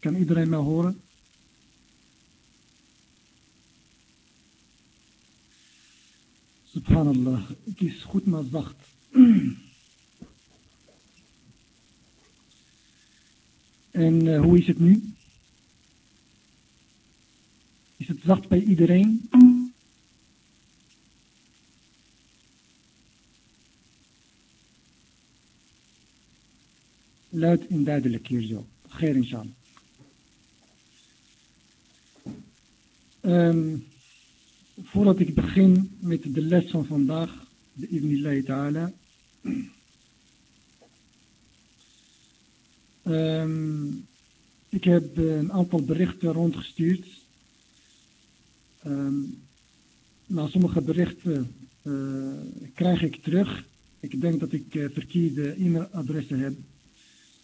Kan iedereen mij horen? Subhanallah, het is goed maar zacht. En uh, hoe is het nu? Is het zacht bij iedereen? Luid en duidelijk hier zo. Geer inshallah. Um, voordat ik begin met de les van vandaag, de Ibn ta'ala. Um, ik heb een aantal berichten rondgestuurd. Um, sommige berichten uh, krijg ik terug. Ik denk dat ik uh, verkeerde e-mailadressen heb.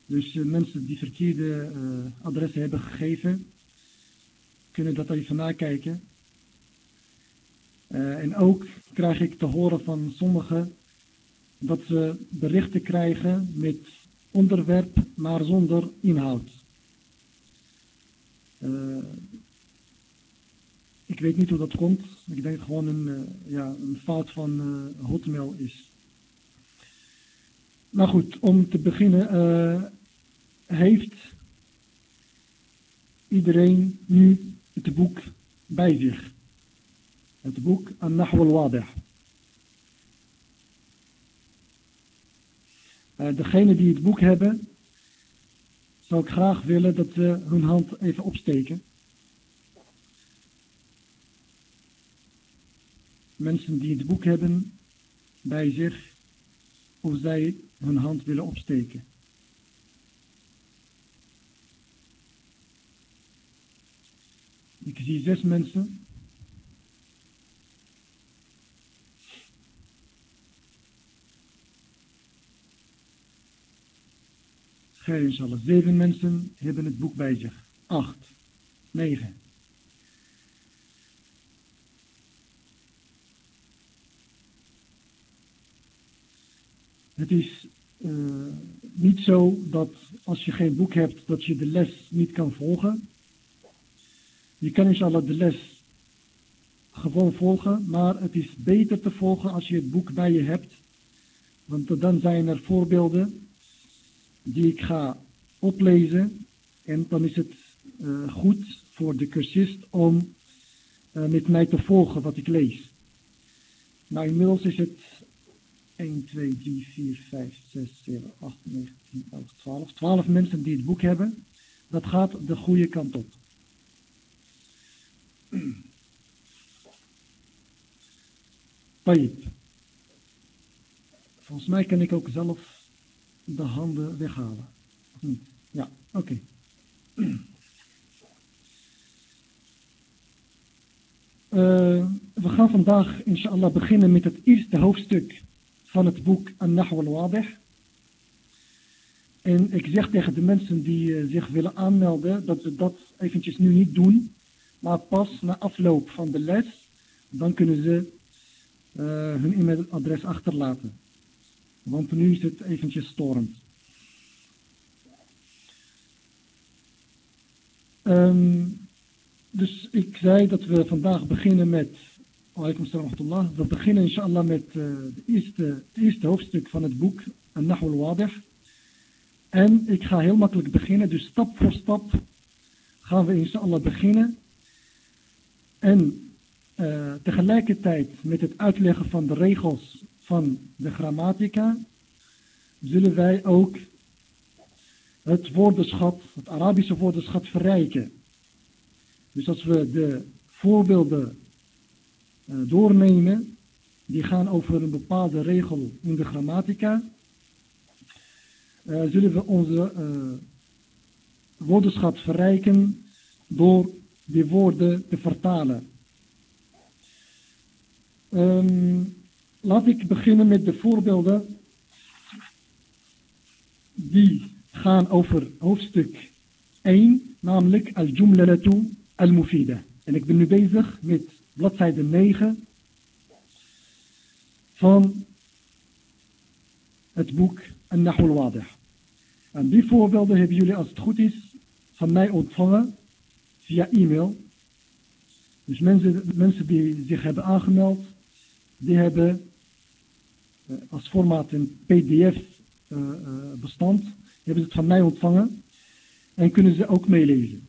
Dus mensen die verkeerde adressen hebben gegeven, kunnen dat even nakijken. Uh, en ook krijg ik te horen van sommigen dat ze berichten krijgen met onderwerp, maar zonder inhoud. Uh, ik weet niet hoe dat komt. Ik denk gewoon een, uh, ja, een fout van Hotmail is. Nou goed, om te beginnen heeft iedereen nu het boek bij zich. Het boek An-Nahw al-Wadih. Uh, degenen die het boek hebben, zou ik graag willen dat ze hun hand even opsteken. Mensen die het boek hebben bij zich, of zij hun hand willen opsteken. Ik zie zes mensen. Geer inshallah. Zeven mensen hebben het boek bij zich. Acht. Negen. Het is uh, niet zo dat als je geen boek hebt, dat je de les niet kan volgen. Je kan inshallah de les gewoon volgen, maar het is beter te volgen als je het boek bij je hebt. Want dan zijn er voorbeelden die ik ga oplezen. En dan is het uh, goed voor de cursist om uh, met mij te volgen wat ik lees. Nou, inmiddels is het 1, 2, 3, 4, 5, 6, 7, 8, 9, 10, 11, 12. 12 mensen die het boek hebben. Dat gaat de goede kant op. Tayyip. Volgens mij kan ik ook zelf de handen weghalen. Of niet? Ja, oké. Uh, we gaan vandaag inshallah beginnen met het eerste hoofdstuk van het boek An-Nahw al-Wadih. En ik zeg tegen de mensen die uh, zich willen aanmelden dat ze dat eventjes nu niet doen, maar pas na afloop van de les, dan kunnen ze uh, hun e-mailadres achterlaten. Want nu is het eventjes storend. Um, dus ik zei dat we vandaag beginnen met. Alaikum salam We beginnen inshallah met uh, de eerste, het eerste hoofdstuk van het boek An-Nahu al-Wadih. En ik ga heel makkelijk beginnen, dus stap voor stap gaan we inshallah beginnen. En uh, tegelijkertijd met het uitleggen van de regels van de grammatica zullen wij ook het woordenschat, het Arabische woordenschat verrijken. Dus als we de voorbeelden uh, doornemen, die gaan over een bepaalde regel in de grammatica, uh, zullen we onze woordenschat verrijken door die woorden te vertalen. Um, Laat ik beginnen met de voorbeelden die gaan over hoofdstuk 1, namelijk al-jumlalatu al-mufida. En ik ben nu bezig met bladzijde 9 van het boek An-Nahu al-Wadih. En die voorbeelden hebben jullie als het goed is van mij ontvangen via e-mail. Dus mensen, mensen die zich hebben aangemeld, die hebben uh, als formaat een pdf uh, uh, bestand, hebben ze het van mij ontvangen en kunnen ze ook meelezen.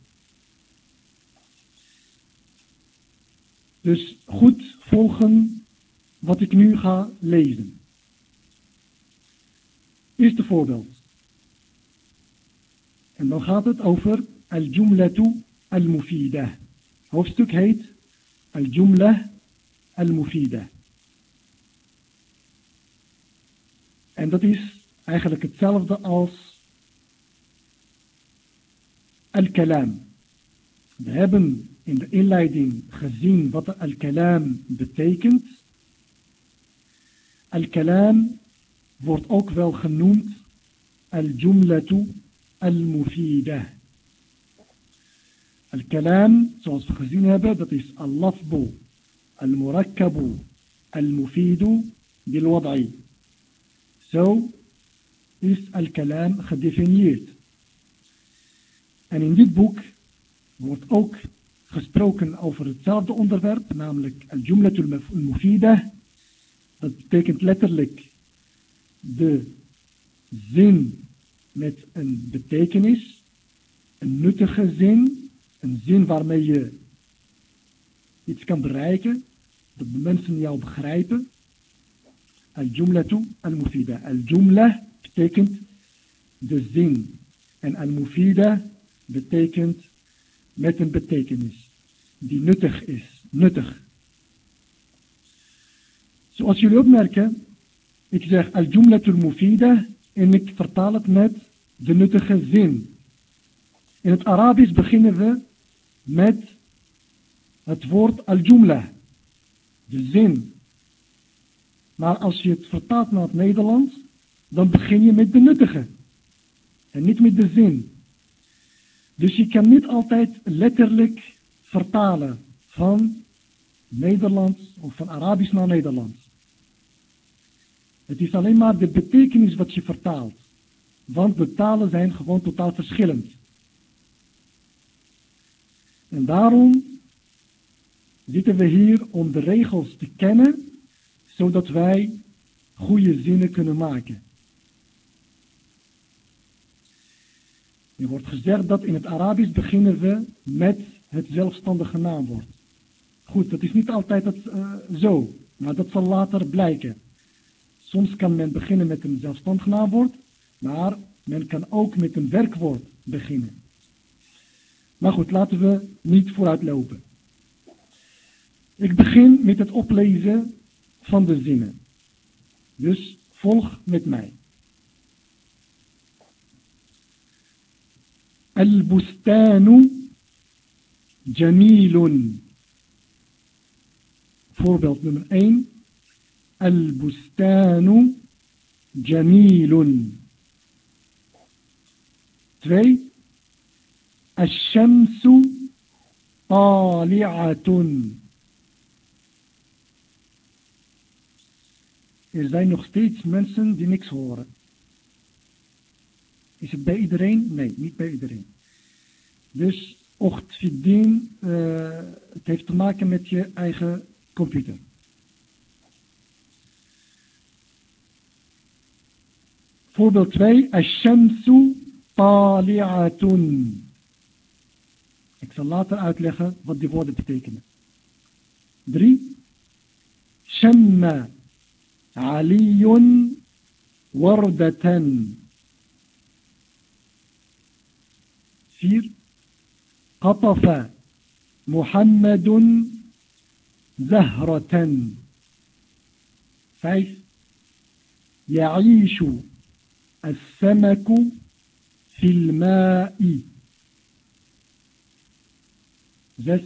Dus goed volgen wat ik nu ga lezen. Eerste voorbeeld. En dan gaat het over al-jumlatu al-mufida. Hoofdstuk heet al-jumla al-mufida. En dat is eigenlijk hetzelfde als al-kalam. We hebben in de inleiding gezien wat al-kalam betekent. Al-kalam wordt ook wel genoemd al-jumlatu al-mufida. Al-kalam, zoals we gezien hebben, dat is al-lafbu, al-murakkabu, al-mufidu bil-wad'i. Zo is al-kalam gedefinieerd. En in dit boek wordt ook gesproken over hetzelfde onderwerp, namelijk al-jumlatul mufida. Dat betekent letterlijk de zin met een betekenis, een nuttige zin, een zin waarmee je iets kan bereiken, dat de mensen jou begrijpen. Al-jumlatu al-mufida. Al-jumla betekent de zin. En al-mufida betekent met een betekenis die nuttig is. Nuttig. Zoals jullie opmerken, ik zeg al-jumlatul mufida en ik vertaal het met de nuttige zin. In het Arabisch beginnen we met het woord al-jumla, de zin. Maar als je het vertaalt naar het Nederlands, dan begin je met de nuttige en niet met de zin. Dus je kan niet altijd letterlijk vertalen van Nederlands of van Arabisch naar Nederlands. Het is alleen maar de betekenis wat je vertaalt. Want de talen zijn gewoon totaal verschillend. En daarom zitten we hier om de regels te kennen, zodat wij goede zinnen kunnen maken. Er wordt gezegd dat in het Arabisch beginnen we met het zelfstandige naamwoord. Goed, dat is niet altijd het, uh, zo, maar dat zal later blijken. Soms kan men beginnen met een zelfstandig naamwoord, maar men kan ook met een werkwoord beginnen. Maar goed, laten we niet vooruit lopen. Ik begin met het oplezen van de zinnen. Dus volg met mij. Al-Bustanu Jamilun. voorbeeld nummer 1. Al-Bustanu Jamilun. 2 Ash-shamsu. Er zijn nog steeds mensen die niks horen. Is het bij iedereen? Nee, niet bij iedereen. Dus ochtfiddin, uh, eh, het heeft te maken met je eigen computer. Voorbeeld 2, Ash-shamsu tali'atun. Zal later uitleggen wat die woorden betekenen. 3. Shamma aliyun wardatan. 4. قطف محمد زهرة 5 يعيش السمك في الماء زس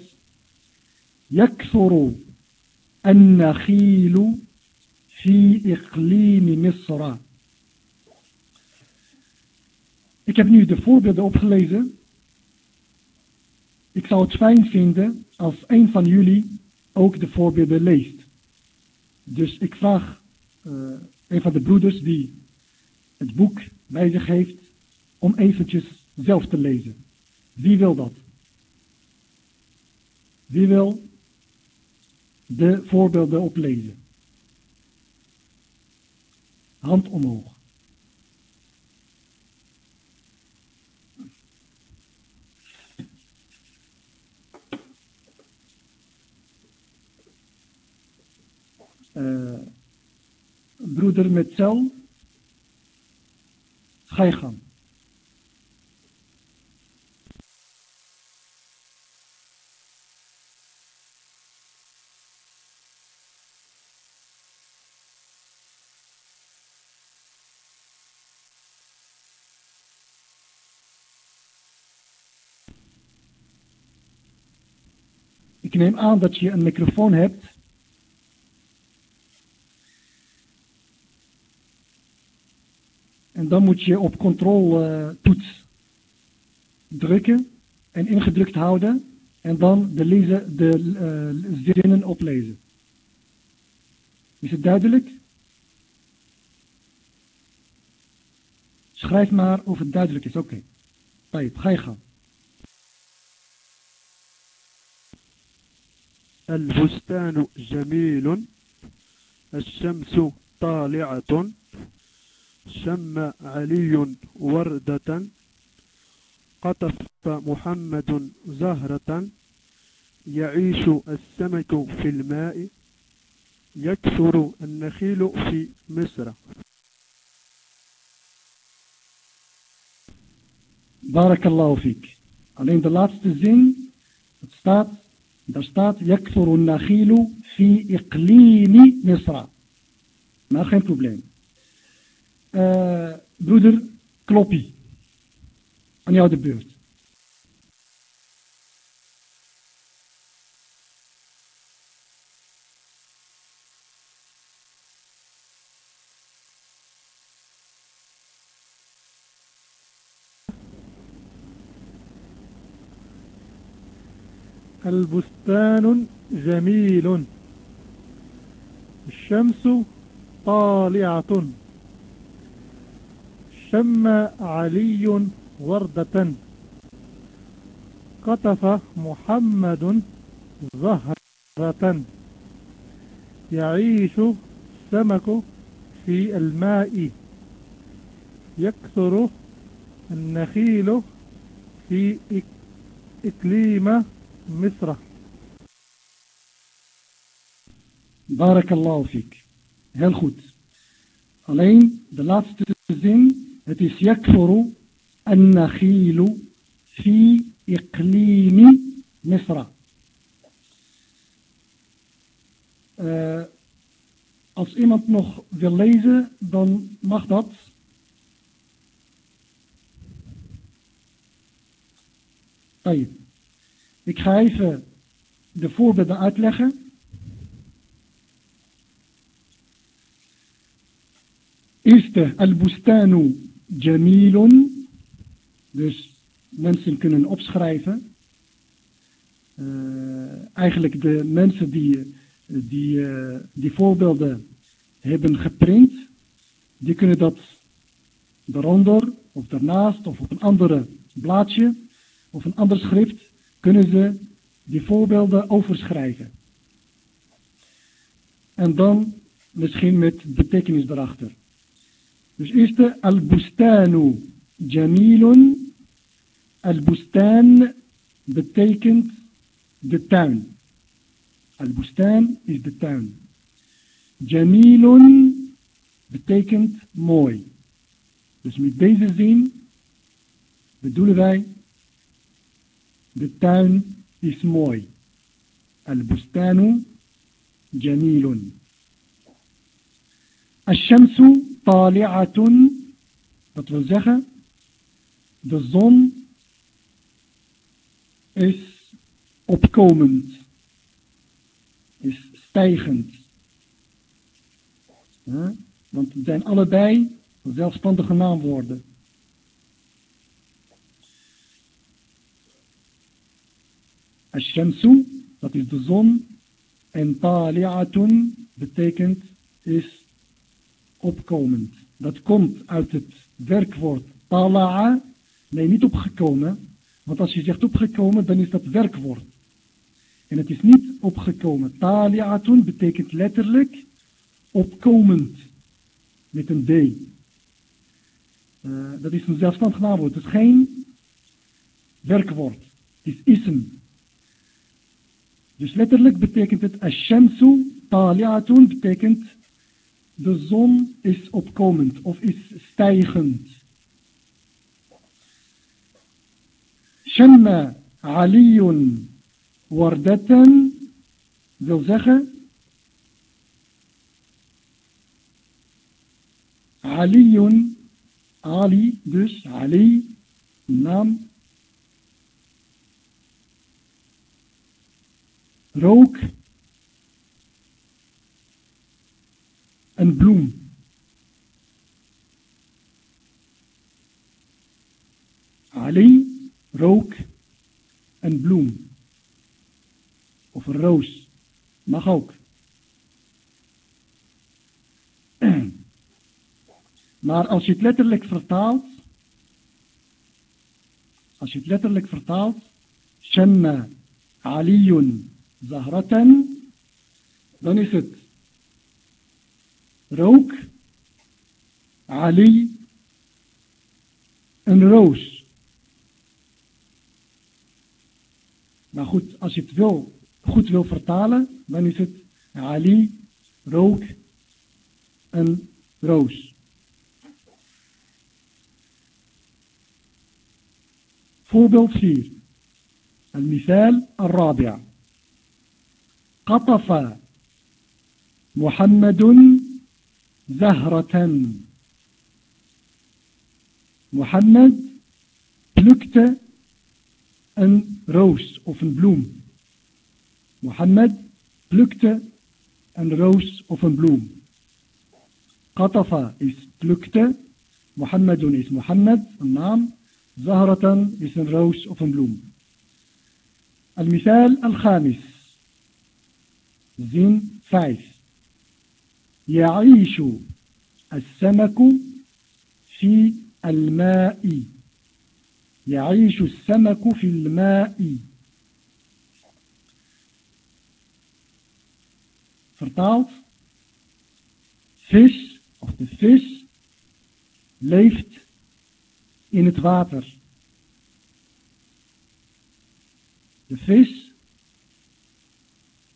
يكثر النخيل في إقليم مصر Ik heb nu de voorbeelden opgelezen. Ik zou het fijn vinden als een van jullie ook de voorbeelden leest. Dus ik vraag uh, een van de broeders die het boek bij zich heeft om eventjes zelf te lezen. Wie wil dat? Wie wil de voorbeelden oplezen? Hand omhoog. Uh, broeder met cel, ga je gang. Ik neem aan dat je een microfoon hebt. En dan moet je op controle toets drukken en ingedrukt houden. En dan de, lezen, de uh, zinnen oplezen. Is het duidelijk? Schrijf maar of het duidelijk is. Oké. Okay. Ga je gaan. البستان جميل الشمس طالعة شم علي وردة قطف محمد زهرة يعيش السمك في الماء يكثر النخيل في مصر. بارك الله فيك. Alleen de laatste zin het staat Daar staat yakthuru nakhilu fi iqlimi Misra. Maar geen probleem. Uh, broeder Kloppie. Aan jou de beurt. البستان جميل. الشمس طالعة. شم علي وردة. قطف محمد زهرة. يعيش السمك في الماء. يكثر النخيل في إقليم مصر Barakallahu fik. Heel goed. Alleen de laatste zin. Het is yakfuru an-nakhilu fi iqlimi Misra. Uh, als iemand nog wil lezen, dan mag dat. Tayyip. Ik ga even de voorbeelden uitleggen. Eerste, al-bustanu jamilun. Dus mensen kunnen opschrijven. Uh, eigenlijk de mensen die, die uh, die voorbeelden hebben geprint, die kunnen dat eronder of daarnaast of op een andere blaadje of een ander schrift kunnen ze die voorbeelden overschrijven. En dan misschien met betekenis erachter. Dus eerste, al-bustanu jamilun. Al-bustan betekent de tuin. Al-bustan is de tuin. Jamilun betekent mooi. Dus met deze zin bedoelen wij de tuin is mooi. Al-bustanu jamilun. Al-shamsu tali'atun. Dat wil zeggen, de zon is opkomend. Is stijgend. Ja? Want het zijn allebei zelfstandige naamwoorden. Ash-shamsu, dat is de zon. En tali'atun betekent is opkomend. Dat komt uit het werkwoord tala'a. Nee, niet opgekomen, Want als je zegt opgekomen, dan is dat werkwoord. En het is niet opgekomen. Tali'atun betekent letterlijk opkomend. Met een D. Uh, dat is een zelfstandig naamwoord. Het is geen werkwoord. Het is ism. Dus letterlijk betekent het Ashamsu tali'atun betekent de zon is opkomend of is stijgend. Shamma aliyun wardatan wil zeggen Aliyun, Ali dus, Ali, naam rook, een bloem. Ali rook een bloem. Of een roos. Mag ook. Maar als je het letterlijk vertaalt, als je het letterlijk vertaalt, Shamma Aliyun zahratan, dan is het rook, Ali, een roos. Maar goed, als je het wil, goed wil vertalen, dan is het Ali, rook, een roos. voorbeeld 4 المثال الرابع قطف محمد زهرة Mohammed plukte een roos of een bloem. Mohammed plukte een roos of een bloem. Qatafa is plukte. Mohammedun is Mohammed, een naam. زهرة is een roos of een bloem. المثال الخامس زين فايف يعيش السمك في الماء يعيش السمك في الماء vertaald vis of de vis leeft in het water. De vis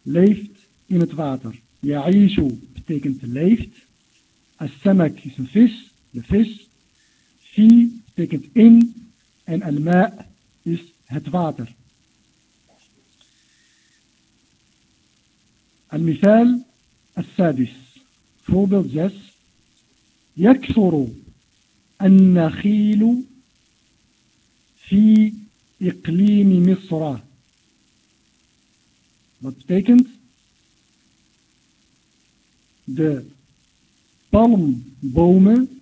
leeft in het water. Ya'ishu betekent leeft. As-samak is een vis, de vis. Fi betekent in. En al-ma' is het water. المثال السادس voorbeeld 6 يكثر النخيل في إقليم مصر Wat betekent? De palmbomen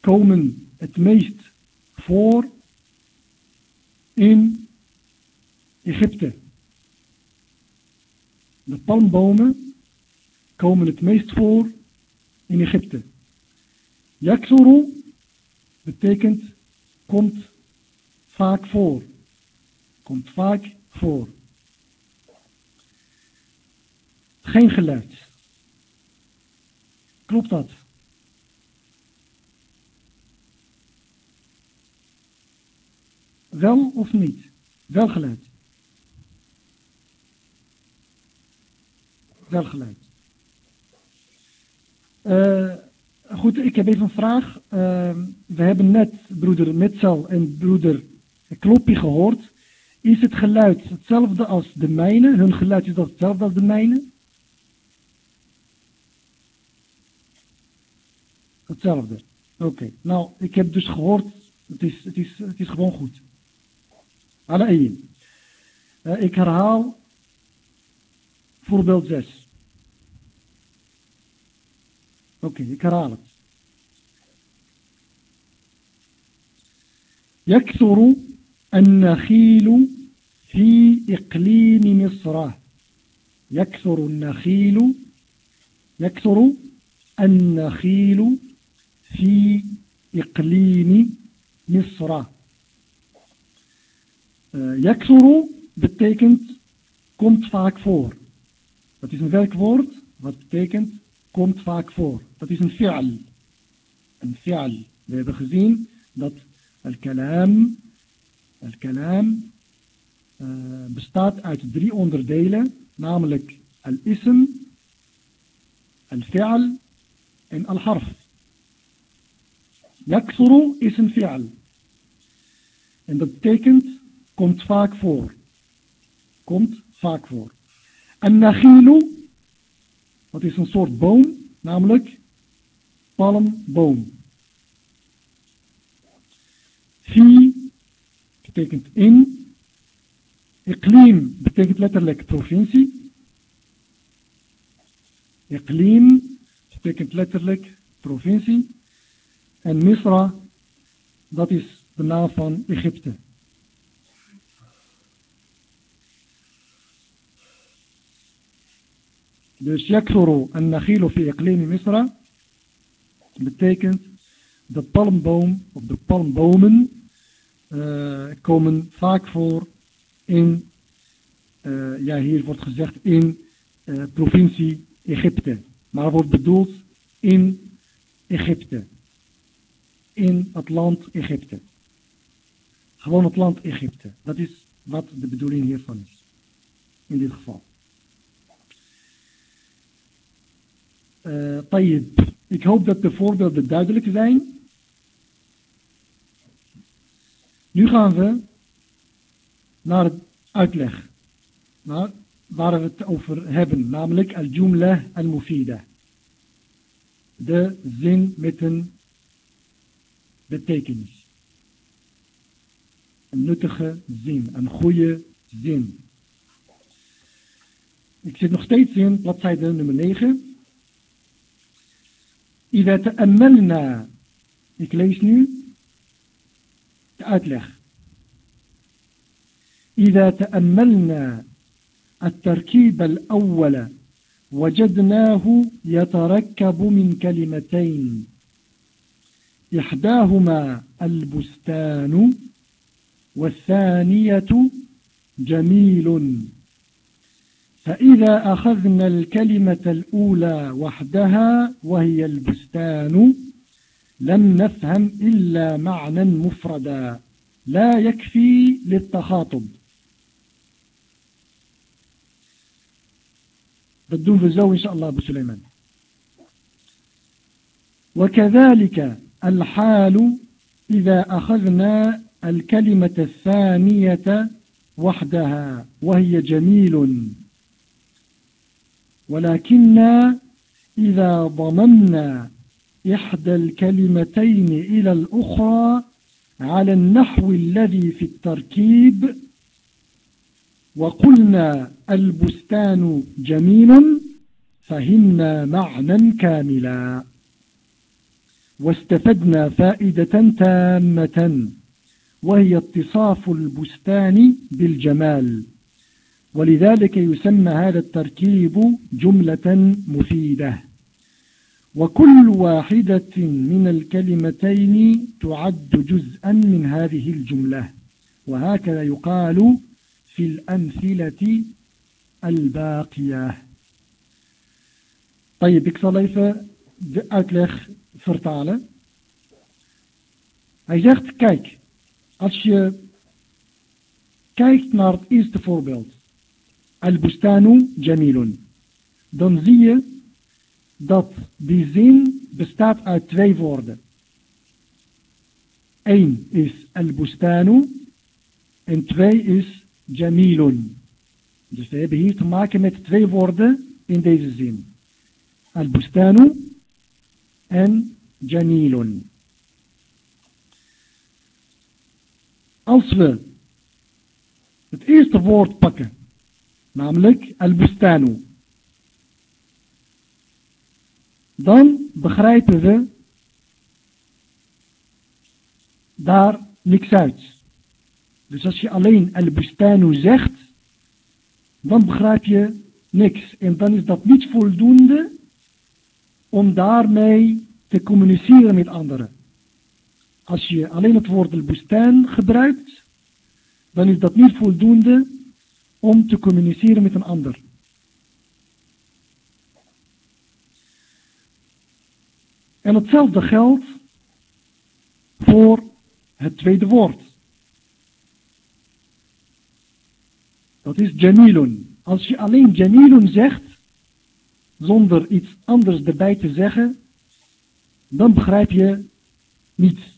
komen het meest voor in Egypte. De palmbomen komen het meest voor in Egypte. Yaksuru betekent komt vaak voor. Komt vaak voor. Geen geluid. Klopt dat? Wel of niet? Wel geluid. Wel geluid. Uh, Goed, ik heb even een vraag. Uh, we hebben net broeder Metzel en broeder Kloppie gehoord. Is het geluid hetzelfde als de mijne? Hun geluid is dat hetzelfde als de mijne? Hetzelfde. Oké. Nou, ik heb dus gehoord, het is, het is, het is gewoon goed. Alle één. Uh, ik herhaal voorbeeld 6. Oké, ik herhaal het. يكثر النخيل في إقليم مصر يكثر النخيل يكثر النخيل في إقليم مصر Uh, yakthuru betekent komt vaak voor. Dat is een werkwoord wat betekent komt vaak voor. Dat is een fi'al. Een fi'al. We hebben gezien dat al-kalam al-kalam uh, bestaat uit drie onderdelen, namelijk al-ism, al-fi'al en al-harf. Yakthuru is een fi'al. En dat betekent komt vaak voor. Komt vaak voor. En nachilu, dat is een soort boom, namelijk palmboom. Fi betekent in. Iklim betekent letterlijk provincie. Iklim betekent letterlijk provincie. En Misra, dat is de naam van Egypte. Dus yakthuru en nachilu fi iqlimi Misra betekent de palmboom of de palmbomen uh, komen vaak voor in, uh, ja hier wordt gezegd in uh, provincie Egypte. Maar wordt bedoeld in Egypte. In het land Egypte. Gewoon het land Egypte. Dat is wat de bedoeling hiervan is. In dit geval. Uh. Ik hoop dat de voorbeelden duidelijk zijn. Nu gaan we naar het uitleg. Naar waar we het over hebben. Namelijk al-jumla al-mufida. De zin met een betekenis. Een nuttige zin. Een goede zin. Ik zit nog steeds in bladzijde nummer 9. إذا تأملنا ik lees nu de uitleg إذا تأملنا التركيب الأول وجدناه يتركب من كلمتين إحداهما البستان والثانية جميل. فإذا أخذنا الكلمة الأولى وحدها وهي البستان لم نفهم إلا معنى مفردا لا يكفي للتخاطب. بدون فزو إن شاء الله أبو سليمان. وكذلك الحال إذا أخذنا الكلمة الثانية وحدها وهي جميل. ولكننا إذا ضممنا إحدى الكلمتين إلى الأخرى على النحو الذي في التركيب وقلنا البستان جميل فهمنا معنى كاملا. واستفدنا فائدة تامة وهي اتصاف البستان بالجمال. ولذلك يسمى هذا التركيب جملة مفيدة. وكل واحدة من الكلمتين تعد جزءا من هذه الجملة. وهكذا يقال في الأمثلة الباقية. طيب ik zal vertalen. Hij zegt, kijk, als je kijkt naar het eerste voorbeeld, Al-Bustanu Jamilun, dan zie je dat die zin bestaat uit twee woorden. Eén is Al-Bustanu en twee is Jamilun. Dus we hebben hier te maken met twee woorden in deze zin. Al-Bustanu en Jamilun. Als we het eerste woord pakken, namelijk Al-Bustanu, dan begrijpen we daar niks uit. Dus als je alleen al-bustanu zegt, dan begrijp je niks. En dan is dat niet voldoende om daarmee te communiceren met anderen. Als je alleen het woord al-bustan gebruikt, dan is dat niet voldoende om te communiceren met een ander. En hetzelfde geldt voor het tweede woord. Dat is jamilun. Als je alleen jamilun zegt, zonder iets anders erbij te zeggen, dan begrijp je niets.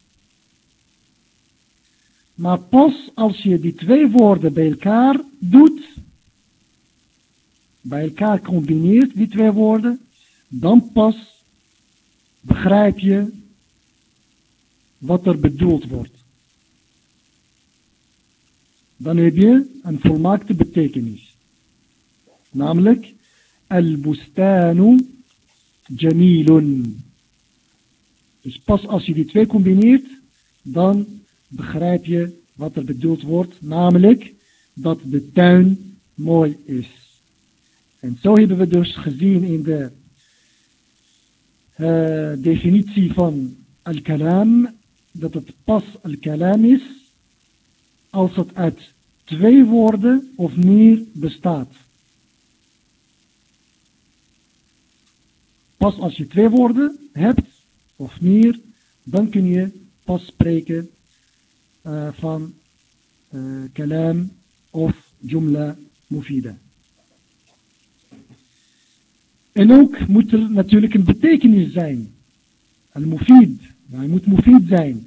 Maar pas als je die twee woorden bij elkaar doet, bij elkaar combineert, die twee woorden, dan pas begrijp je wat er bedoeld wordt. Dan heb je een volmaakte betekenis. Namelijk, al-bustanu jamilun. Dus pas als je die twee combineert, dan begrijp je wat er bedoeld wordt, namelijk dat de tuin mooi is. En zo hebben we dus gezien in de uh, definitie van al-kalam, dat het pas al-kalam is als het uit twee woorden of meer bestaat. Pas als je twee woorden hebt of meer, dan kun je pas spreken uh, van uh, kalam of jumla mufida. En ook moet er natuurlijk een betekenis zijn. Al-mufid, hij moet mufid zijn.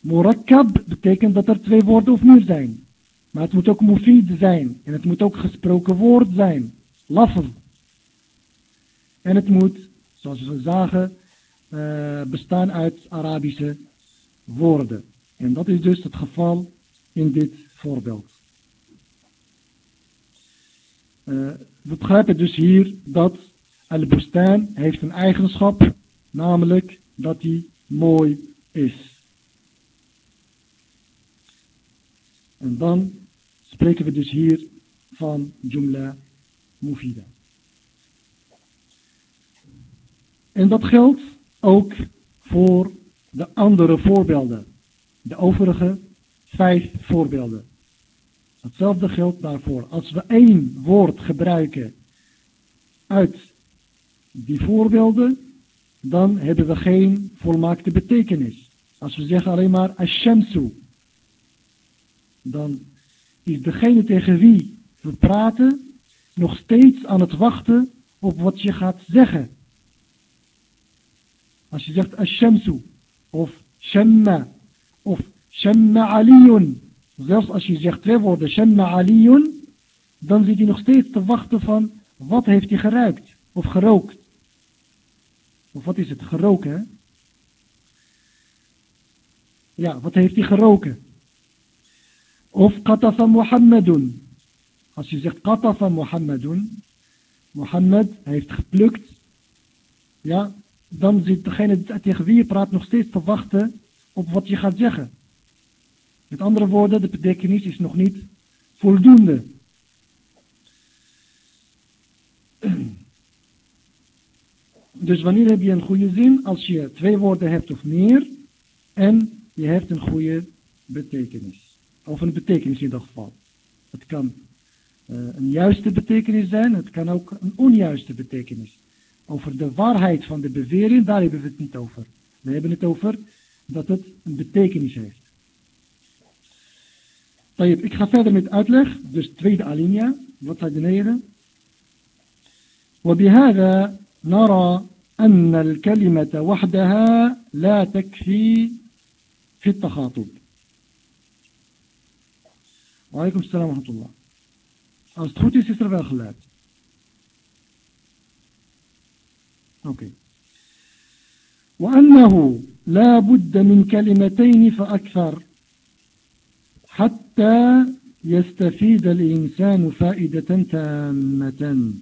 Murakkab betekent dat er twee woorden of meer zijn. Maar het moet ook mufid zijn. En het moet ook gesproken woord zijn. Lafz. En het moet, zoals we zagen, uh, bestaan uit Arabische woorden. En dat is dus het geval in dit voorbeeld. Uh, we begrijpen dus hier dat al-bustaan heeft een eigenschap, namelijk dat hij mooi is. En dan spreken we dus hier van Jumla Mufida. En dat geldt ook voor de andere voorbeelden. De overige vijf voorbeelden. Hetzelfde geldt daarvoor. Als we één woord gebruiken uit die voorbeelden, dan hebben we geen volmaakte betekenis. Als we zeggen alleen maar Ashamsu, dan is degene tegen wie we praten nog steeds aan het wachten op wat je gaat zeggen. Als je zegt Ashamsu of Shamma of Shamma Aliyun, zelfs als je zegt twee woorden Shamma Aliyun, dan zit hij nog steeds te wachten van wat heeft hij geruikt of gerookt. Of wat is het? Geroken? Ja, wat heeft hij geroken? Of qatafa Muhammadun. Als je zegt qatafa Muhammadun, Mohammed heeft geplukt, ja, dan zit degene tegen wie je praat nog steeds te wachten op wat je gaat zeggen. Met andere woorden, de betekenis is nog niet voldoende. Dus wanneer heb je een goede zin? Als je twee woorden hebt of meer en je hebt een goede betekenis. Of een betekenis in ieder geval. Het kan uh, een juiste betekenis zijn, het kan ook een onjuiste betekenis. Over de waarheid van de bewering, daar hebben we het niet over. We hebben het over dat het een betekenis heeft. Ik ga verder met uitleg, dus tweede alinea, wat staat beneden. وبهذا نرى أن الكلمة وحدها لا تكفي في التخاطب وعليكم السلام ورحمة الله Als het goed is, is er wel geluid. Okay. وأنه لا بد من كلمتين فأكثر حتى يستفيد الإنسان فائدة تامة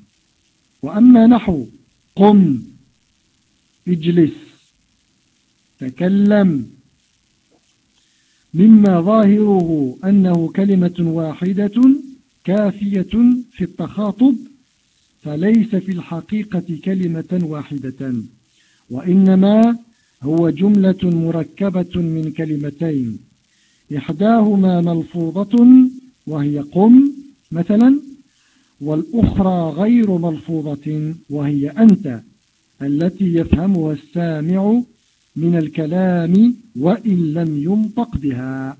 وأما نحو قم اجلس تكلم مما ظاهره أنه كلمة واحدة كافية في التخاطب فليس في الحقيقة كلمة واحدة وإنما هو جملة مركبة من كلمتين إحداهما ملفوظة وهي قم مثلا والأخرى غير ملفوظة وهي أنت التي يفهمها السامع من الكلام وإن لم ينطق بها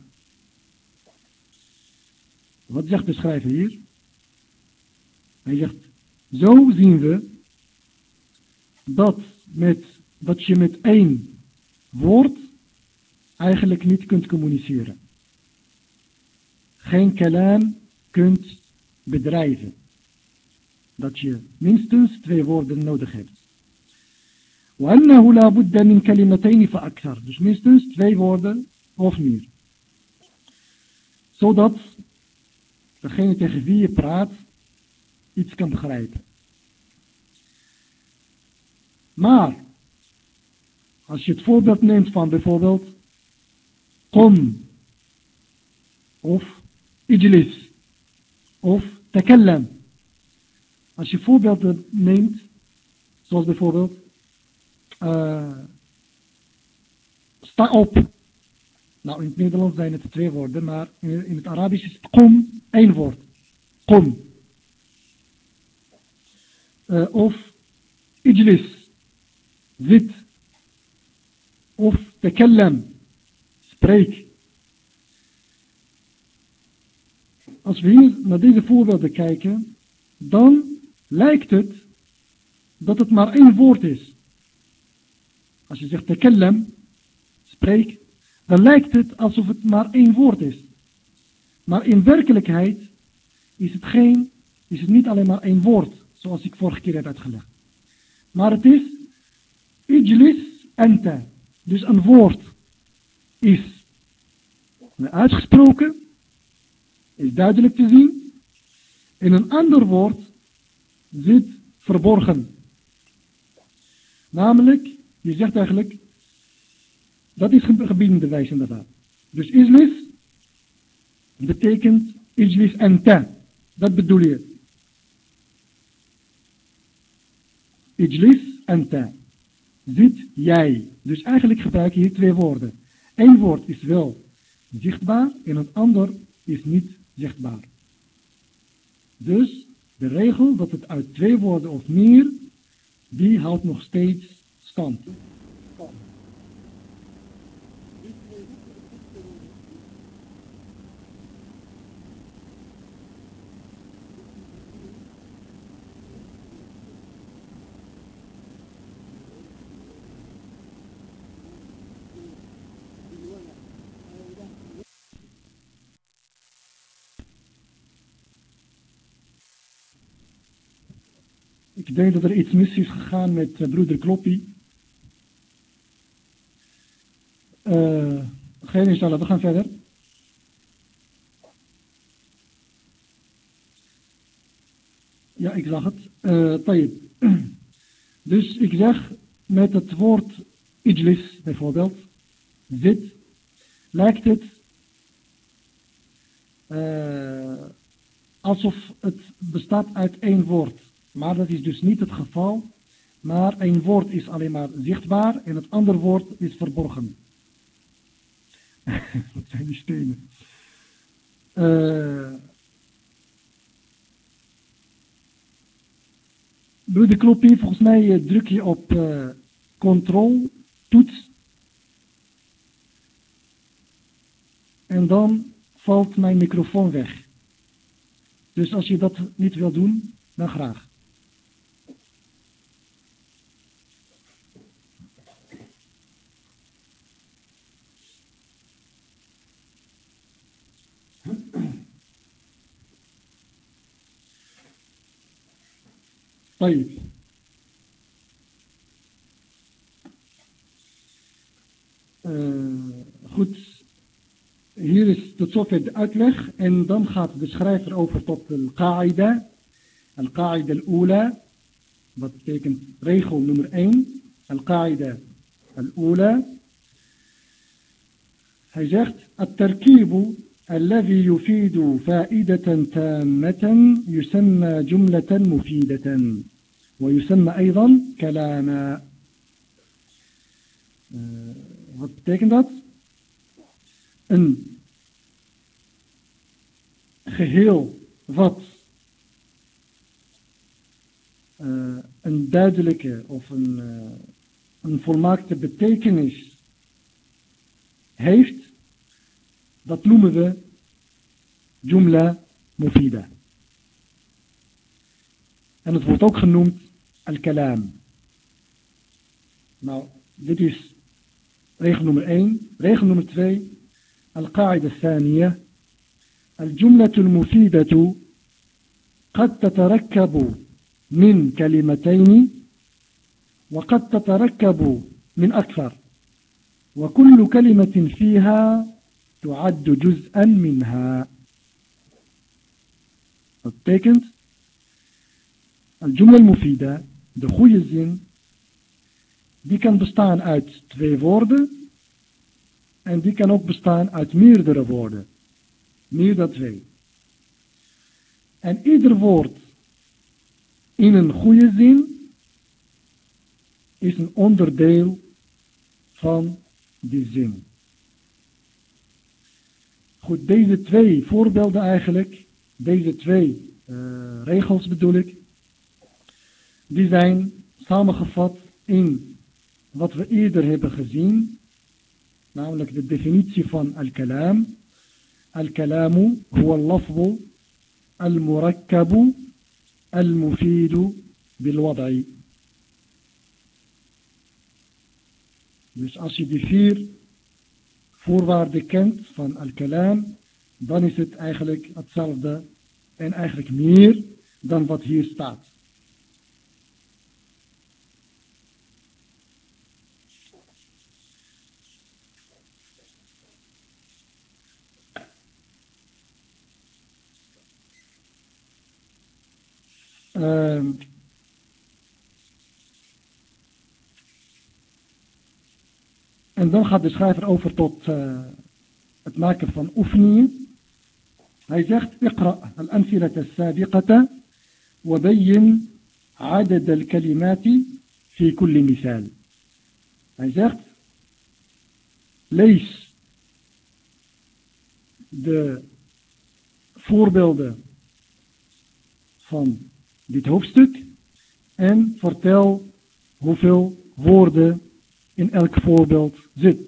Wat zegt de schrijver hier? Hij zegt, zo zien we dat, met, dat je met één woord eigenlijk niet kunt communiceren. Geen kalam kunt bedrijven. Dat je minstens twee woorden nodig hebt. وأنه لا بد من كلمتين فأكثر. Dus minstens twee woorden of meer. Zodat degene tegen wie je praat iets kan begrijpen. Maar, als je het voorbeeld neemt van bijvoorbeeld kom of ijlis of takallam. Als je voorbeelden neemt, zoals bijvoorbeeld uh, sta op. Nou, in het Nederlands zijn het twee woorden, maar in, in het Arabisch is kom één woord. Kom. Uh, of ijlis, zit. Of takallam, spreek. Als we hier naar deze voorbeelden kijken, dan lijkt het dat het maar één woord is. Als je zegt takallam, spreek, dan lijkt het alsof het maar één woord is. Maar in werkelijkheid is het, geen, is het niet alleen maar één woord, zoals ik vorige keer heb uitgelegd. Maar het is ijlis ente. Dus een woord is uitgesproken, is duidelijk te zien. En een ander woord zit verborgen. Namelijk, je zegt eigenlijk, dat is gebiedende wijze inderdaad. Dus islis betekent ijlis en ta. Dat bedoel je. Ijlis ta. Zit jij. Dus eigenlijk gebruik je hier twee woorden. Eén woord is wel zichtbaar en het ander is niet zichtbaar. Dus de regel dat het uit twee woorden of meer, die houdt nog steeds stand. Ik denk dat er iets mis is gegaan met uh, broeder Kloppie. Uh, geen installen, we gaan verder. Ja, ik zag het. Uh, dus ik zeg met het woord ijlis bijvoorbeeld, zit, lijkt het alsof het bestaat uit één woord. Maar dat is dus niet het geval. Maar een woord is alleen maar zichtbaar en het andere woord is verborgen. Wat zijn die stenen? Uh, Kloppie, volgens mij uh, druk je op uh, control, toets. En dan valt mijn microfoon weg. Dus als je dat niet wil doen, dan graag. طيب Uh, goed, hier is tot zover de uitleg en dan gaat de schrijver over tot de qaida, al-qaida al-ula, wat betekent regel nummer 1, al-qaida al-ula. Hij zegt, التركيب الذي يفيد فائدة تامة يسمى جملة مفيدة ويسمى أيضا كلاما Wat betekent dat? Een geheel wat uh, een duidelijke of een, uh, een volmaakte betekenis heeft, dat noemen we jumla mufida. En het wordt ook genoemd al-kalam. Nou, dit is regel nummer 1. Regel nummer 2. القاعدة الثانية الجملة المفيدة قد تتركب من كلمتين وقد تتركب من أكثر وكل كلمة فيها تعد جزءا منها Dat betekent, al-jumla al-mufida, de goede zin, die kan bestaan uit twee woorden en die kan ook bestaan uit meerdere woorden. Meer dan twee. En ieder woord in een goede zin is een onderdeel van die zin. Goed, deze twee voorbeelden eigenlijk, deze twee uh, regels bedoel ik, die zijn samengevat in wat we eerder hebben gezien, namelijk de definitie van al-kalam. Al-kalamu huwa al-lafzu al-murakkabu al-mufidu bil-wada'i. Dus als je die vier voorwaarden kent van al-kalam, dan is het eigenlijk hetzelfde en eigenlijk meer dan wat hier staat. Uh, en dan gaat de schrijver over tot uh, het maken van oefeningen. Hij zegt, اقرأ الأمثلة السابقة وبين عدد الكلمات في كل مثال. Hij zegt, lees de voorbeelden van dit hoofdstuk en vertel hoeveel woorden in elk voorbeeld zit.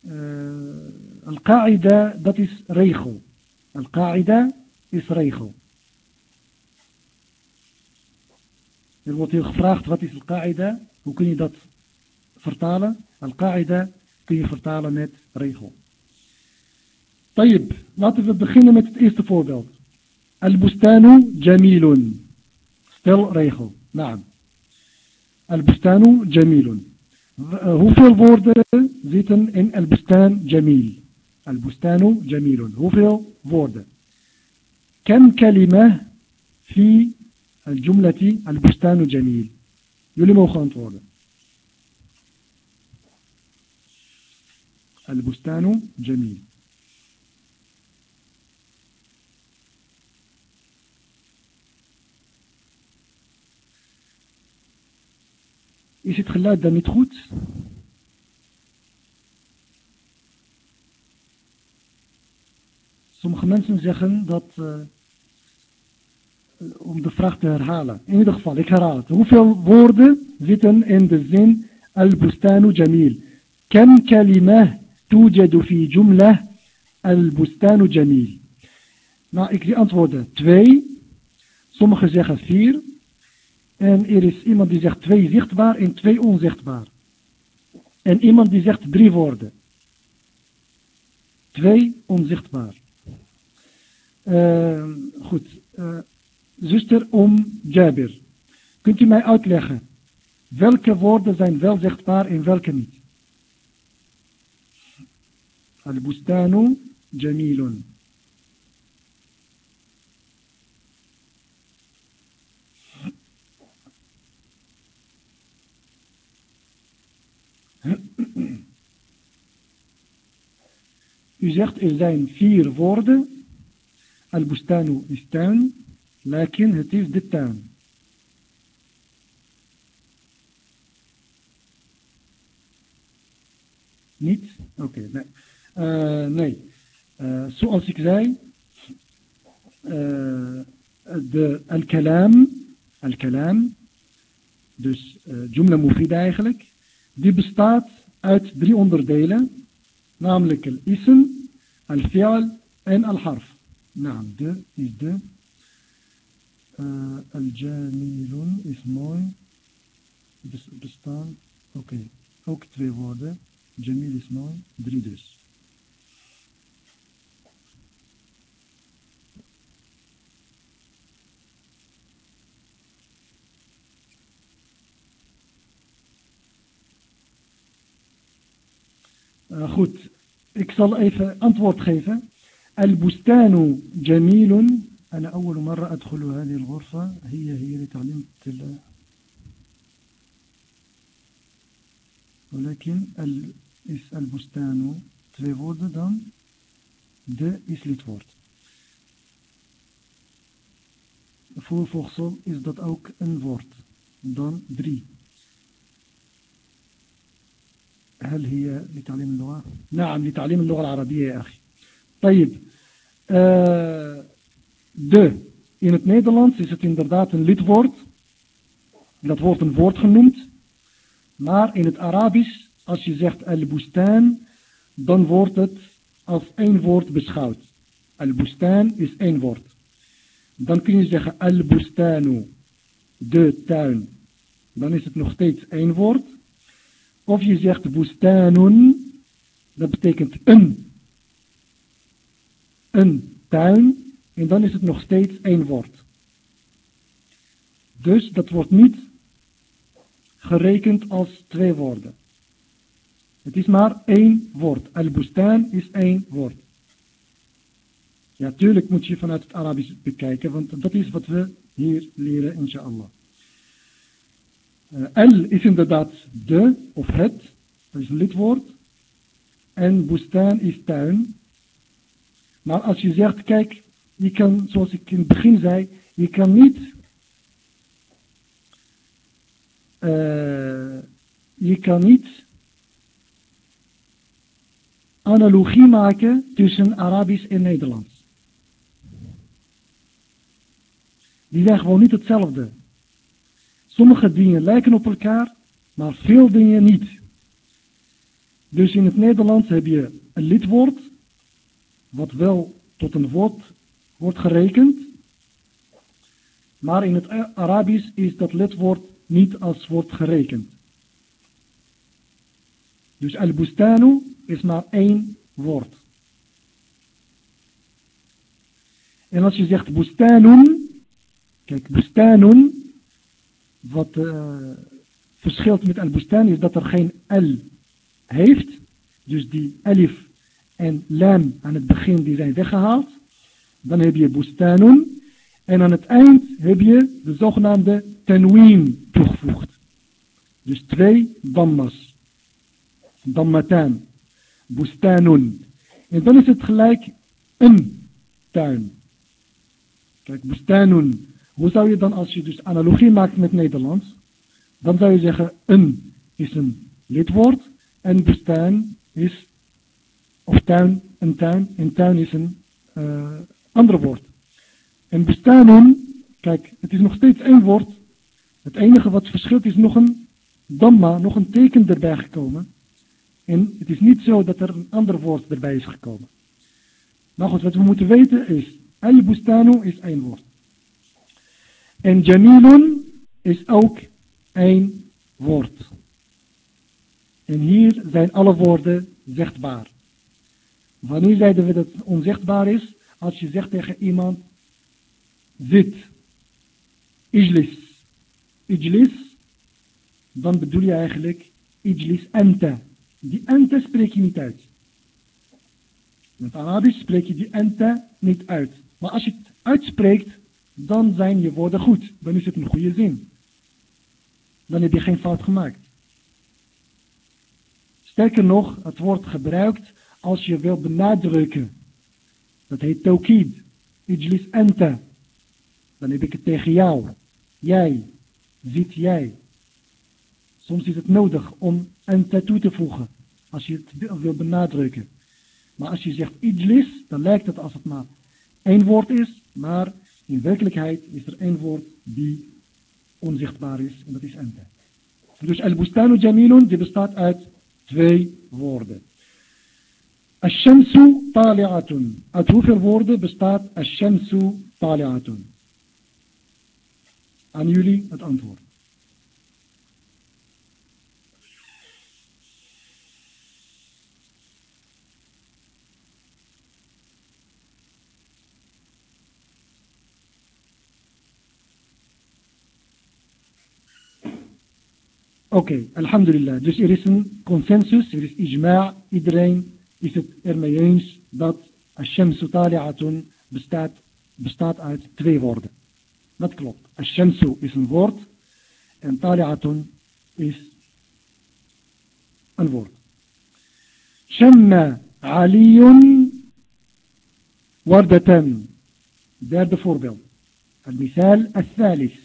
Eh, Al-Qaeda, dat is regel. Al-Qaeda is regel. Er wordt hier gevraagd, wat is Al-Qaeda? Hoe kun je dat vertalen? Al-Qaeda kun je vertalen met regel. Tayyib, laten we beginnen met het eerste voorbeeld. Al-Bustanu Jamilun. فيل ريخو نعم. البستان جميل. هو في البورد زيتن ان البستان جميل؟ البستان جميل. هو في البورد كم كلمة في الجملة البستان جميل؟ يلي خانت انت البستان جميل. Is het geluid dan niet goed? Sommige mensen zeggen dat, uh, om de vraag te herhalen. In ieder geval, ik herhaal het. Hoeveel woorden zitten in de zin Al-Bustanu Jamil? Kem kalimah fi jumlah Al-Bustanu Jamil? Nou, ik zie antwoorden. Twee. Sommigen zeggen vier. En er is iemand die zegt twee zichtbaar en twee onzichtbaar. En iemand die zegt drie woorden. Twee onzichtbaar. Uh, goed. Uh, zuster Om Jabir. Kunt u mij uitleggen welke woorden zijn wel zichtbaar en welke niet? Al-Bustanu Jamilun. U zegt er zijn vier woorden. Al-Bustanu is tuin, lakin het is de tuin. Niet? Oké, nee. Uh, nee. Uh, zoals ik zei, uh, de al-kalam, al-kalam, dus jumla mufida eigenlijk, die bestaat uit drie onderdelen, namelijk al-ism, al-fi'al en al-harf. Nou, de is de. Uh, al-jamilun is mooi. Bestaan, oké, okay. ook twee woorden. Jamil is mooi, drie dus. goed, ik zal even antwoord geven. Al-Bustanu Jamilun. أنا أول مرة أدخل هذه الغرفة. هي هي لتعليم التلا ولكن ال إس البستانو تريفورد دان د إس لتفورد فور فوخصول إس دات أوك إن فورد دان دري هل هي لتعليم اللغة؟ نعم لتعليم اللغة العربية يا أخي طيب uh, de in het Nederlands is het inderdaad een lidwoord dat wordt een woord genoemd maar in het Arabisch als je zegt al-bustan dan wordt het als één woord beschouwd al-bustan is één woord dan kun je zeggen al-bustanu de tuin dan is het nog steeds één woord of je zegt bustanun, dat betekent een. Een tuin. En dan is het nog steeds één woord. Dus dat wordt niet gerekend als twee woorden. Het is maar één woord. Al-Bustan is één woord. Ja, tuurlijk moet je vanuit het Arabisch bekijken, want dat is wat we hier leren, inshallah. Uh, L is inderdaad de of het, dat is een lidwoord. En bustaan is tuin. Maar als je zegt, kijk, je kan, zoals ik in het begin zei, je kan niet, uh, je kan niet analogie maken tussen Arabisch en Nederlands. Die zijn gewoon niet hetzelfde. Sommige dingen lijken op elkaar, maar veel dingen niet. Dus in het Nederlands heb je een lidwoord, wat wel tot een woord wordt gerekend. Maar in het Arabisch is dat lidwoord niet als woord gerekend. Dus al-bustanu is maar één woord. En als je zegt bustanun, kijk, bustanun wat uh, verschilt met al-bustan is dat er geen L heeft. Dus die alif en lam aan het begin die zijn weggehaald. Dan heb je bustanun. En aan het eind heb je de zogenaamde tanween toegevoegd. Dus twee dammas. Dammatan. Bustanun. En dan is het gelijk een tuin. Kijk, bustanun hoe zou je dan, als je dus analogie maakt met Nederlands, dan zou je zeggen, een is een lidwoord en bestaan is, of tuin, een tuin, en tuin is een uh, ander woord. En bestaan, kijk, het is nog steeds één woord. Het enige wat verschilt is nog een damma, nog een teken erbij gekomen. En het is niet zo dat er een ander woord erbij is gekomen. Nou goed, wat we moeten weten is, al-bustanu is één woord. En jamilun is ook één woord. En hier zijn alle woorden zichtbaar. Wanneer zeiden we dat het onzichtbaar is? Als je zegt tegen iemand, zit, ijlis, ijlis, dan bedoel je eigenlijk ijlis ente. Die ente spreek je niet uit. In het Arabisch spreek je die ente niet uit. Maar als je het uitspreekt, dan zijn je woorden goed. Dan is het een goede zin. Dan heb je geen fout gemaakt. Sterker nog, het wordt gebruikt als je wil benadrukken. Dat heet tawkid. Ijlis anta. Dan heb ik het tegen jou. Jij. Ziet jij. Soms is het nodig om anta toe te voegen. als je het wil benadrukken. Maar als je zegt ijlis, dan lijkt het als het maar één woord is, maar in werkelijkheid is er één woord die onzichtbaar is en dat is ente. Dus al-bustanu jamilun, die bestaat uit twee woorden. Ash-shamsu tali'atun. Uit hoeveel woorden bestaat ash-shamsu tali'atun? Aan jullie het antwoord. Oké, alhamdulillah. Dus er is een consensus, er is ijma', iedereen is het ermee eens dat Ash-Shamsu Tali'atun bestaat, bestaat uit twee woorden. Dat klopt. Ash-Shamsu is een woord en Tali'atun is een woord. Shamma Aliyun wardatan. Derde voorbeeld. Al-Misal al-Thalis.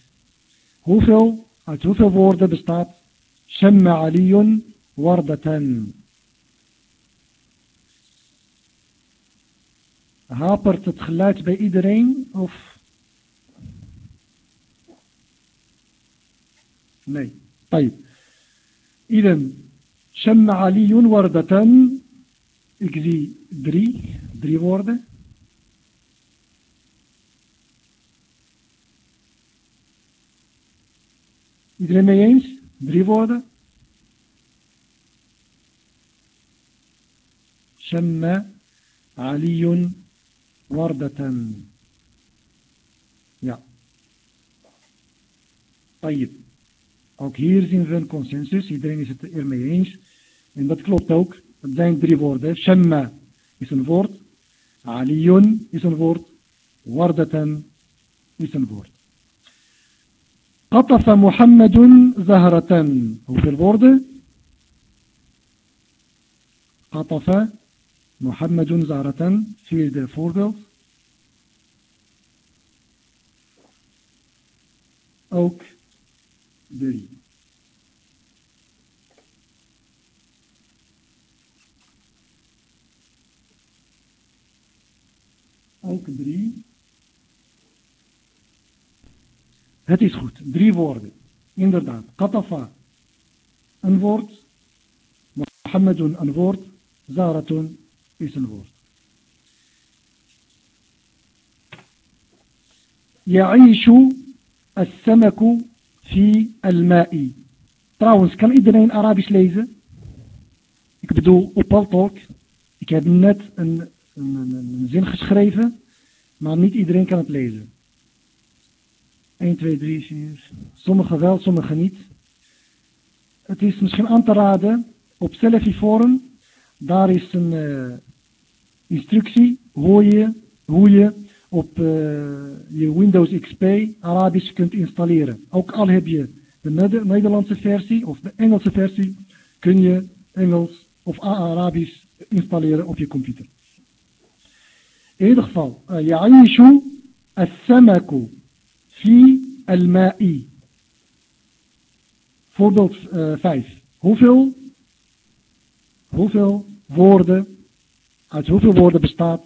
Hoeveel, uit hoeveel woorden bestaat شم علي وردة. هابرت تخلات بإدرين أوف. ني طيب. إذا شم علي وردة. إكزي دري دري وردة. إدرين ما ينس Drie woorden. شم علي وردة Ja. طيب. Ook hier zien we een consensus. Iedereen is het ermee eens. En dat klopt ook. Het zijn drie woorden. Shamma is een woord. Aliyun is een woord. Wardatan is een woord. قطف محمد زهرة. هو في البورد. قطف محمد زهرة في الفوردل أوك. دري أوك دري Het is goed. Drie woorden. Inderdaad. Katafa. Een woord. Mohammedun een woord. Zaratun is een woord. يعيش السمك في الماء trouwens kan iedereen Arabisch lezen ik bedoel op Paltalk ik heb net een, een, een, een zin geschreven maar niet iedereen kan het lezen 1, 2, 3 4. Sommige wel, sommige niet. Het is misschien aan te raden op selfie Forum. Daar is een eh, instructie hoe je, hoe je op eh, je Windows XP Arabisch kunt installeren. Ook al heb je de Nederlandse versie of de Engelse versie, kun je Engels of Arabisch installeren op je computer. In ieder geval, eh, Ya'ishu al-Samaku Fi al-ma'i. Voorbeeld eh, 5. Hoeveel, hoeveel woorden, uit hoeveel woorden bestaat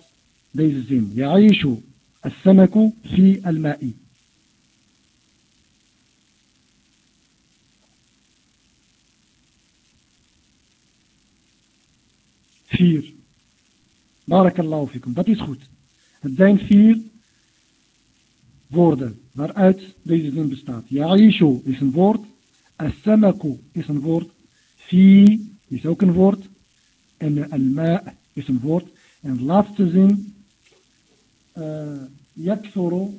deze zin? Ya'ishu al-samaku fi al-ma'i. Vier. Barakallahu fikum. Dat is goed. Het zijn vier woorden waaruit deze zin bestaat. Ya'ishu is een woord. As-samaku is een woord. Fi is ook een woord. En al-ma is een woord. En de laatste zin. Uh, yakthuru.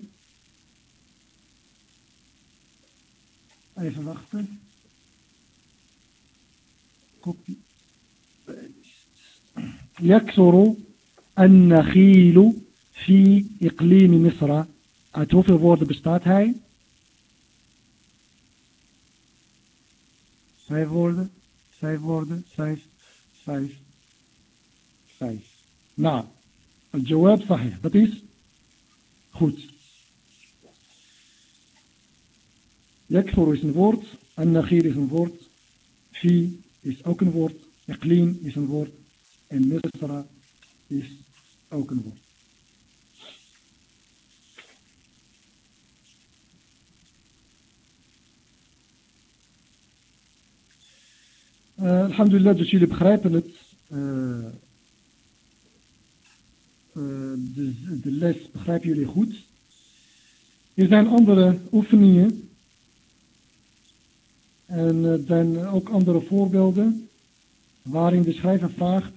Even wachten. Kopie. يكثر النخيل في إقليم مصر uit hoeveel woorden bestaat hij? Vijf woorden, vijf woorden, vijf, vijf, vijf. Nou, het jawab sahih, dat is goed. Yakfur is een woord, an-nakhir is een woord, fi is ook een woord, Iqlim is een woord. En Misra is ook een woord. Uh, alhamdulillah, dus jullie begrijpen het. Uh, uh, de, de les begrijpen jullie goed. Er zijn andere oefeningen. En er zijn ook andere voorbeelden. Waarin de schrijver vraagt.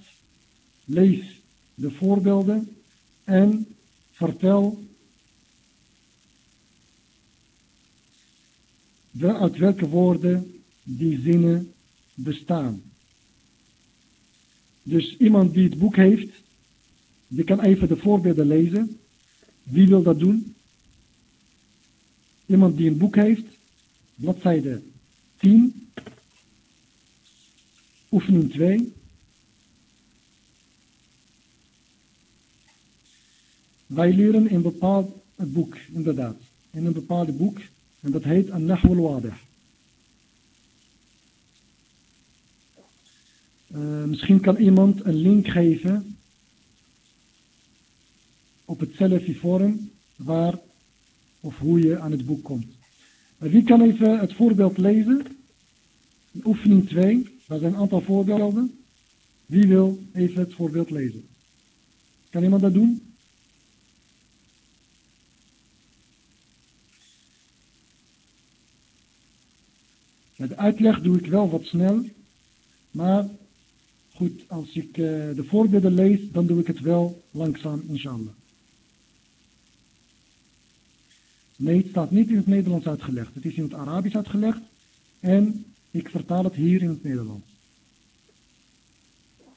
Lees de voorbeelden. En vertel. Uit welke woorden die zinnen bestaan. Dus iemand die het boek heeft, die kan even de voorbeelden lezen. Wie wil dat doen? Iemand die een boek heeft, bladzijde 10, oefening 2. Wij leren in bepaald boek, inderdaad. In een bepaald boek, en dat heet An-Nahw al-Wadih. Uh, misschien kan iemand een link geven op het Salafi forum waar of hoe je aan het boek komt. Uh, wie kan even het voorbeeld lezen? Oefening 2, daar zijn een aantal voorbeelden. Wie wil even het voorbeeld lezen? Kan iemand dat doen? De uitleg doe ik wel wat snel, maar Goed, als ik uh, de voorbeelden lees, dan doe ik het wel langzaam, inshallah. Nee, het staat niet in het Nederlands uitgelegd. Het is in het Arabisch uitgelegd. En ik vertaal het hier in het Nederlands.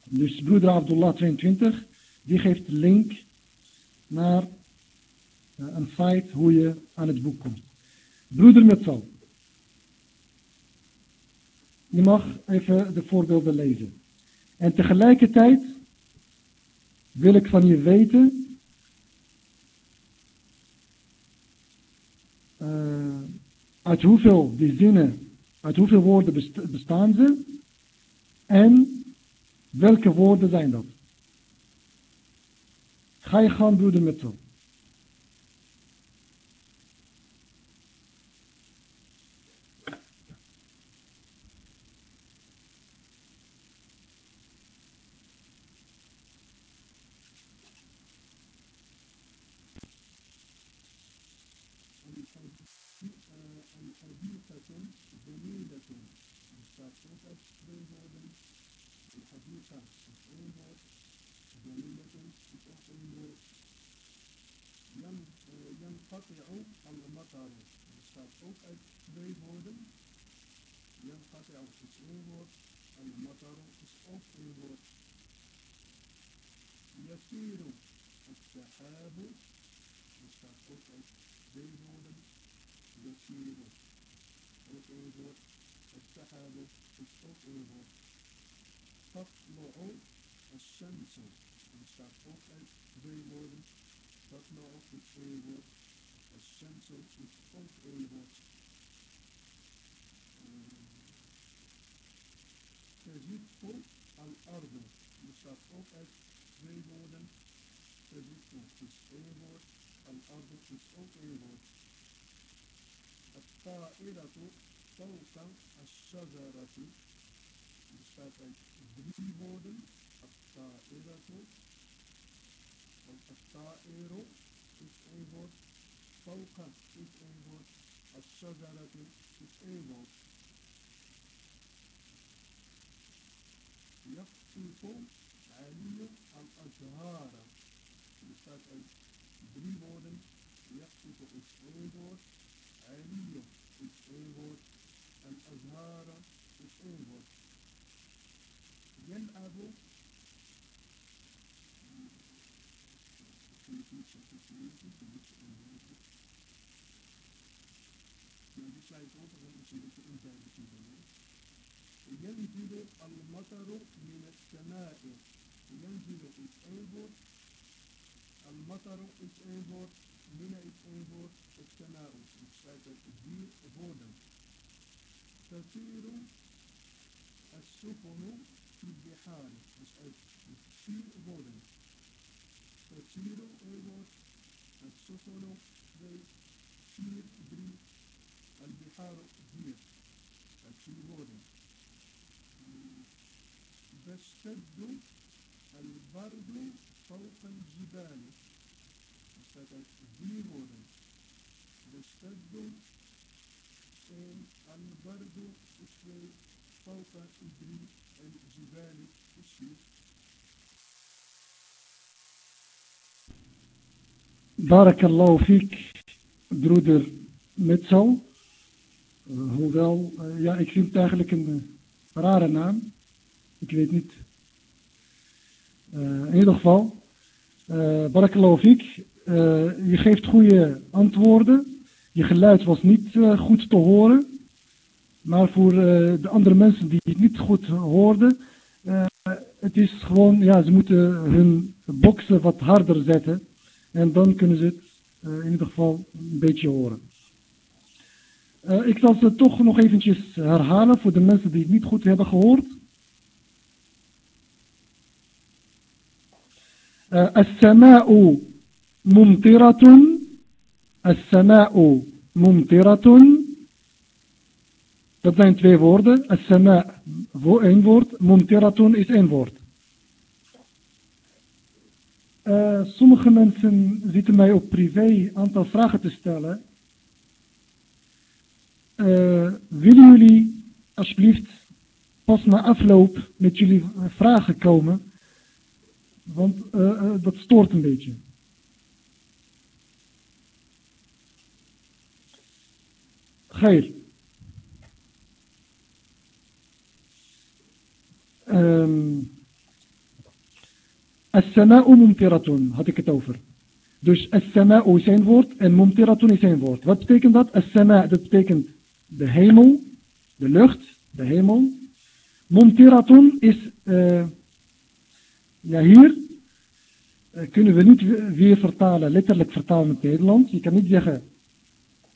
Dus broeder Abdullah 22, die geeft de link naar uh, een site hoe je aan het boek komt. Broeder Metzal. Je mag even de voorbeelden lezen. En tegelijkertijd wil ik van je weten uh, uit hoeveel die uit hoeveel woorden best bestaan ze en welke woorden zijn dat. Ga je gaan broeder met ook uit twee woorden. Yanqati'u is één woord. En Mataru is ook één woord. Yasiru, Al-Sahabu, bestaat ook uit twee woorden. Yasiru, ook één woord. Al-Sahabu is ook één woord. Tatlu'u, Al-Shamsu, bestaat ook uit twee woorden. Tatlu'u is één woord الشمس is ook één woord. تزف الأرض bestaat ook uit twee woorden. تزف is één woord. الأرض is ook één woord. الطائرة فوق الشجرة bestaat uit drie woorden. الطائرة الطائر is één woord. فوق is één woord. الشجرة is één woord. يقصف علي الأزهار bestaat uit drie woorden. يقصف is één woord. علي is één woord. En Azhara is één woord. يلعب ينزل المطر من السماء ينزل is één woord المطر is één woord من is één woord السماء bestaat uit vier woorden تسير السفن البحار dus uit vier woorden. Het Siro, één woord. Het Sofolo, twee. Vier, drie. البحار هي السيبوري تشتد البرد فوق الجبال ستدبيرنا تشتد البرد فوق الجبال بارك الله فيك درودر متسو hoewel, uh, ja, ik vind het eigenlijk een uh, rare naam. Ik weet niet. in ieder geval, fiek, je geeft goede antwoorden. Je geluid was niet goed te horen. Maar voor de andere mensen die het niet goed hoorden, het is gewoon, ja, ze moeten hun boksen wat harder zetten. En dan kunnen ze het uh, in ieder geval een beetje horen. Uh, ik zal ze toch nog eventjes herhalen voor de mensen die het niet goed hebben gehoord. السماء ممطرة السماء ممطرة Dat zijn twee woorden. السماء één woord. ممطرة is één woord. Uh, sommige mensen zitten mij op privé een aantal vragen te stellen. Uh, willen jullie alsjeblieft pas na afloop met jullie vragen komen? Want uh, dat stoort een beetje. Geir. Um, As-sama'u mumtiratun, had ik het over. Dus as-sama'u is een woord en mumtiratun is een woord. Wat betekent dat? As-sama' dat betekent de hemel, de lucht, de hemel. Mumtiratun is, uh, ja hier uh, kunnen we niet weer vertalen, letterlijk vertalen in het Nederlands. Je kan niet zeggen,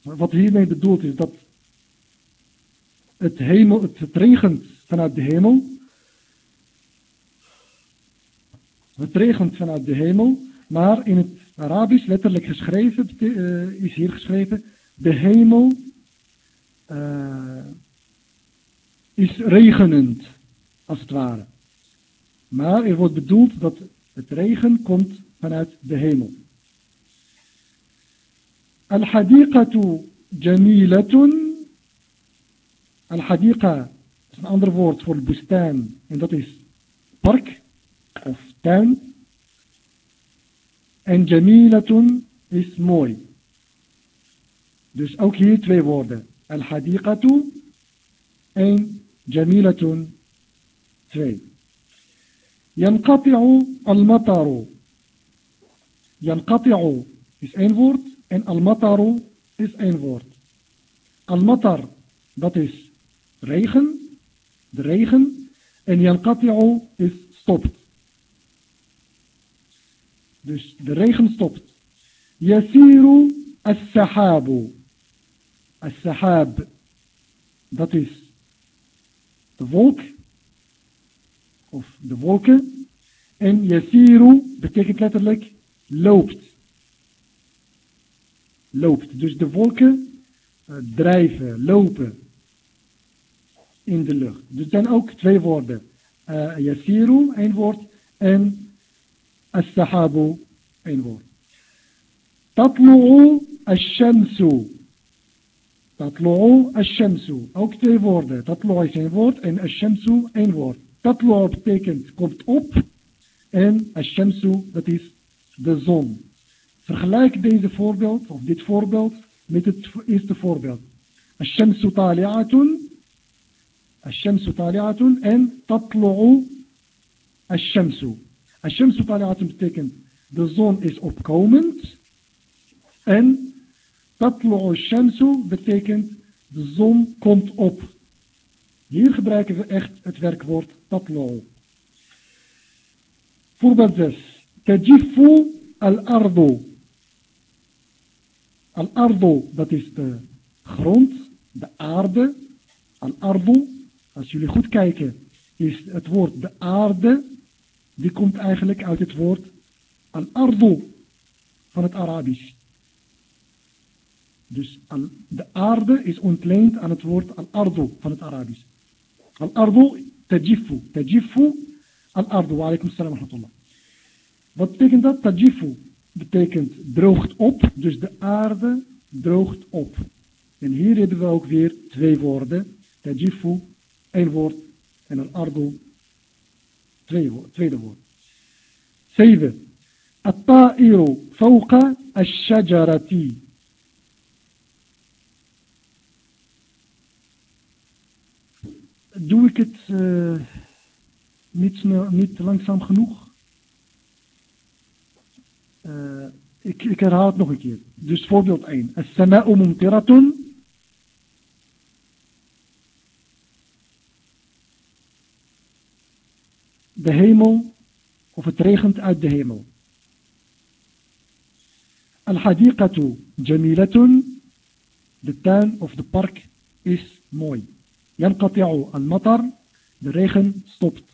wat hiermee bedoeld is, dat het, hemel, het regent vanuit de hemel. Het regent vanuit de hemel, maar in het Arabisch letterlijk geschreven uh, is hier geschreven, de hemel uh, is regenend, als het ware. Maar er wordt bedoeld dat het regen komt vanuit de hemel. Al-hadiqatu jamilatun. Al-hadiqa is een ander woord voor boestijn en dat is park of tuin. En jamilatun is mooi. Dus ook hier twee woorden. الحديقة إن جميلة ينقطع المطر ينقطع is إن المطر is إن المطر that is ريخن ريخن regen ينقطع is stopt. Dus ريخن regen يسير السحاب. As-Sahab, dat is de wolk, of de wolken. En Yasiru betekent letterlijk loopt. Loopt. Dus de wolken eh, drijven, lopen in de lucht. Dus er zijn ook twee woorden. Uh, Yasiru, één woord, en As-Sahabu, één woord. Tatlu'u as-shamsu. Tatlo Ashemsu. Ook twee woorden. Tatlo is één woord en Ashemsu één woord. Tatlo betekent komt op en Ashemsu dat is de zon. Vergelijk deze voorbeeld, of dit voorbeeld, met het eerste voorbeeld. Ashemsu tali'atun. Ashemsu tali'atun en Tatlo'u Ashemsu. Ashemsu tali'atun betekent de zon is opkomend en Tatlu'u Shamsu betekent de zon komt op. Hier gebruiken we echt het werkwoord Tatlu'u. Voorbeeld 6. Tajifu al-ardu. Al-ardu, dat is de grond, de aarde. Al-ardu, als jullie goed kijken is het woord de aarde, die komt eigenlijk uit het woord al-ardu van het Arabisch. Dus de aarde is ontleend aan het woord al-ardu van het Arabisch. Al-ardu tajifu. Tajifu al-ardu. Wa alaikum salam wa rahmatullah. Wat betekent dat? Tajifu betekent droogt op. Dus de aarde droogt op. En hier hebben we ook weer twee woorden. Tajifu, één woord. En al-ardu, tweede woord. Zeven. At-ta'iru fawqa ash-shajarati. doe ik het uh, niet, niet langzaam genoeg? Uh, ik, ik herhaal het nog een keer. Dus voorbeeld 1. As-sama'u mumtiratun. De hemel, of het regent uit de hemel. Al-hadiqatu jamilatun. De tuin of de park is mooi. ينقطع المطر de regen stopt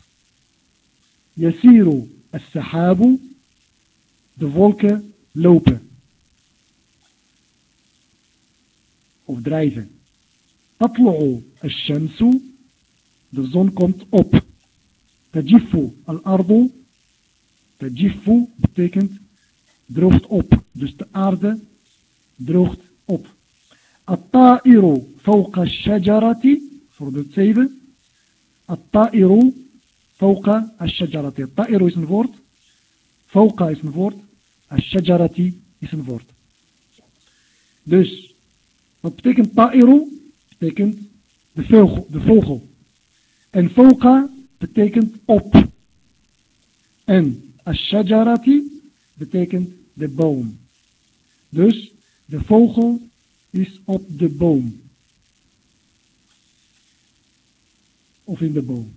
يسير السحاب de wolken lopen of drijven تطلع الشمس de zon komt op تجف الأرض تجف betekent droogt op dus de aarde droogt op الطائر فوق الشجرة Voorbeeld 7. At-ta'iru fawqa ash-shajarati. At-ta'iru is een woord. Fawqa is een woord. Ash-shajarati is een woord. Dus, wat betekent ta'iru? Betekent de vogel. En fawqa betekent op. En ash-shajarati betekent de boom. Dus, de vogel is op de boom. of in de boom.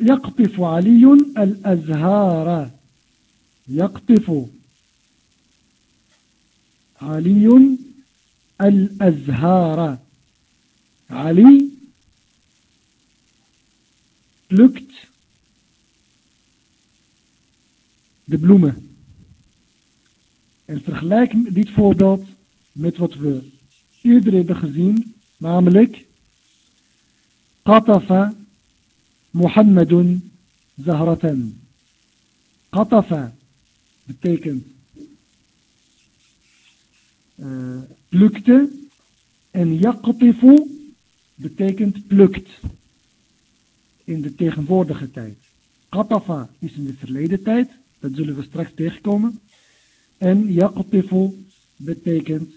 يقطف علي الأزهار يقطف علي الأزهار علي plukt de bloemen. En vergelijk dit voorbeeld met wat we eerder hebben gezien, namelijk قطف محمد زهرة قطف betekent uh, plukte en yaqtifu betekent plukt in de tegenwoordige tijd. Qatafa is in de verleden tijd, dat zullen we straks tegenkomen. En yaqtifu betekent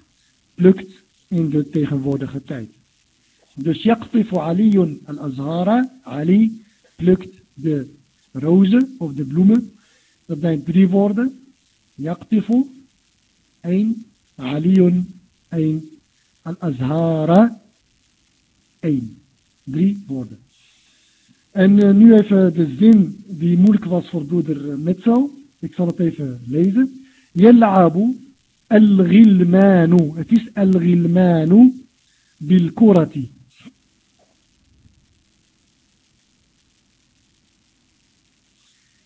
plukt in de tegenwoordige tijd. Dus yaktifu aliyun al-azhara. Ali plukt de rozen of de bloemen. Dat zijn drie woorden. Yaktifu, één. Aliyun, één. Al-azhara, één. Drie woorden. En uh, nu even de zin die moeilijk was voor broeder Metzel. Ik zal het even lezen. Yal'abu al-ghilmanu. Het is al-ghilmanu bil-kurati.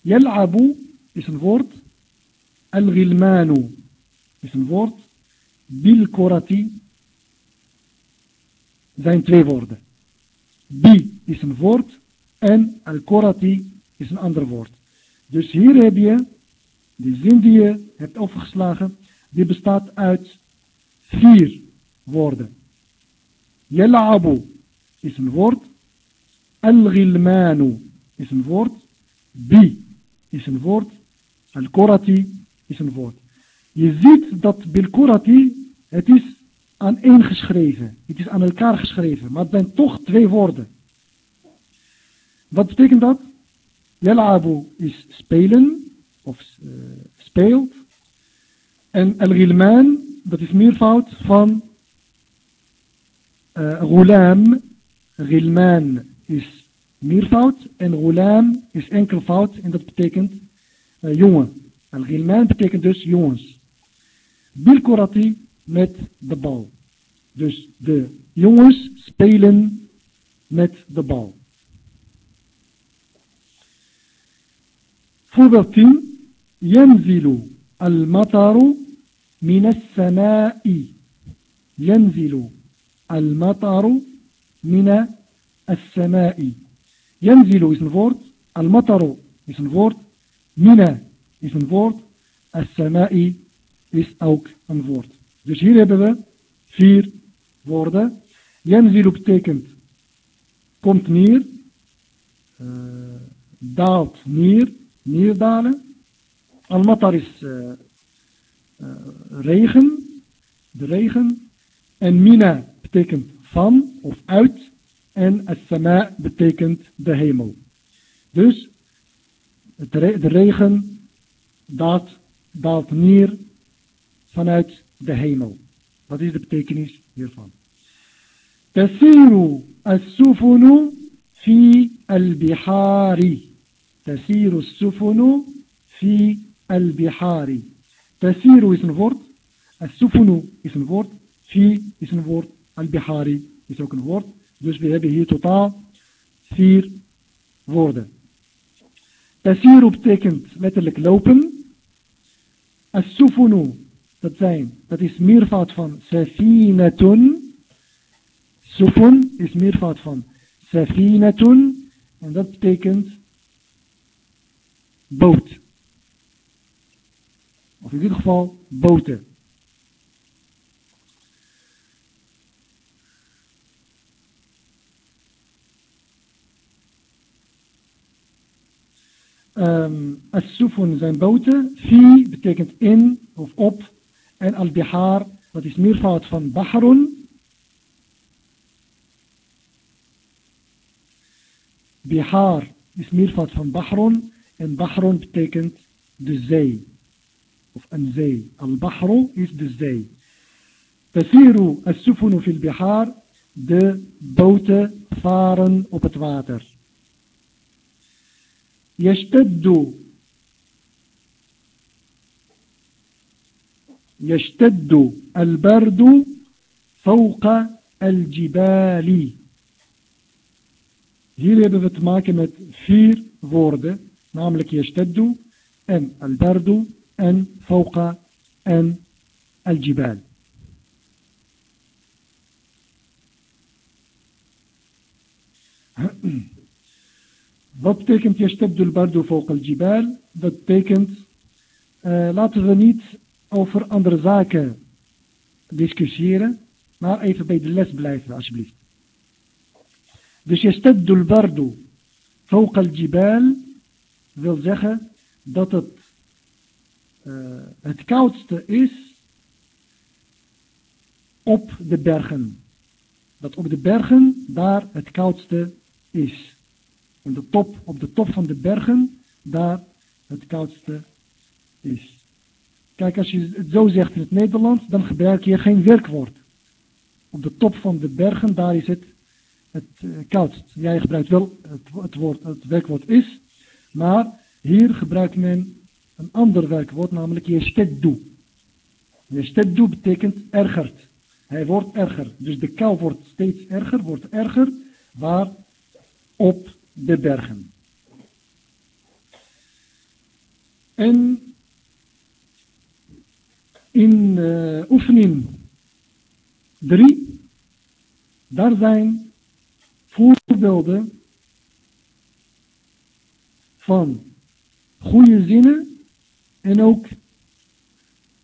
Yal'abu is een woord. Al-ghilmanu is een woord. Bil-korati zijn twee woorden. Bi is een woord en al-korati is een ander woord. Dus hier heb je, de zin die je hebt opgeslagen, die bestaat uit vier woorden. Yal'abu is een woord. Al-ghilmanu is een woord. Bi is een woord. Al-Qurati is een woord. Je ziet dat Bil-Qurati, het is aan één geschreven. Het is aan elkaar geschreven. Maar het zijn toch twee woorden. Wat betekent dat? Yal'abu is spelen. Of uh, speelt. En Al-Ghilman, dat is meervoud van uh, Ghulam. Ghilman is meervoud en ghulam is enkelvoud en dat betekent uh, jongen. Al-ghilman betekent dus jongens. Bilkorati met de bal. Dus de jongens spelen met de bal. Voorbeeld 10. ينزل المطر من السماء ينزل المطر من السماء ينزل is een woord المطر is een woord mina is een woord السماء is ook een woord dus hier hebben we vier woorden ينزل betekent komt neer uh, daalt neer neerdalen al-matar is uh, uh, regen de regen en mina betekent van of uit En as-sama betekent de hemel. Dus de regen daalt, daalt neer vanuit de hemel. Wat is de betekenis hiervan? Tasiru as-sufunu fi al-bihari. Tasiru as-sufunu fi al-bihari. Tasiru is een woord. As-sufunu is een woord. Fi is een woord. Al-bihari is ook een woord. Dus we hebben hier totaal vier woorden. Tasiru betekent letterlijk lopen. As-sufunu, dat zijn, dat is meervoud van safinatun. Sufun is meervoud van safinatun. En dat betekent boot. Of in ieder geval boten. Um, as-sufun zijn boten. Fi betekent in of op. En al-bihar, dat is meervoud van bahrun. Bihar is meervoud van bahrun. En bahrun betekent de zee. Of een zee. Al-bahru is de zee. Tasiru as-sufunu fil bihar. De boten varen op het water. يشتد يشتد البرد فوق الجبال Hier hebben we te maken met vier woorden, namelijk yashtaddu en albardu en fawqa en aljibal. Wat betekent yastabdul bardu fawq? Dat betekent, uh, laten we niet over andere zaken discussiëren, maar even bij de les blijven alsjeblieft. Dus yastabdul bardu fawq al-jibal wil zeggen dat het uh, het koudste is op de bergen. Dat op de bergen daar het koudste is in de top, op de top van de bergen, daar het koudste is. Kijk, als je het zo zegt in het Nederlands, dan gebruik je geen werkwoord. Op de top van de bergen, daar is het het uh, koudst. Jij gebruikt wel het, woord, het werkwoord is, maar hier gebruikt men een ander werkwoord, namelijk yeshteddu. Yeshteddu betekent ergert. Hij wordt erger. Dus de kou wordt steeds erger, wordt erger, waar op de bergen. En in uh, oefening 3, daar zijn voorbeelden van goede zinnen en ook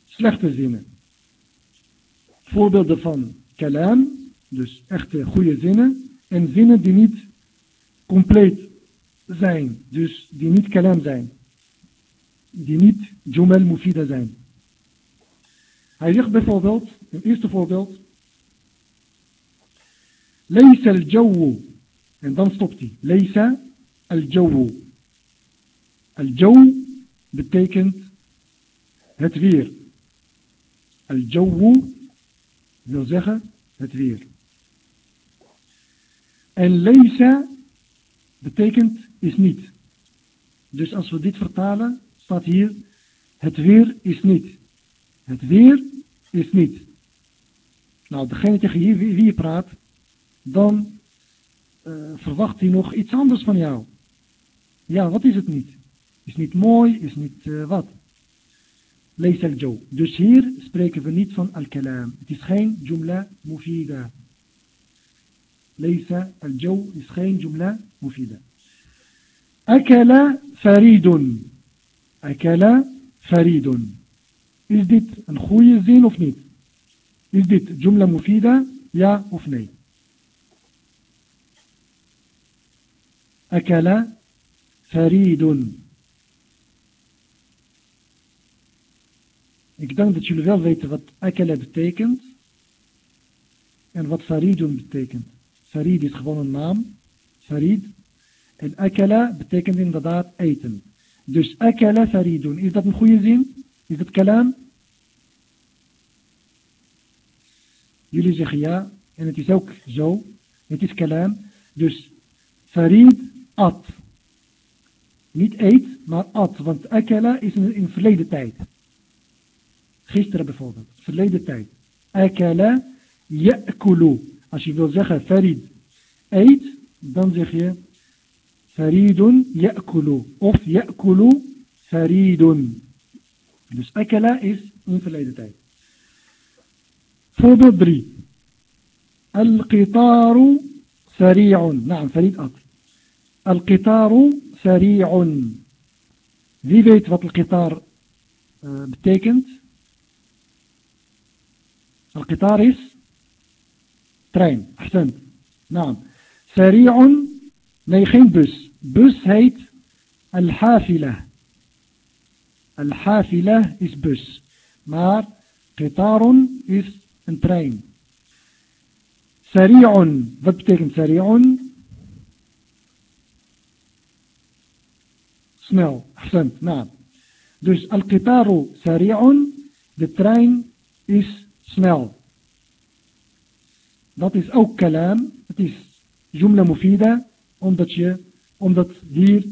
slechte zinnen. Voorbeelden van kalam, dus echte goede zinnen, en zinnen die niet compleet zijn, dus die niet kalam zijn, die niet jumel mufida zijn. Hij zegt bijvoorbeeld, een eerste voorbeeld, Leisa al-jawu, en dan stopt hij, Leisa al-jawu. Al-jawu betekent het weer. Al-jawu wil zeggen het weer. En Leisa betekent is niet. Dus als we dit vertalen, staat hier, het weer is niet. Het weer is niet. Nou, degene tegen wie, wie je praat, dan uh, verwacht hij nog iets anders van jou. Ja, wat is het niet? is niet mooi, is niet uh, wat. Lees al-jaw. Dus hier spreken we niet van al-kalam. Het is geen jumla mufida. ليس الجو geen جملة مفيدة أكل فريد أكل فريد Is dit een goede zin of niet? Is dit jumla mufida? Ja of nee? أكل فريد Ik denk dat jullie wel weten wat akala betekent en wat faridun betekent. Farid is gewoon een naam. Farid. En akala betekent inderdaad eten. Dus akala faridun. Is dat een goede zin? Is dat kalam? Jullie zeggen ja. En het is ook zo. Het is kalam. Dus farid at. Niet eet, maar at. Want akala is in, verleden tijd. Gisteren bijvoorbeeld. Verleden tijd. Akala ya'kulu. Als je wil zeggen Farid eet, dan zeg je Faridun ya'kulu. Of ya'kulu Faridun. Dus akala is in verleden tijd. Voorbeeld 3. القطار سريع نعم فريد أطل القطار سريع Wie weet wat القطار uh, betekent? القطار is trein. Ahsend. Naam. Sari'un. Nee, geen bus. Bus heet al-hafila. Al-hafila is bus. Maar qitarun is een trein. Sari'un. Wat betekent sari'un? Snel. Ahsend. Naam. Dus al-qitaru sari'un. De trein is snel. Dat is ook kalam. Het is jumla mufida. Omdat, je, omdat hier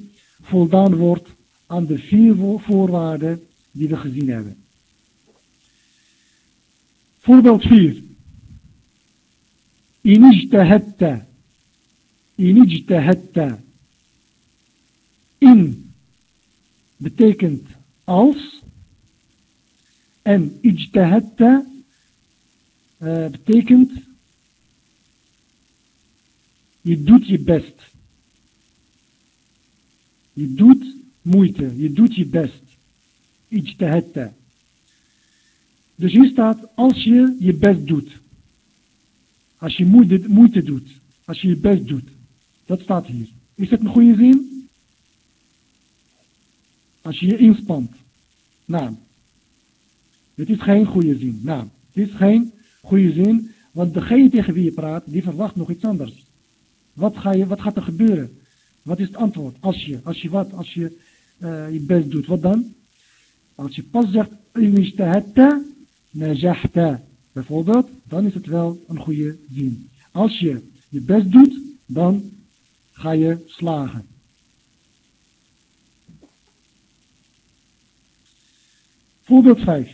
voldaan wordt aan de vier voorwaarden die we gezien hebben. Voorbeeld 4. Inijtahetta. Inijtahetta. In betekent als. En ijtahetta uh, betekent je doet je best. Je doet moeite. Je doet je best. Ijtahetta. Dus hier staat, als je je best doet. Als je moeite, moeite doet. Als je je best doet. Dat staat hier. Is dat een goede zin? Als je je inspant. Nou. Dit is geen goede zin. Nou. Dit is geen goede zin. Want degene tegen wie je praat, die verwacht nog iets anders. Wat, ga je, wat gaat er gebeuren? Wat is het antwoord? Als je, als je wat? Als je uh, je best doet, wat dan? Als je pas zegt, inistahata, najahta, bijvoorbeeld, dan is het wel een goede zin. Als je je best doet, dan ga je slagen. Voorbeeld 5.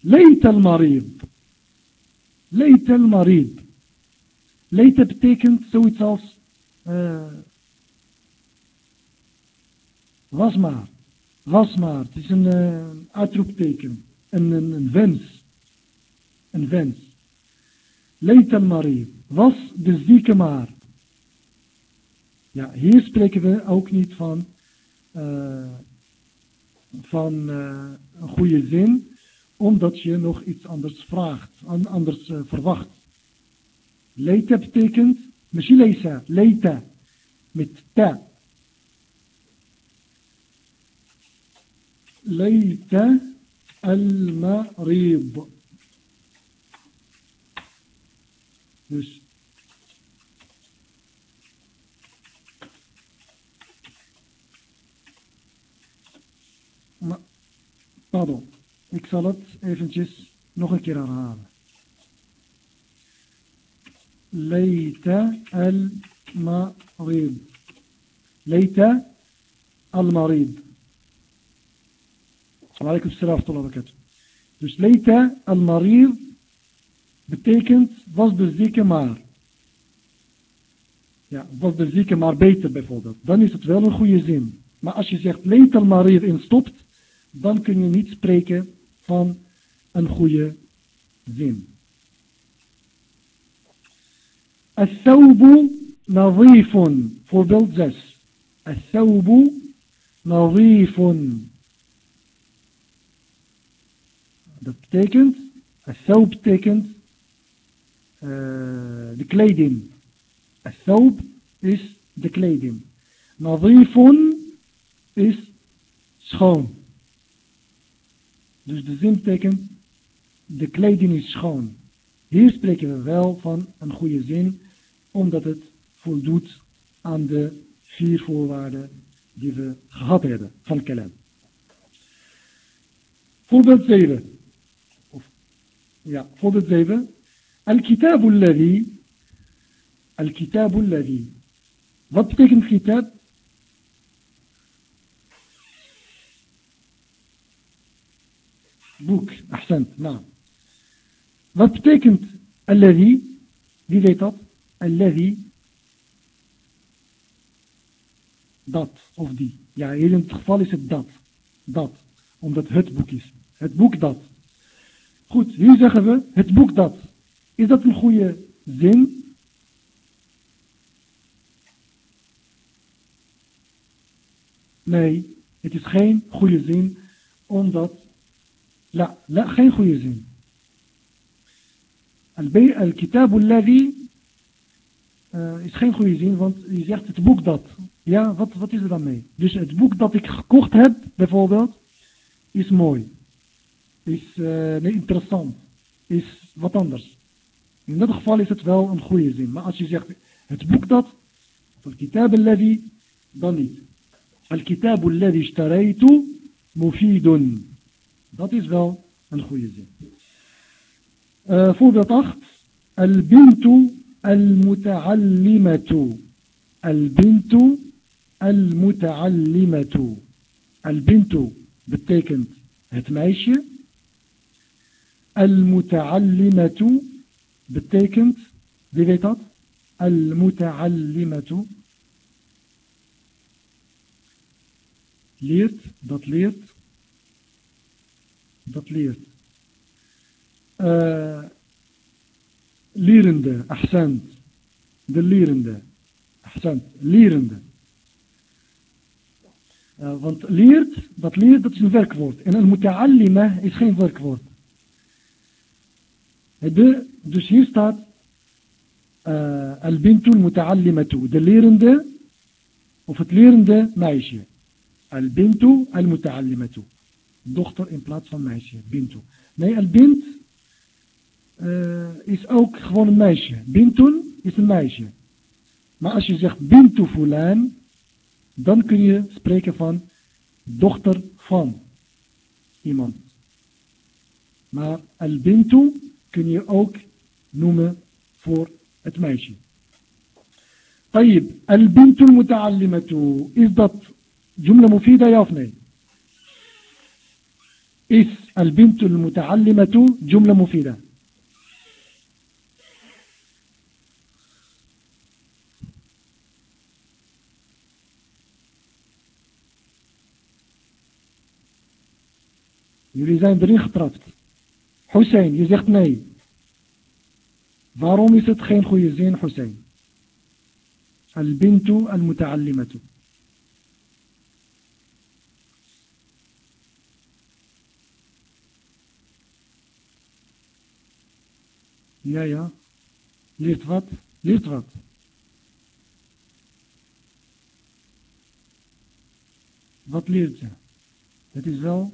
Leet al-marid. Leet al-marid. Leed betekent zoiets als uh, was maar. Was maar. Het is een uh, uitroepteken. Een, een, wens. Een wens. Leed Marie. Was de zieke maar. Ja, hier spreken we ook niet van, uh, van een goede zin, omdat je nog iets anders vraagt, anders verwacht. Leita betekent, misschien leesa, leita, met ta. Leita al-marib. Dus pardon, ik zal het eventjes nog een keer herhalen. ليت المريض ليت المريض عليكم السلام ورحمة الله وبركاته Dus leita al-marir betekent was de zieke maar. Ja, was de zieke maar beter bijvoorbeeld. Dan is het wel een goede zin. Maar als je zegt leed al marir in stopt, dan kun je niet spreken van een goede zin. الثوب نظيف voorbeeld 6 الثوب نظيف dat betekent الثوب betekent uh, de kleding الثوب is de kleding نظيف is schoon dus de zin betekent de kleding is schoon hier spreken we wel van een goede zin omdat het voldoet aan de vier voorwaarden die we gehad hebben van kalam. Voorbeeld 7. Of, ja, voorbeeld 7. Al-kitab alladhi. Al-kitab alladhi. Wat betekent kitab? Boek. Ahsend. Nou. Wat betekent alladhi? Wie weet dat? Alladhi dat of die. Ja, in het geval is het dat. Dat. Omdat het boek is. Het boek dat. Goed, hier zeggen we het boek dat. Is dat een goede zin? Nee, het is geen goede zin, omdat... La, la geen goede zin. Al-kitab al-ladhi uh, is geen goede zin, want je zegt het boek dat. Ja, wat, wat is er dan mee? Dus het boek dat ik gekocht heb, bijvoorbeeld, is mooi. Is uh, interessant. Is wat anders. In dat geval is het wel een goede zin. Maar als je zegt het boek dat, al-kitab al dan niet. Al-kitab alladhi ishtaraytu mufidun. Dat is wel een goede zin. Uh, voorbeeld 8. Al-bintu المتعلمة البنت المتعلمة. البنت بتتكن هتمعيشي المتعلمة بتتكن ديفيتات المتعلمة. ليت دوت ليت دوت ليت. آه، lerende, ahsant. De lerende. Ahsant, lerende. Uh, want leert, dat leert, dat is een werkwoord. En een muta'allima is geen werkwoord. De, dus hier staat uh, al-bintu al-muta'allimatu. De lerende, of het lerende meisje. Al-bintu al-muta'allimatu. Dochter in plaats van meisje. Bintu. Nee, al-bint uh, is ook gewoon een meisje. Bintun is een meisje. Maar als je zegt bintu fulan, dan kun je spreken van dochter van iemand. Maar al-bintu kun je ook noemen voor het meisje. طيب البنت المتعلمة is dat جملة مفيدة يا of nee is البنت المتعلمة جملة مفيدة Jullie zijn erin getrapt. Hussein, je zegt nee. Waarom is het geen goede zin, Hussein? Al-bintu al-muta'allimatu. Ja, ja. Leert wat? Leert wat? Wat leert ze? Het is wel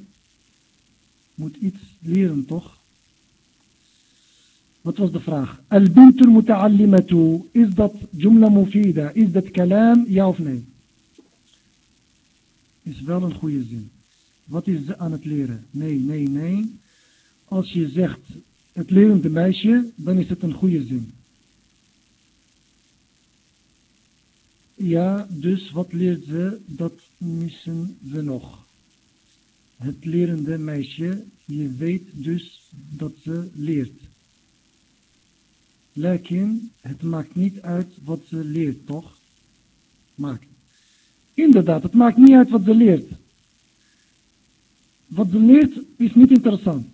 moet iets leren, toch? Wat was de vraag? Al-bintul muta'allimatu, is dat jumla mufida? Is dat kalam, ja of nee? Is wel een goede zin. Wat is ze aan het leren? Nee, nee, nee. Als je zegt het lerende meisje, dan is het een goede zin. Ja, dus wat leert ze? Dat missen we nog het lerende meisje, je weet dus dat ze leert. Lekin, het maakt niet uit wat ze leert, toch? Maakt. Inderdaad, het maakt niet uit wat ze leert. Wat ze leert is niet interessant.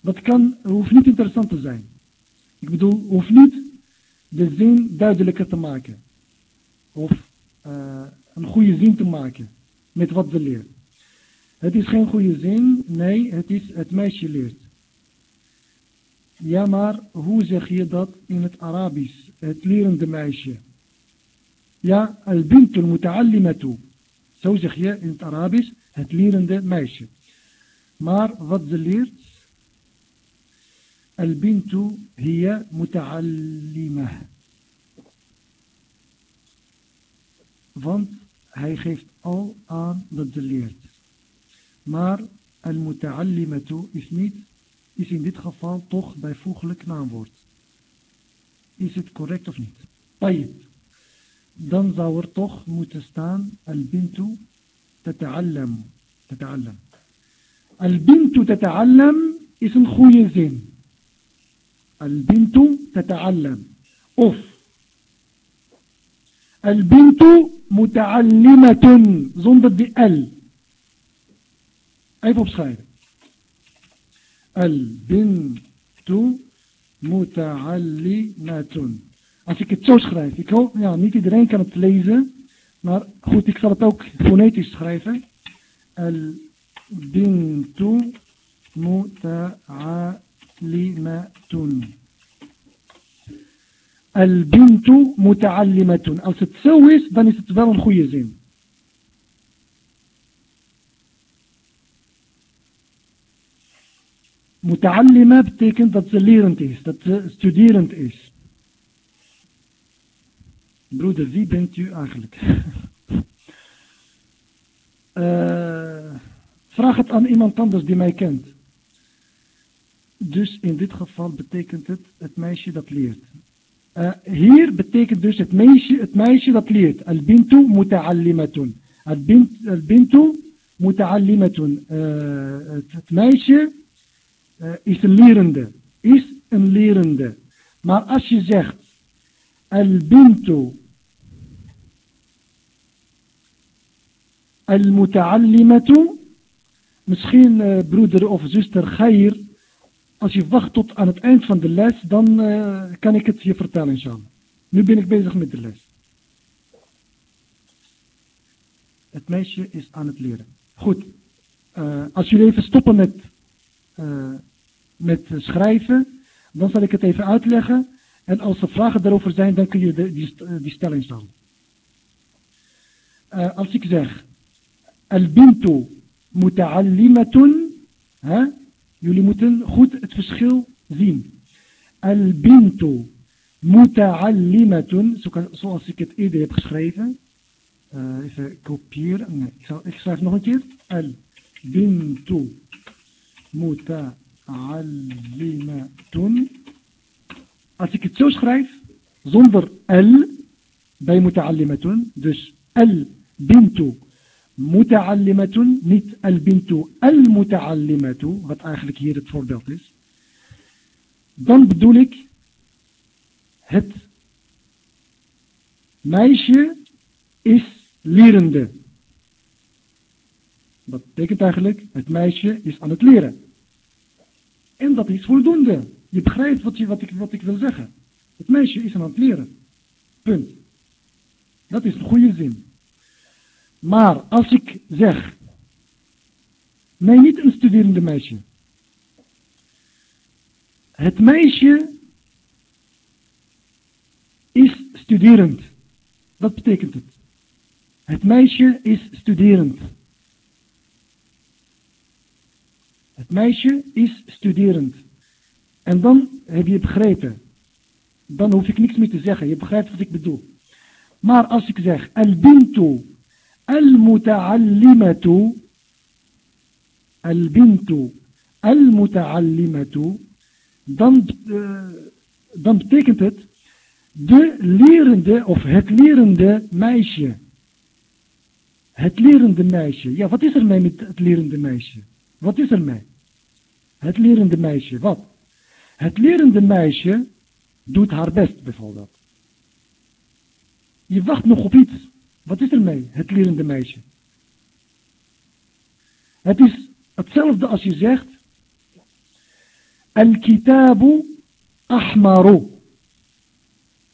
Dat kan, hoeft niet interessant te zijn. Ik bedoel, hoeft niet de zin duidelijker te maken. Of uh, een goede zin te maken met wat ze leert. Het is geen goede zin, nee, het is het meisje leert. Ja, maar hoe zeg je dat in het Arabisch? Het lerende meisje. Ja, al-bint al-muta'allimatu. Zo zeg je in het Arabisch het lerende meisje. Maar wat ze leert, al-bintu hiya muta'allimah. Want hij geeft al aan dat ze leert. Maar al-muta'allimatu is niet, is in dit geval toch bijvoeglijk naamwoord. Is het correct of niet? Tayyip. Dan zou er toch moeten staan al-bintu tata'allam. Tata'allam. Al-bintu tata'allam is een goede zin. Al-bintu tata'allam. Of Al-bintu muta'allimatun zonder die L. Even opschrijven. Al-bintu muta'allimatun. Als ik het zo schrijf, ik hoop, ja, niet iedereen kan het lezen, maar goed, ik zal het ook fonetisch schrijven. Al-bintu muta'allimatun. Al-bintu muta'allimatun. Als het zo is, dan is het wel een goede zin. Muta'allima betekent dat ze lerend is, dat ze studerend is. Broeder, wie bent u eigenlijk? uh, vraag het aan iemand anders die mij kent. Dus in dit geval betekent het het meisje dat leert. Uh, hier betekent dus het meisje, het meisje dat leert. Al-bintu muta'allimatun. Al-bintu muta'allimatun. Uh, het meisje uh, is een lerende. Is een lerende. Maar als je zegt al-bintu al-muta'allimatu misschien uh, broeder of zuster Gair als je wacht tot aan het eind van de les dan uh, kan ik het je vertellen inshallah. Nu ben ik bezig met de les. Het meisje is aan het leren. Goed. Als jullie even stoppen met met schrijven, dan zal ik het even uitleggen. En als er vragen daarover zijn, dan kun je de, die, die stelling stellen. Uh, als ik zeg, al-bintu muta'allimatun, jullie moeten goed het verschil zien. Al-bintu muta'allimatun, zoals ik het eerder heb geschreven. Uh, even kopiëren. Ik, zal, ik schrijf nog een keer. Al-bintu muta'allimatun. Als ik het zo schrijf, zonder L bij muta'allimatun, dus al bintu muta'allimatun, niet al bintu al muta'allimatu, wat eigenlijk hier het voorbeeld is, dan bedoel ik het meisje is lerende. Dat betekent eigenlijk, het meisje is aan het leren. En dat is voldoende. Je begrijpt wat, je, wat, ik, wat ik wil zeggen. Het meisje is aan het leren. Punt. Dat is een goede zin. Maar als ik zeg, nee niet een studerende meisje. Het meisje is studerend. Dat betekent het. Het meisje is studerend. Het meisje is studerend. En dan heb je begrepen. Dan hoef ik niks meer te zeggen. Je begrijpt wat ik bedoel. Maar als ik zeg al-bintu al-muta'allimatu al-bintu al-muta'allimatu dan, uh, dan betekent het de lerende of het lerende meisje. Het lerende meisje. Ja, wat is er mee met het lerende meisje? Wat is er mee? Het lerende meisje, wat? Het lerende meisje doet haar best bijvoorbeeld. Je wacht nog op iets. Wat is er mee, het lerende meisje? Het is hetzelfde als je zegt Al-kitabu ahmaru.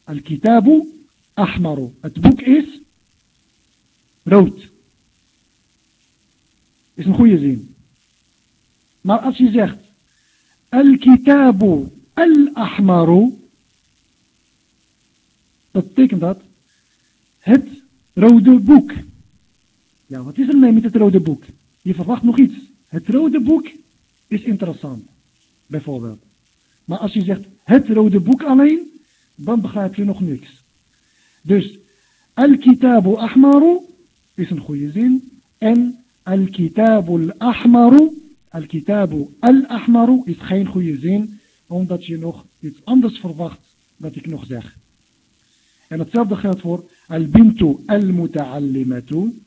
Al-kitabu ahmaru. Het boek is rood. Is een goede zin. Maar als je zegt Al-kitabu al-ahmaru. Dat betekent dat het rode boek. Ja, wat is er mee met het rode boek? Je verwacht nog iets. Het rode boek is interessant, bijvoorbeeld. Maar als je zegt het rode boek alleen, dan begrijp je nog niks. Dus al-kitabu ahmaru is een goede zin. En al-kitabu al-ahmaru, al-kitabu al-ahmaru is geen goede zin, omdat je nog iets anders verwacht dat ik nog zeg. En hetzelfde geldt voor al-bintu al-muta'allimatu,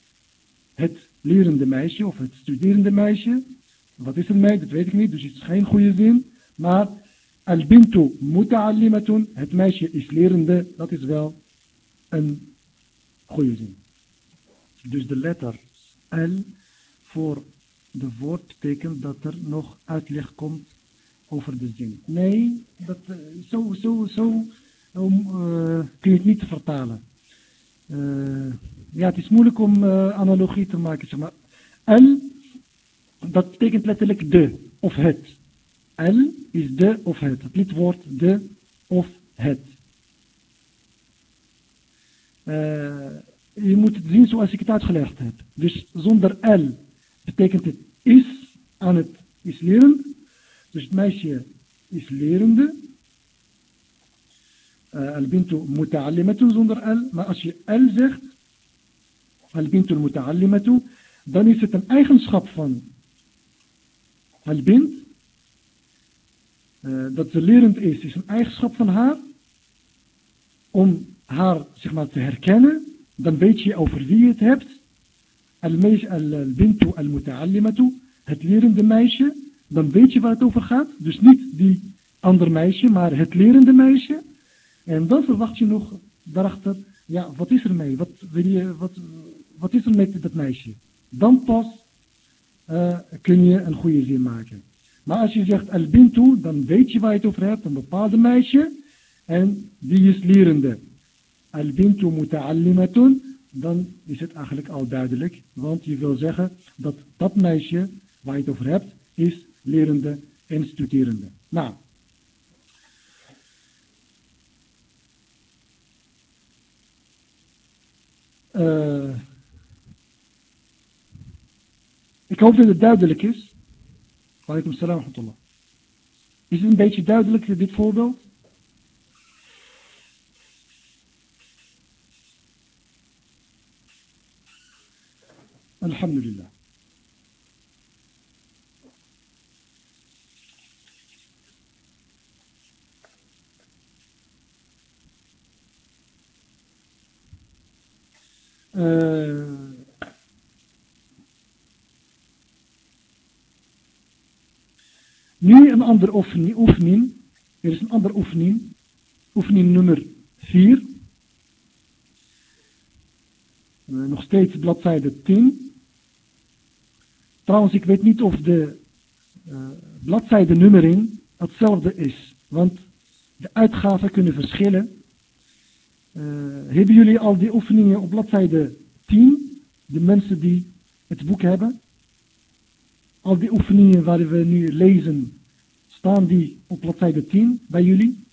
het lerende meisje of het studerende meisje. Wat is er mee? Dat weet ik niet, dus het is geen goede zin. Maar al-bintu muta'allimatun, het meisje is lerende, dat is wel een goede zin. Dus de letter L voor de woord betekent dat er nog uitleg komt over de zin. Nee, dat, uh, zo, zo, zo uh, kun je het niet vertalen. Uh, ja, het is moeilijk om analogie te maken. Zeg maar. L, dat betekent letterlijk de of het. L is de of het. Het lidwoord de of het. Je moet het zien zoals ik het uitgelegd heb. Dus zonder L betekent het is aan het is lerend. Dus het meisje is lerende. Al-bintu muta'allimatun zonder L. Maar als je L zegt, al-bintu muta'allimatu, dan is het een eigenschap van al-bint. Uh, dat ze lerend is, is een eigenschap van haar. Om haar zeg maar, te herkennen, dan weet je over wie je het hebt. Al-bintu al-muta'allimatu, het lerende meisje. Dan weet je waar het over gaat. Dus niet die ander meisje, maar het lerende meisje. En dan verwacht je nog daarachter, ja, wat is er mee? Wat, wil je, wat, wat is er met dat meisje? Dan pas uh, kun je een goede zin maken. Maar als je zegt al-bintu, dan weet je waar je het over hebt, een bepaalde meisje. En die is lerende. Al-bintu muta'allimatun, dan is het eigenlijk al duidelijk. Want je wil zeggen dat dat meisje waar je het over hebt, is lerende en studerende. Nou, Uh, ik hoop dat het duidelijk is. Walaikum salam. Is het een beetje duidelijk, dit voorbeeld? Alhamdulillah. Uh, nu een andere oefening, oefening. Er is een andere oefening. Oefening nummer 4. Uh, nog steeds bladzijde 10. Trouwens, ik weet niet of de uh, bladzijde nummering hetzelfde is. Want de uitgaven kunnen verschillen. Uh, hebben jullie al die oefeningen op bladzijde 10? De mensen die het boek hebben? Al die oefeningen waar we nu lezen, staan die op bladzijde 10 bij jullie?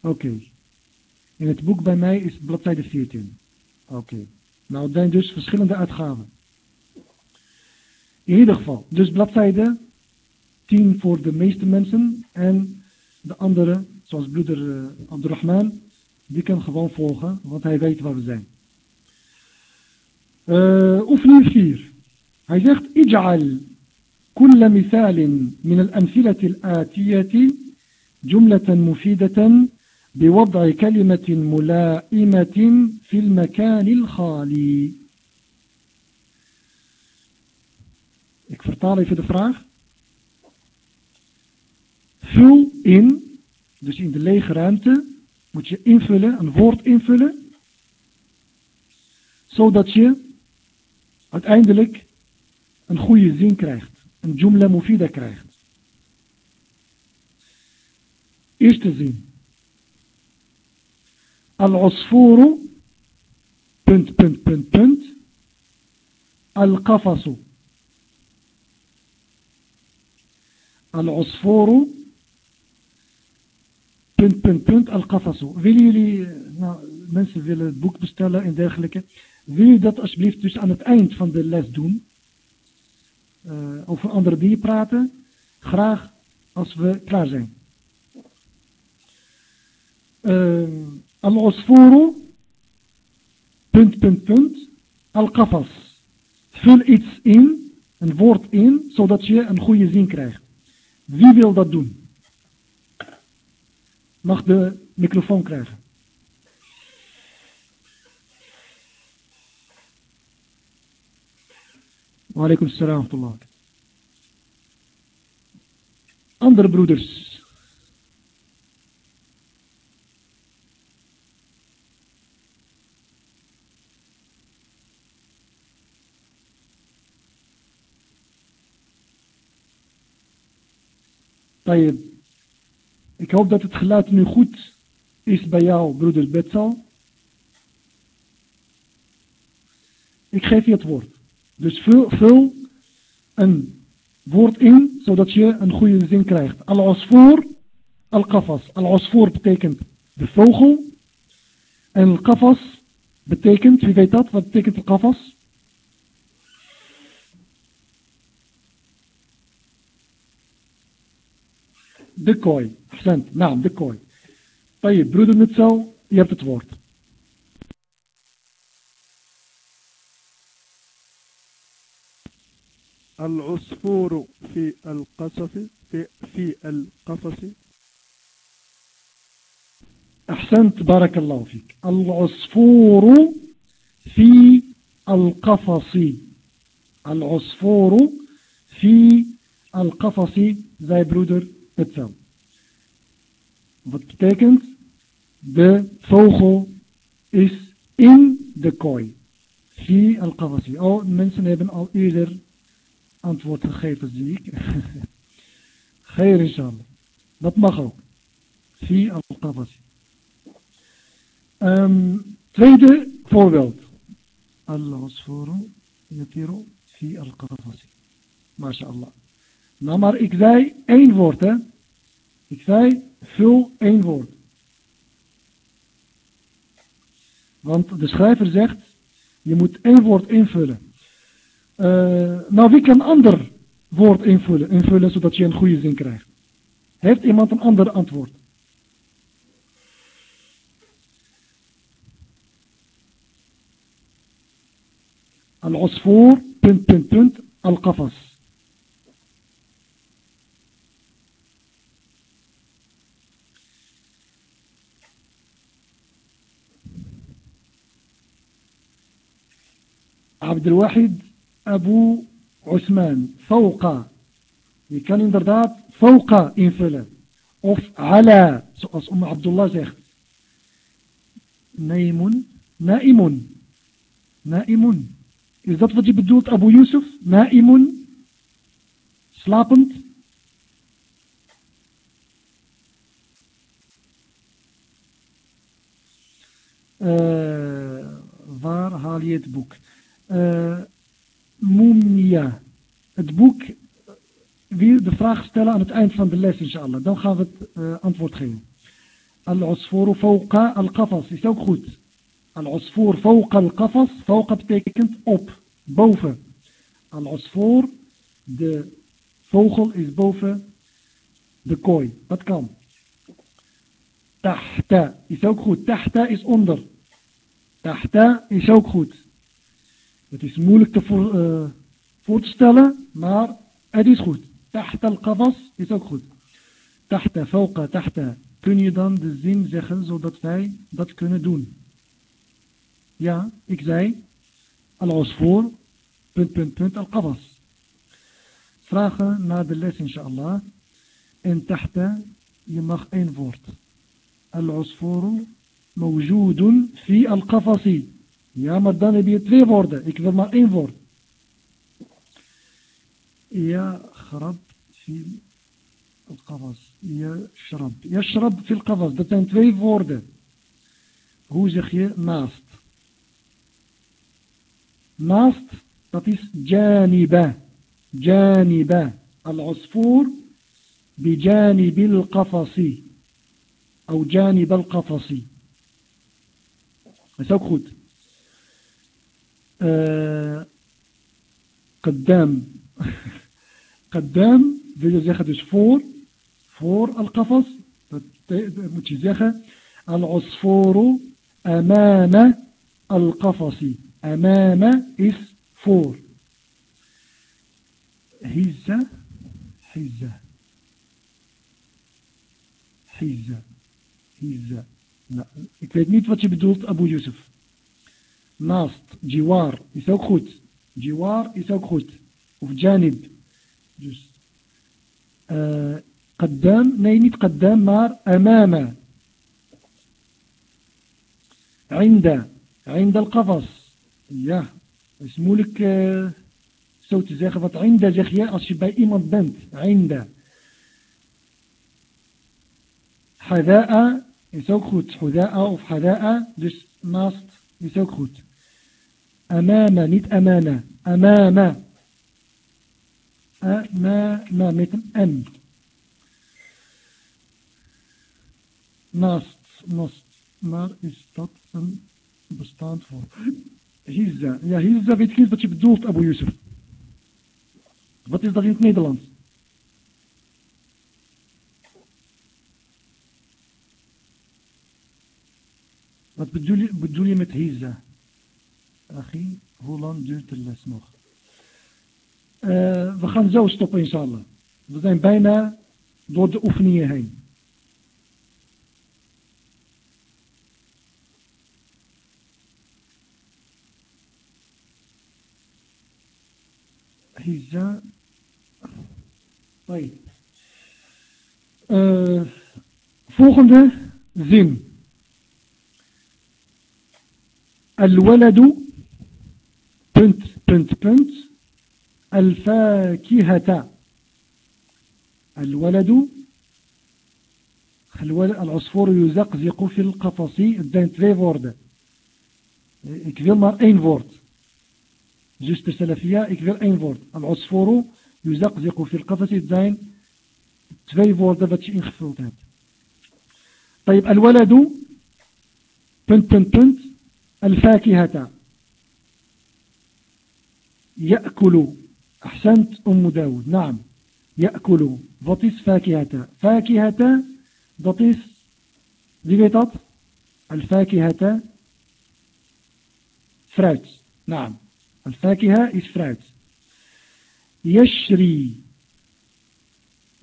Oké. In het boek bij mij is bladzijde 14. Oké. Nou, het zijn dus verschillende uitgaven. In ieder geval, dus bladzijde 10 voor de meeste mensen en de andere zoals broeder uh, Abdurrahman, die kan gewoon volgen, want hij weet waar we zijn. Uh, oefening 4. Hij zegt, اجعل كل مثال من الأمثلة الآتية جملة مفيدة بوضع كلمة ملائمة في المكان الخالي. Ik vertaal even de vraag. Vul in Dus in de lege ruimte moet je invullen, een woord invullen zodat je uiteindelijk een goede zin krijgt. Een jumla mufida krijgt. Eerste zin. Al-Osfuru, punt, punt, punt, punt. Al-Qafasu. Al-Osfuru, punt, punt, punt, Al-Qafasu. Willen jullie, nou, mensen willen het boek bestellen en dergelijke. Wil je dat alsjeblieft dus aan het eind van de les doen? Uh, over andere dingen praten? Graag als we klaar zijn. Uh, Al-Osfuru, punt, punt, punt, Al-Qafas. Vul iets in, een woord in, zodat je een goede zin krijgt. Wie wil dat doen? Mag de microfoon krijgen. Walaikum salam wa Andere broeders. Ik hoop dat het geluid nu goed is bij jou, broeder Betsal. Ik geef je het woord. Dus vul, vul een woord in, zodat je een goede zin krijgt. Al-Asfoor, Al-Qafas. Al-Asfoor betekent de vogel. En Al-Qafas betekent, wie weet dat, wat betekent Al-Qafas? Accent, naam, de kooi. je broeder Mitzel, je hebt het woord. العصفور في القصف في, في القفص. أحسنت بارك الله فيك. العصفور في القفص. العصفور في القفص. زي برودر hetzelfde. Wat betekent? De vogel is in de kooi. Fi al-qawasi. Oh, mensen hebben al eerder antwoord gegeven, zie ik. Geir inshallah. Dat mag ook. Fi al-qawasi. Um, tweede voorbeeld. Al-asfuru yatiru fi al-qawasi. MashaAllah. Nou, maar ik zei één woord, hè. Ik zei, vul één woord. Want de schrijver zegt, je moet één woord invullen. Uh, nou, wie kan ander woord invullen, invullen, zodat je een goede zin krijgt? Heeft iemand een ander antwoord? Al-Osfoor, punt, punt, punt, al-Qafas. عبد الواحد أبو عثمان فوق je kan inderdaad fauqa invullen of ala zoals Umm Abdullah zegt naimun naimun naimun is dat wat je bedoelt Abu Yusuf naimun slapend uh, waar haal je het boek uh, Mumia. Het boek, weer de vraag stellen aan het eind van de les, inshallah. Dan gaan we het uh, antwoord geven. Al-Osforu fawqa al-Qafas is ook goed. Al-Osfoor fawqa al-Qafas. Fawqa betekent op, boven. Al-Osfoor, de vogel is boven de kooi. Dat kan. Tahta is ook goed. Tahta is onder. Tahta is ook goed. Het is moeilijk te eh, voor, te stellen, maar het is goed. Tahta al-qabas is ook goed. Tahta, fauqa, tahta. Kun je dan de zin zeggen zodat wij dat kunnen doen? Ja, ik zei al-usfoor, punt, punt, punt, Al-qabas. Vragen na de les inshallah. En tahta, je mag één woord. Al-usfoor mawjoodun fi al-kavasi. Ja, maar dan heb je twee woorden. Ik wil maar één woord. يغرب في القفص يشرب يشرب في القفص dat zijn twee woorden hoe zeg je naast naast dat is جانبة جانبة العصفور بجانب القفص أو جانب القفص dat is ook goed uh, آه، قدام. قدام فيجا زيخدش فور فور القفص. متزيخة العصفور أمام القفص. أمام إس فور. هزة هزة هزة هزة لا. اكتب نيت واتش بدولت أبو يوسف. ناست جوار يساوي خوت جوار يساوي خوت وفي جانب جس. آه، قدام نايني قدام مار أمام عند عند القفص. يا اسمولك آه، صوت آه زخفت عند زخياء أشبه إيما بنت. عند. حذاء يساوي خوت حذاء أو حذاء جس ناست يساوي خوت Amama, niet amana. Amama. Amama, met een M. Naast, naast. Maar is dat een bestand voor. Hiza, Ja, Hiza weet ik niet wat je bedoelt, Abu Yusuf. Wat is dat in het Nederlands? Wat bedoel je, met Hiza? Hoe lang duurt de les nog? Uh, we gaan zo stoppen inshallah. We zijn bijna door de oefeningen heen. Uh, volgende zin. Al-waladu. بنت بنت بنت الفاكهة. الولد العصفور يزقزق في القفص. دين تري فورد اكفيل مار أين فورد جست السلفية اكفيل أين فورد العصفور يزقزق في القفص. دين تري فورد باتش انخفلت طيب الولد بنت بنت بنت الفاكهة. يأكل. أحسنت أم داود. نعم. يأكل. ضطيس فاكهة. فاكهة. ضطيس. ديبيتات الفاكهة فرات نعم. الفاكهة is فرات يشري.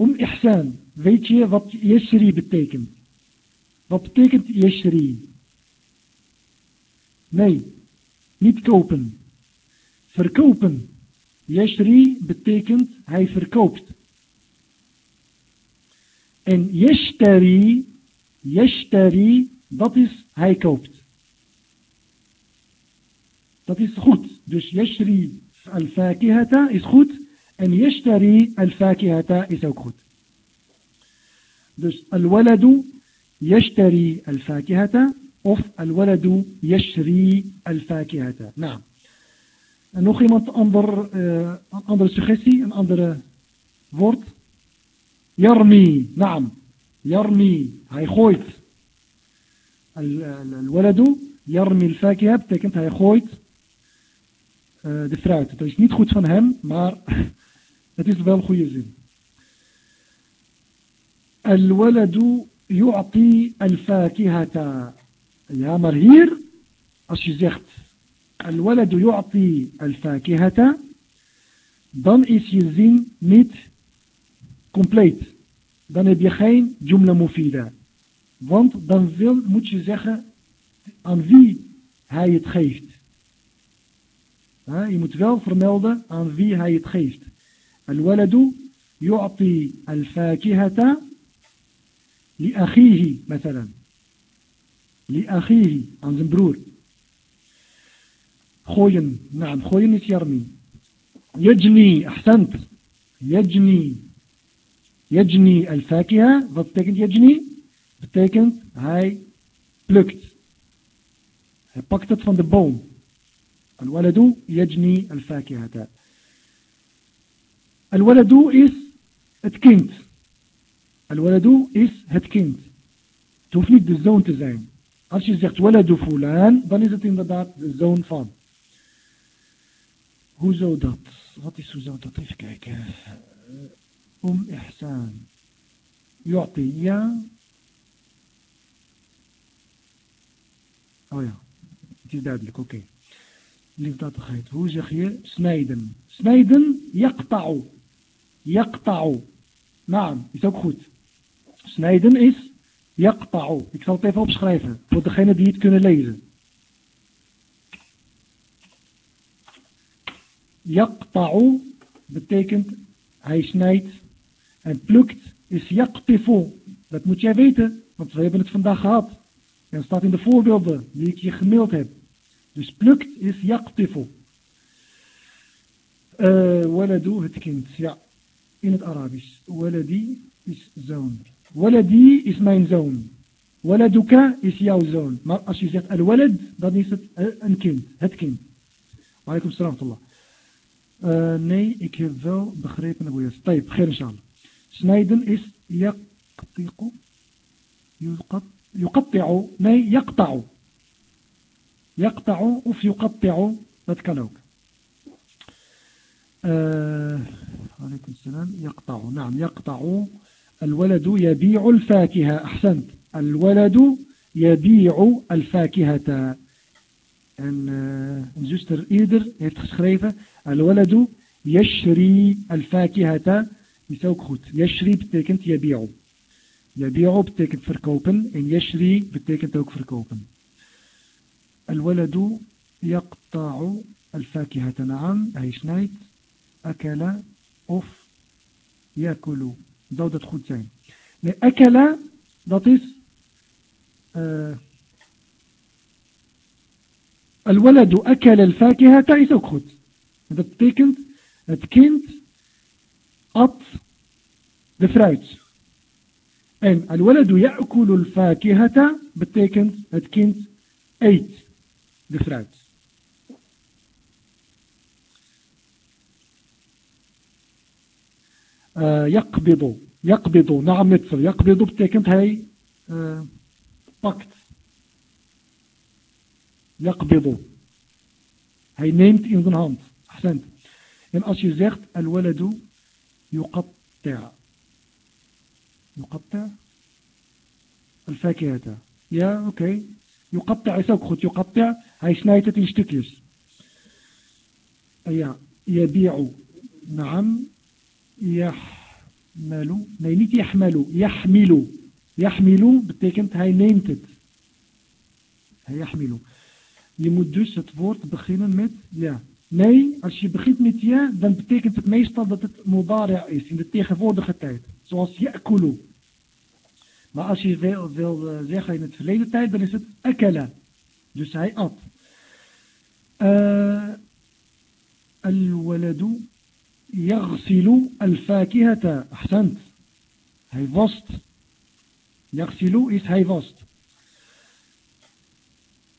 أم إحسان. ويتي يشري بتاكن ضبتاكن يشري? ني نيت كوبن verkopen Yashri betekent hij verkoopt. En yashtari, yashtari, dat is hij koopt. Dat is goed. Dus yashri al-fakihata is goed. En yashtari al-fakihata is ook goed. Dus al-waladu yashtari al-fakihata of al-waladu yashri al-fakihata. Nou. En nog iemand ander, uh, andere suggestie, een andere woord? Yarmi, naam. Yarmi, hij gooit. Al-waladu, al-fakiha, betekent hij gooit uh, de fruit. Dat is niet goed van hem, maar het is wel goede zin. Al-waladu yu'ati al-fakihata. Ja, maar hier, als je zegt الولد يعطي الفاكهة dan is je zin niet compleet. Dan heb je geen jumla mufida. Want dan wil, moet je zeggen aan wie hij het geeft. Je moet wel vermelden aan wie hij het geeft. الولد يعطي الفاكهة لأخيه مثلا لأخيه aan zijn broer Naam, gooien is yarmi. Yajni, ahsant. Yajni. Yajni al-fakiha. Wat betekent yajni? Betekent hij plukt. Hij pakt het van de boom. Al-waladu yajni al-fakihata. Al-waladu is het kind. Al-waladu is het kind. Het hoeft niet de zoon te zijn. Als je zegt waladu fulan, dan is het inderdaad de zoon van. Hoezo dat? Wat is hoezo dat? Even kijken. Om ihsan. Yu'ti, ja. Oh ja, het is duidelijk, oké. Okay. Liefdadigheid. Hoe zeg je snijden? Snijden, yaqta'u. Yaqta'u. Naam, is ook goed. Snijden is yaqta'u. Ik zal het even opschrijven, voor degenen die het kunnen lezen. Yaqta'u betekent hij snijdt en plukt is yaqtifu. Dat moet jij weten, want we hebben het vandaag gehad. En staat in de voorbeelden die ik je gemaild heb. Dus plukt is yaqtifu. Uh, waladu, het kind. Ja, in het Arabisch. Waladi is zoon. Waladi is mijn zoon. Waladuka is jouw zoon. Maar als je zegt al-walad, dan is het een kind. Het kind. Walaikum salam uh, nee, ik heb wel begrepen Abu Yas. Tayyip, geen inshallah. Snijden is yaqtiqu. Yuqatti'u. Nee, yaqta'u. Yaqta'u of yuqatti'u. Dat kan ook. عليكم السلام يقطع نعم يقطع الولد يبيع الفاكهة أحسنت الولد يبيع الفاكهة En uh, zuster eerder heeft geschreven, al-waladu yashri al-fakihata, is ook goed. Yashri betekent yabi'u. Yabi'u betekent verkopen en yashri betekent ook verkopen. Al-waladu yaqta'u al-fakihata na'am, hij snijdt, akala of yakulu. Zou dat goed zijn? Nee, akala, dat is... Uh, الولد أكل الفاكهة تعيس أكخد هذا تتكلم تكنت أط دفرايت أن الولد يأكل الفاكهة بتتكلم تكنت أيت دفرايت يقبض يقبض نعم مثل يقبض بتتكلم هاي آه، باكت يقبض. هي نيمت ان ذا هاند أحسنت. إن اس يو زيغت الولد يقطع. يقطع الفاكهة. يا أوكي. يقطع سكوت يقطع. هاي شنايت إن ستيكيس اي يبيع. نعم. يحمل. نيمت يحمل. يحمل. يحمل. بتيكنت هاي نيمتد هيحملوا Je moet dus het woord beginnen met ja. Nee, als je begint met ja, dan betekent het meestal dat het mudara is, in de tegenwoordige tijd. Zoals ya'kulu. Maar als je wil, wil uh, zeggen in het verleden tijd, dan is het akala. Dus hij at. Uh, Al-waladu yaghsilu al-fakihata. Ahsant. Hij wast. Yaghsilu is hij wast.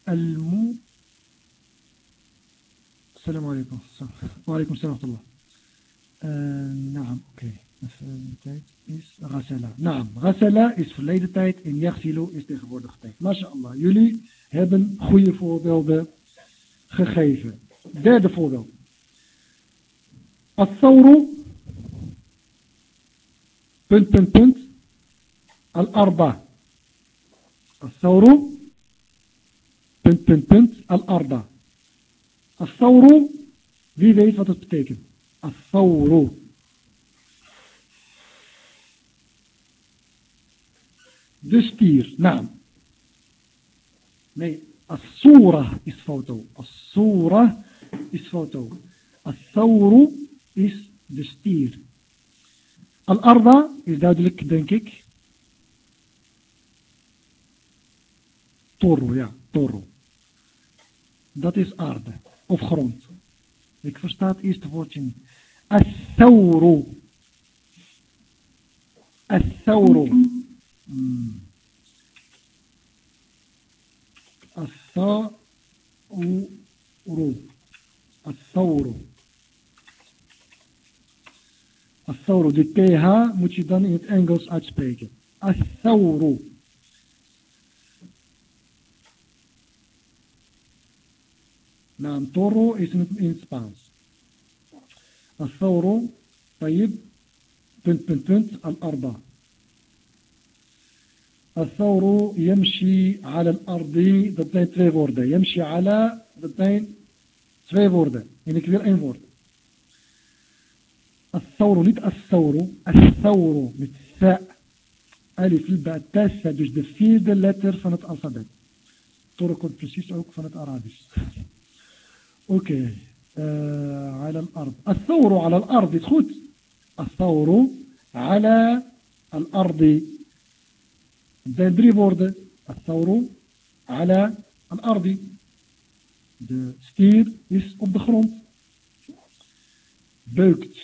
Al-mu السلام عليكم وعليكم السلام ورحمة الله uh, نعم oké okay. tijd is غسلا نعم غسلا is verleden tijd en yaghsilu is tegenwoordige tijd mashallah jullie hebben goede voorbeelden gegeven derde voorbeeld الثور punt punt punt الأربع الثور punt punt punt الأربع الثور wie weet wat het betekent الثور de stier naam nee الصورة is foto الصورة is foto الثور is de stier Al-Arda is duidelijk denk ik Toro, ja, Toro. Dat is aarde. Of grond. Ik versta het eerste woordje niet. Al-thawru. Hmm. Al-thawru. Al-thawru. Al-thawru. De TH moet je dan in het Engels uitspreken. Al-thawru. نعم تورو اسم إنسبانس الثور طيب بنت بنت بنت الأرض الثور يمشي على الأرض دبتين تري فوردة يمشي على دبتين تري فوردة يعني كبير أين فورد الثور نت الثور الثور مت ساء ألف الباء تاسة دوش دفيد اللتر فنت أصدد تركو بسيس أوك فنت أرادش أوكي. آه على الأرض. الثور على الأرض تخوت. الثور على الأرض. Zijn بورد الثور على الأرض. ذا ستير is اوف ذا grond بوكت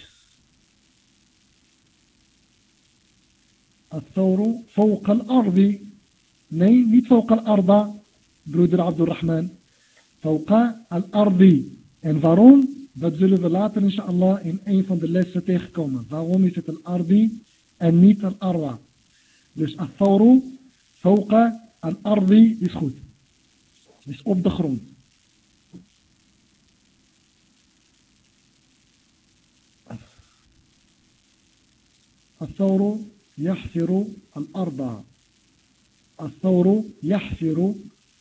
الثور فوق الأرض. ني فوق الأرض. برودر عبد الرحمن. Fawqa al-ardi. En waarom? Dat zullen we later inshallah in een van de lessen tegenkomen. Waarom is het al-ardi en niet al-arwa? Dus al-thawru, fawqa, al-ardi is goed. Is op de grond. الثور يحفر الأرض الثور يحفر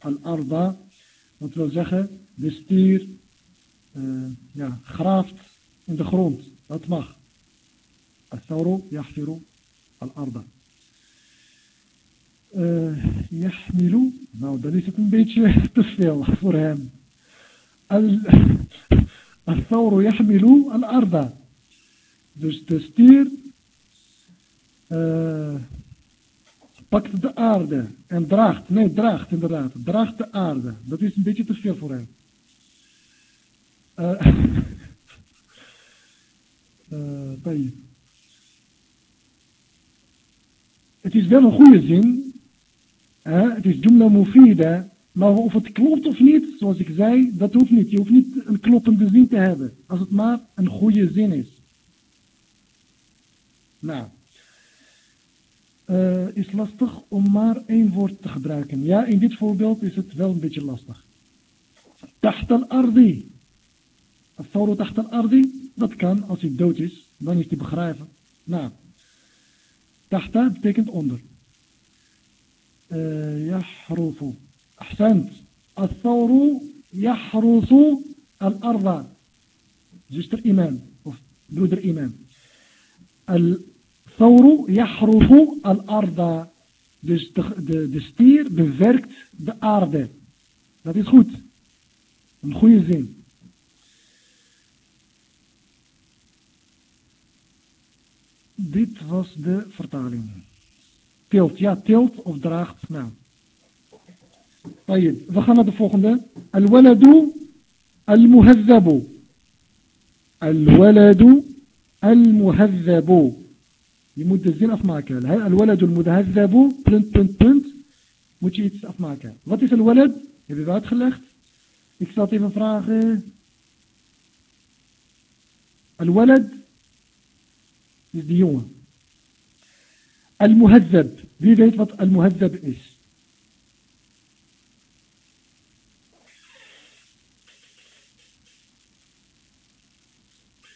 الأرض Dat wil zeggen, de stier eh, ja, graaft in de grond. Dat mag. Al-Thawru yahfiru al-arda. Uh, yahmilu, nou dan is het een beetje te veel voor hem. Al-Thawru yahmilu al-arda. Dus de stier... Eh, pakt de aarde en draagt, nee draagt inderdaad, draagt de aarde. Dat is een beetje te veel voor hem. Uh, het is wel een goede zin, hè? het is jumla mufida, maar of het klopt of niet, zoals ik zei, dat hoeft niet. Je hoeft niet een kloppende zin te hebben, als het maar een goede zin is. Nou uh, is lastig om maar één woord te gebruiken. Ja, in dit voorbeeld is het wel een beetje lastig. Tacht al-ardi. Al-thawru tacht al-ardi. Dat kan, als hij dood is, dan is hij begrijpen. Nou, tahta betekent onder. Uh, yahrufu. Ahsant. Al-thawru yahrufu al-arda. Zuster imam, of broeder imam. Al Thawru yahrufu al-arda. Dus de, de, stier bewerkt de aarde. Dat is goed. Een goede zin. Dit was de vertaling. Tilt, ja, tilt of draagt. Nou. We gaan naar de volgende. Al-waladu al-muhazzabu. Al-waladu al-muhazzabu. يمد الزين أفماك هاي الولد المذهب بنت بنت بنت متي إتس أفماك غطيس الولد؟ يبي بعد خلخت إكساتي من فراغ الولد يزديون المهذب. في بيت بط... المهذب إيش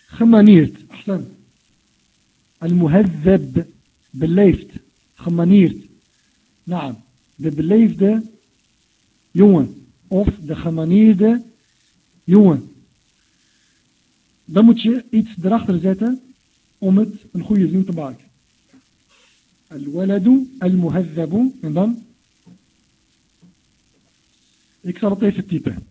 خمانيت. احسنت المهذب بالليفت خمانيرت. نعم ده بالليفت ده يون أوف ده خمانير ده يون ده moet je iets erachter zetten om het een الولد المهذب من ضمن إكسر طيف التيبان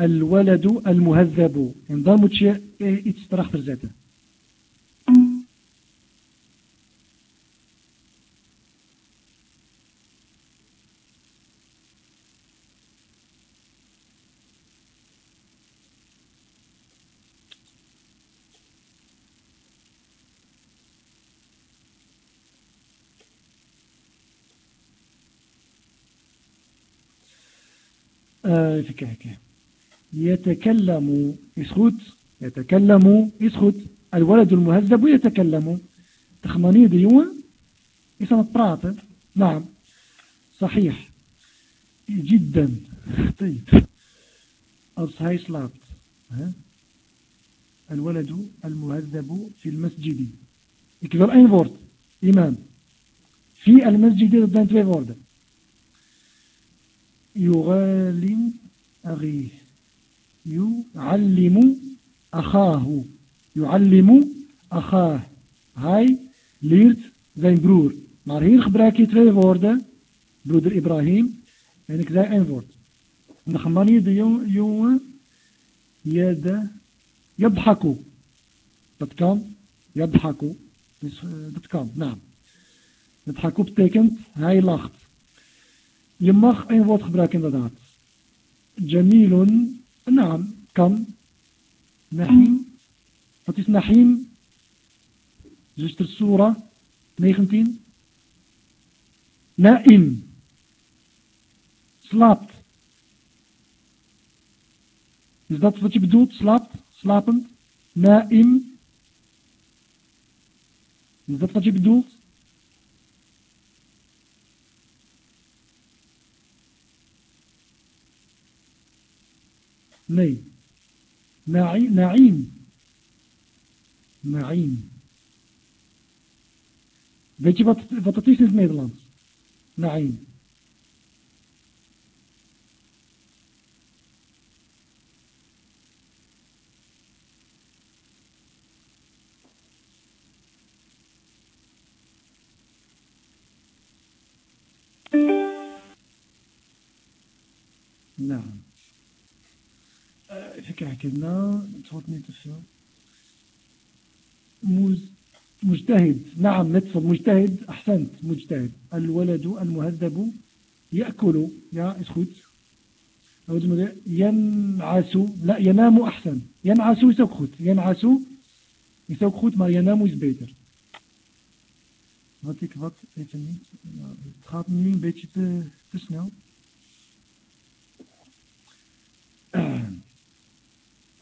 الولد المهذب انضم تشي اتسترخ فرزاته Uh, even kijken. يتكلم يسخوت يتكلم يسخوت الولد المهذب يتكلم. تخماني ديون إسم برات نعم. صحيح. جدا. طيب. أص هاي الولد المهذب في المسجد. يكبر اين فورد امام في المسجد دان تري فورد يغالم اغيه يعلم أخاه يعلم أخاه Hij leert zijn broer. Maar hier gebruik je twee woorden. Broeder Ibrahim. En ik zei één woord. En de gemanierde jongen. Jede. Yadhaku. Dat kan. Yadhaku. Dus uh, dat kan. Nou. Yadhaku betekent hij lacht. Je mag één woord gebruiken inderdaad. Jamilun, naam, kan. Nahim. Wat is Nahim? Zuster Surah 19. Naim. Slaapt. Is dat wat je bedoelt? Slaapt? Slapend? Naim. Is dat wat je bedoelt? Nee. Naim. Naim. Weet je wat, wat het is in het Nederlands? Naim. كيعكدنا حكينا تفهم موز مجتهد. نعم نتفهم مجتهد أحسنت. مجتهد. الولد المهذب يأكل. يا إسكت. ينعس. لا ينام أحسن. ينعس يسكت. ينعس يسكت ما ينام يزبيتر Wat ik wat even niet. Het gaat nu een.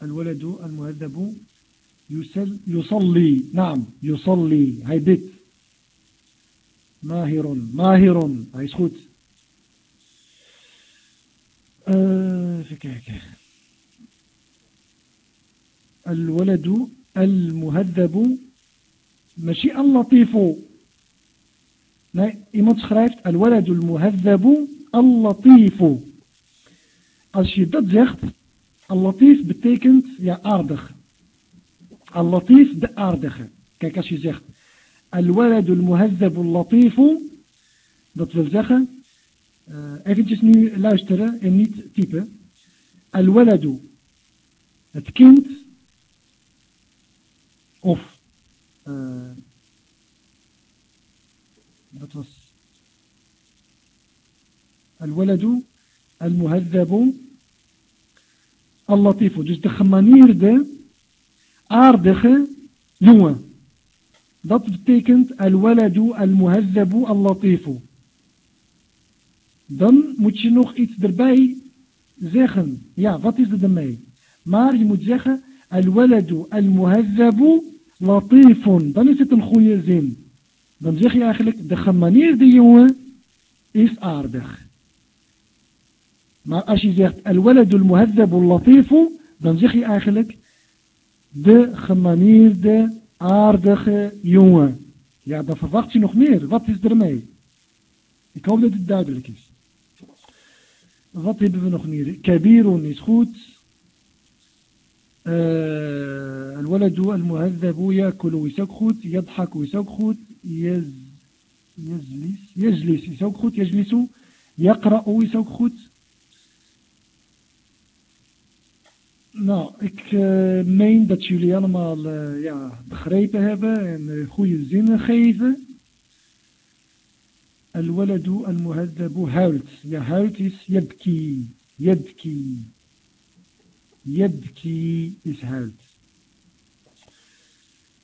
الولد المهذب يصلي. نعم يصلي. هاي بيت. ماهر ماهر. هاي even kijken الولد المهذب ماشي اللطيف. nee iemand schrijft الولد المهذب اللطيف. als je dat zegt Al-Latif betekent ja aardig. Al-Latif de aardige. Kijk als je zegt Al-Waladu al-Muhazzabu al-Latifu. Dat wil zeggen. Uh, eventjes nu luisteren en niet typen. Al-Waladu. Het kind. Of. Uh, dat was. Al-Waladu al-Muhazzabu al-Latifu. Dus de gemanierde, aardige jongen. Dat betekent al-waladu al-muhazzabu al-latifu. Dan moet je nog iets erbij zeggen. Ja, wat is er ermee? Maar je moet zeggen al-waladu al-muhazzabu latifun. Dan is het een goede zin. Dan zeg je eigenlijk de gemanierde jongen is aardig. Maar als je zegt al-waladul muhaddabul latifu, dan zeg je eigenlijk de gemanierde, aardige jongen. Ja, dan verwacht je nog meer. Wat is ermee? Ik hoop dat het duidelijk is. Wat hebben we nog meer? Kabirun is goed. الولد المهذب يأكل is ook goed. يضحك is ook goed. يجلس is ook goed. يجلس يقرأ is ook goed. Nou, ik uh, meen dat jullie allemaal uh, ja, begrepen hebben en uh, goede zinnen geven. Al-waladu al-muhaddabu huilt. Ja, huilt is yabki. Yabki. Yabki is huilt.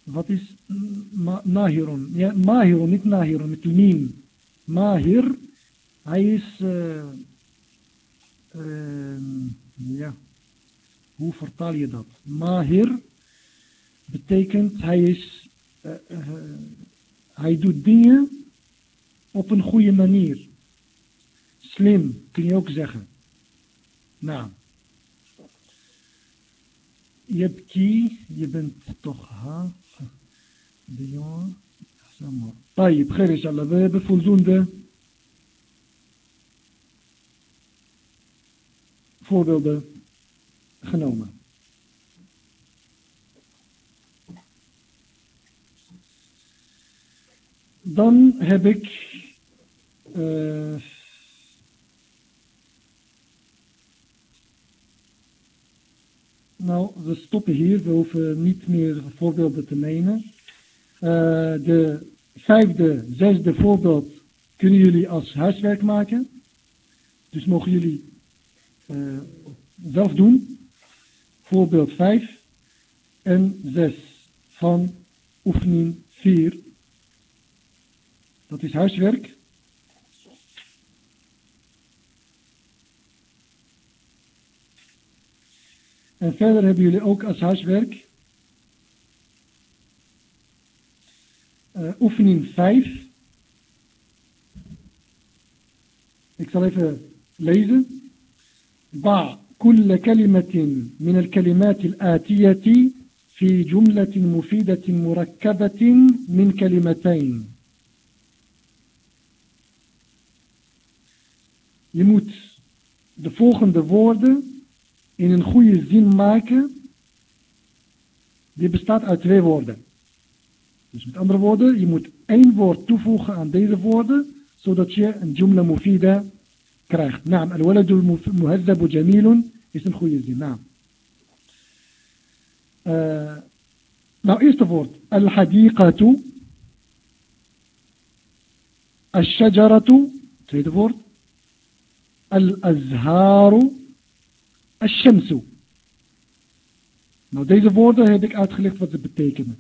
Wat is ma nahirun? Ja, mahirun, niet nahirun, met mim. Mahir, hij is ehm, ja, hoe vertaal je dat? Mahir betekent hij is, eh, eh, hij doet dingen op een goede manier. Slim, kun je ook zeggen. Nou. Je hebt ki, je bent toch ha. De jongen. طيب خير إن شاء الله we hebben voldoende voorbeelden genomen. Dan heb ik uh, nou, we stoppen hier. We hoeven niet meer voorbeelden te nemen. Uh, de vijfde, zesde voorbeeld kunnen jullie als huiswerk maken. Dus mogen jullie uh, zelf doen. Voorbeeld 5 en 6 van oefening 4. Dat is huiswerk. En verder hebben jullie ook als huiswerk uh, oefening 5. Ik zal even lezen. ضع كل كلمة من الكلمات الآتية في جملة مفيدة مركبة من كلمتين Je moet de volgende woorden in een goede zin maken. Die bestaat uit twee woorden. Dus met andere woorden, je moet één woord toevoegen aan deze woorden, zodat je een jumla mufida krijgt. Naam, al-waladu muhazzabu jamilun is een goede zin. Naam. Uh, nou, eerste woord. Al-hadiqatu. Al-shajaratu. Tweede woord. Al-azharu. Al-shamsu. Nou, deze woorden heb ik uitgelegd wat ze betekenen.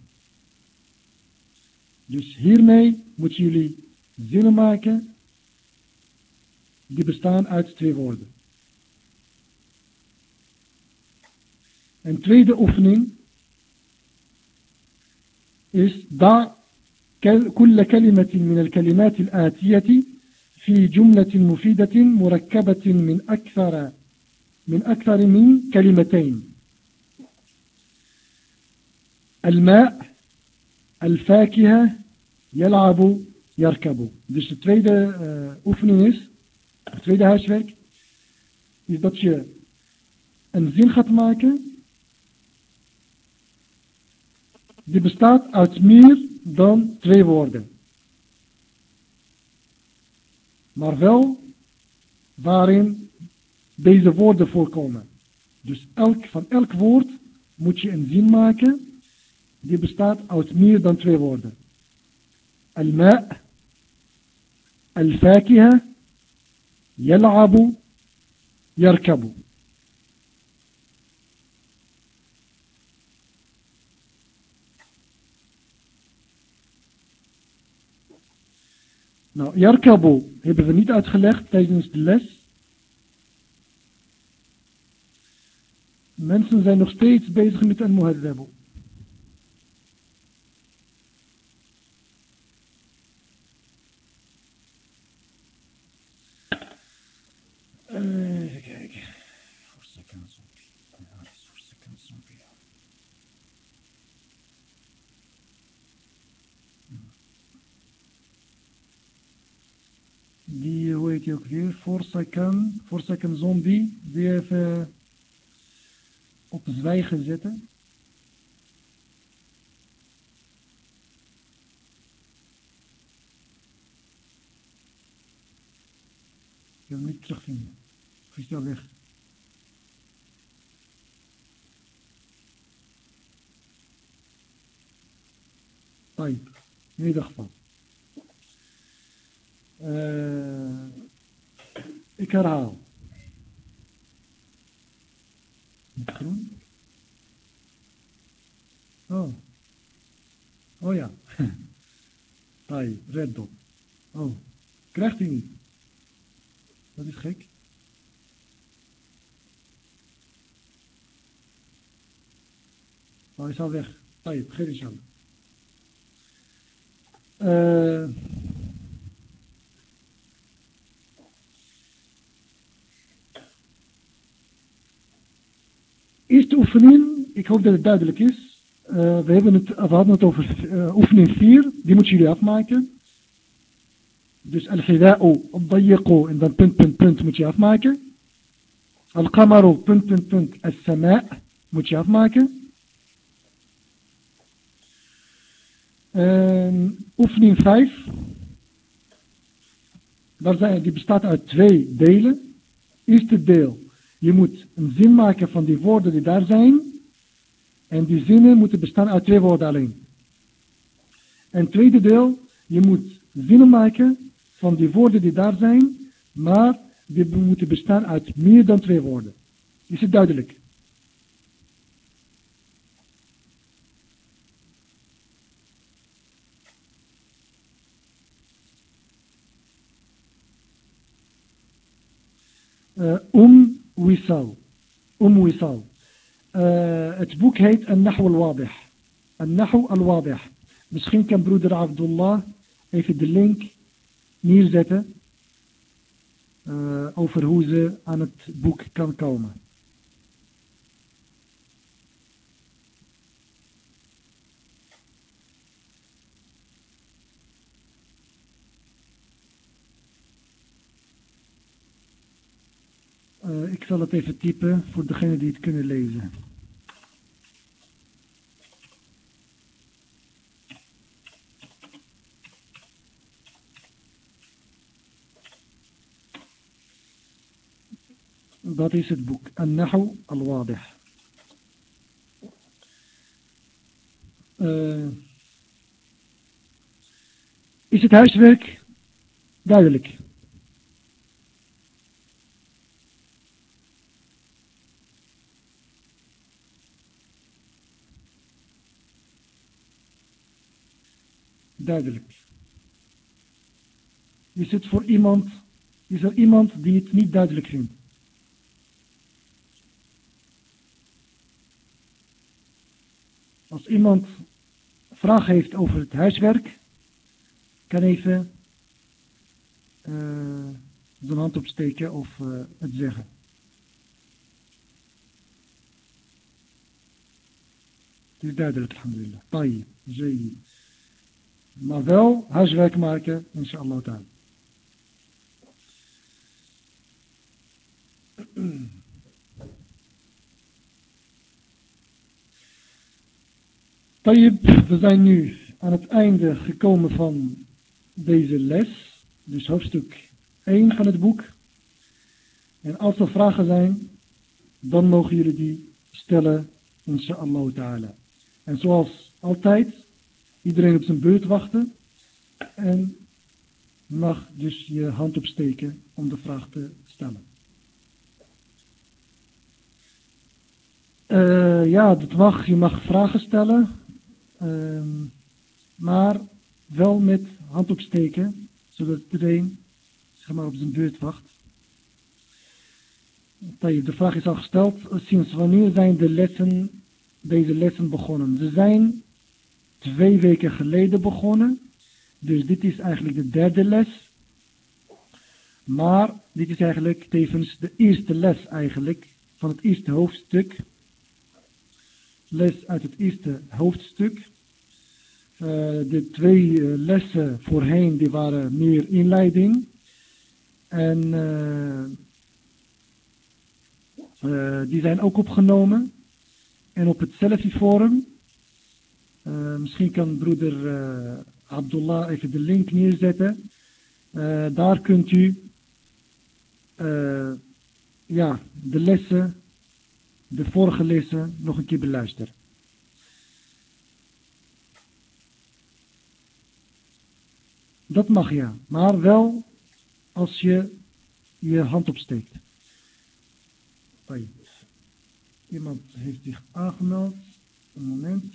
Dus hiermee moeten jullie zinnen maken die bestaan uit twee woorden. Een tweede oefening is da كل كلمة من الكلمات الآتية في جملة مفيدة مركبة من أكثر من أكثر من كلمتين الماء الفاكهة يلعب يركب dus de tweede oefening is Het tweede huiswerk is dat je een zin gaat maken die bestaat uit meer dan twee woorden. Maar wel waarin deze woorden voorkomen. Dus elk, van elk woord moet je een zin maken die bestaat uit meer dan twee woorden. Al-ma' al-fakiha يلعب يركب Nou, Yarkabu hebben we niet uitgelegd tijdens de les. Mensen zijn nog steeds bezig met een muhadzabu. Even kijken. Die, hoe heet die ook weer? Forsaken, Forsaken Zombie. Die even op zwijgen zetten. Ik wil hem niet terugvinden Of is dat weg? طيب in ieder geval. Uh, ik herhaal. Met groen. Oh. Oh ja. طيب, red dot. Oh. Krijgt hij niet. Dat is gek. Oh, hij is al weg. Tayyip, geen inshallah. Uh, eerste oefening, ik hoop dat het duidelijk is. Uh, we, hebben het, we hadden het over uh, oefening 4, die moeten jullie afmaken. Dus al-hida'u, al-dayiqu en dan punt, punt, punt moet je afmaken. Al-qamaru, punt, punt, punt, al-sama' moet je afmaken. Oefening 5. Daar zijn, die bestaat uit twee delen. Eerste deel. Je moet een zin maken van die woorden die daar zijn. En die zinnen moeten bestaan uit twee woorden alleen. En tweede deel. Je moet zinnen maken van die woorden die daar zijn. Maar die moeten bestaan uit meer dan twee woorden. Is het duidelijk? Um Wisal. Um Wisal. Uh, het boek heet An-Nahu al-Wadih. An-Nahu al-Wadih. Misschien kan broeder Abdullah even de link neerzetten uh, over hoe ze aan het boek kan komen. Uh, ik zal het even typen voor degenen die het kunnen lezen. Dat is het boek. An-Nahu al-Wadih. Uh, is het huiswerk duidelijk? Duidelijk. Is het voor iemand, is er iemand die het niet duidelijk vindt? Als iemand vraag heeft over het huiswerk, kan even uh, zijn hand opsteken of uh, het zeggen. Het is duidelijk, alhamdulillah. Tayyip, zayyid. Maar wel huiswerk maken, inshallah ta'ala. Tayyip, we zijn nu aan het einde gekomen van deze les. Dus hoofdstuk 1 van het boek. En als er vragen zijn, dan mogen jullie die stellen, inshallah ta'ala. En zoals altijd iedereen op zijn beurt wachten en mag dus je hand opsteken om de vraag te stellen. Uh, ja, dat mag. Je mag vragen stellen, uh, maar wel met hand opsteken, zodat iedereen zeg maar, op zijn beurt wacht. De vraag is al gesteld, sinds wanneer zijn de lessen, deze lessen begonnen? Ze zijn twee weken geleden begonnen. Dus dit is eigenlijk de derde les. Maar dit is eigenlijk tevens de eerste les eigenlijk van het eerste hoofdstuk. Les uit het eerste hoofdstuk. Uh, de twee uh, lessen voorheen die waren meer inleiding. En uh, die zijn ook opgenomen. En op het Selfie Forum uh, misschien kan broeder uh, Abdullah even de link neerzetten. Uh, daar kunt u ja, de lessen, de vorige lessen, nog een keer beluisteren. Dat mag ja, maar wel als je je hand opsteekt. Iemand heeft zich aangemeld. Een moment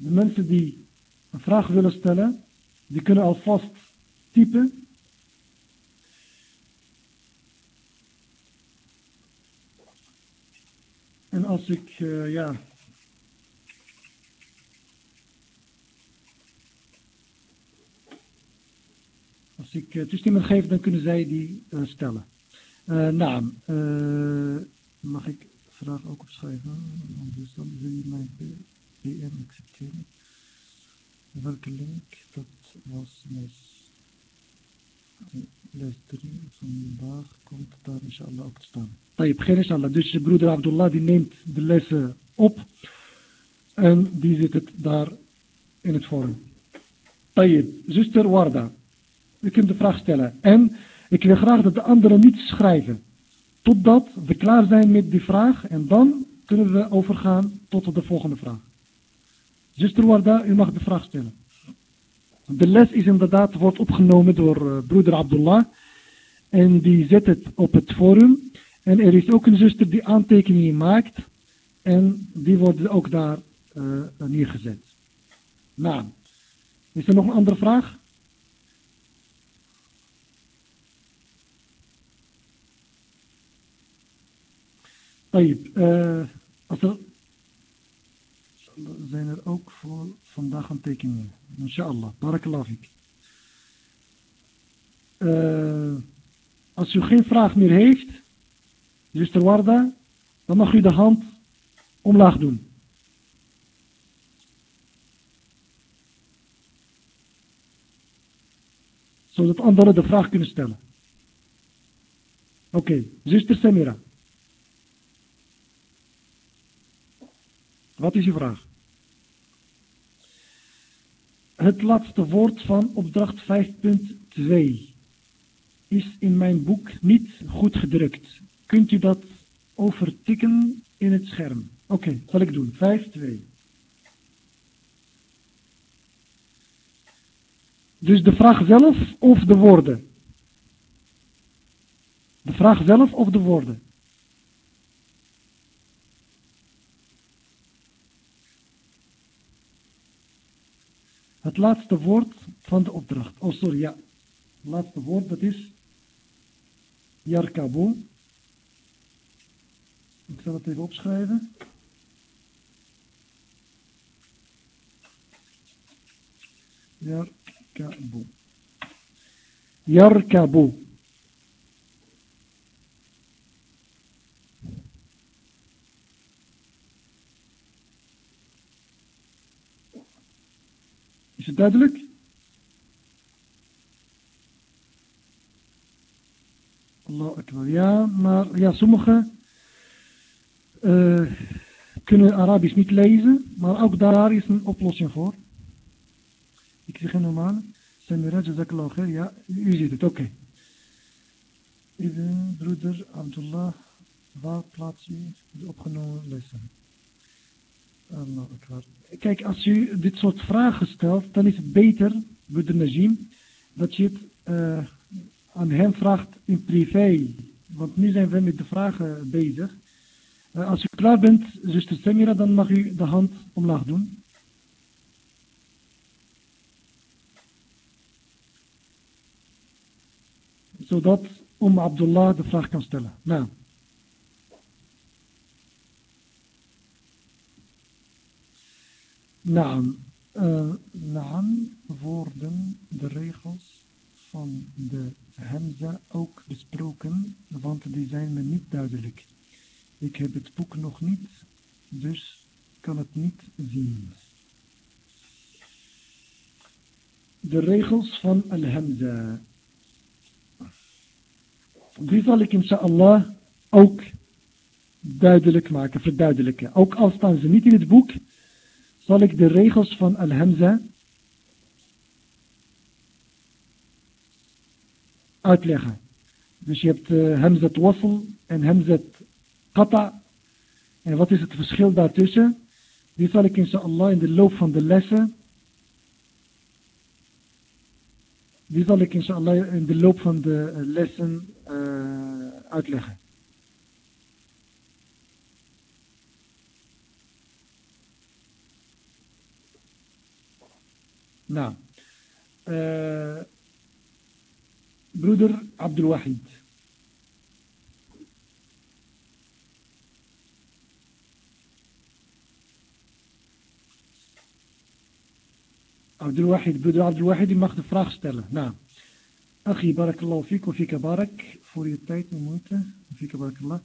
de mensen die een vraag willen stellen, die kunnen alvast typen. En als ik, eh, ja, Als ik uh, toestemming geef, dan kunnen zij die eh, stellen. Uh, naam. mag ik vraag ook opschrijven? Anders dan wil je mijn PM accepteren. Welke link? Dat was les, les 3 vandaag. Komt daar inshallah ook te staan. Tayyip, geen inshallah. Dus je broeder Abdullah die neemt de lessen op. En die zit het daar in het forum. Tayyip, zuster Warda. U kunt de vraag stellen. En ik wil graag dat de anderen niet schrijven. Totdat we klaar zijn met die vraag. En dan kunnen we overgaan tot de volgende vraag. Zuster Warda, u mag de vraag stellen. De les is inderdaad, wordt opgenomen door uh, broeder Abdullah. En die zet het op het forum. En er is ook een zuster die aantekeningen maakt. En die worden ook daar uh, neergezet. Nou, is er nog een andere vraag? Tayyip, uh, als er, zijn er ook voor vandaag aantekeningen. Inshallah, barakallah fik. Uh, als u geen vraag meer heeft, zuster Warda, dan mag u de hand omlaag doen. Zodat anderen de vraag kunnen stellen. Oké, zuster Samira. Wat is uw vraag? Het laatste woord van opdracht 5.2 is in mijn boek niet goed gedrukt. Kunt u dat overtikken in het scherm? Oké, zal ik doen. 5.2. Dus de vraag zelf of de woorden? De vraag zelf of de woorden? Het laatste woord van de opdracht. Oh, sorry, ja. Het laatste woord, dat is Yarkabu. Ik zal het even opschrijven. Yarkabu. Yarkabu. Duidelijk? Allah akbar. Ja, maar ja, sommigen uh, kunnen Arabisch niet lezen, maar ook daar is een oplossing voor. Ik zeg normaal. Samira, jazakallah. Ja, u ziet het, oké. Okay. broeder Abdullah, waar plaats u de opgenomen lessen? Allah akbar. Kijk, als u dit soort vragen stelt, dan is het beter, broeder Najim, dat je het uh, aan hem vraagt in privé. Want nu zijn we met de vragen bezig. Uh, als u klaar bent, zuster Samira, dan mag u de hand omlaag doen. Zodat Om Abdullah de vraag kan stellen. Nou. Naam. Uh, naam worden de regels van de Hamza ook besproken, want die zijn me niet duidelijk. Ik heb het boek nog niet, dus kan het niet zien. De regels van Al-Hamza. Die zal ik inshallah ook duidelijk maken, verduidelijken. Ook al staan ze niet in het boek, zal ik de regels van Al-Hamza uitleggen. Dus je hebt uh, Hamzat Wassel en Hamzat Qata. En wat is het verschil daartussen? Die zal ik inshallah in de loop van de lessen Die zal ik inshallah in de loop van de eh, lessen uh, uitleggen. Nou, uh, broeder Abdul Wahid. Abdul Wahid, broeder Abdul Wahid, mag de vraag stellen. Nou, Achi, barakallahu fik, of fika barak, voor je tijd en moeite. Fika barakallah.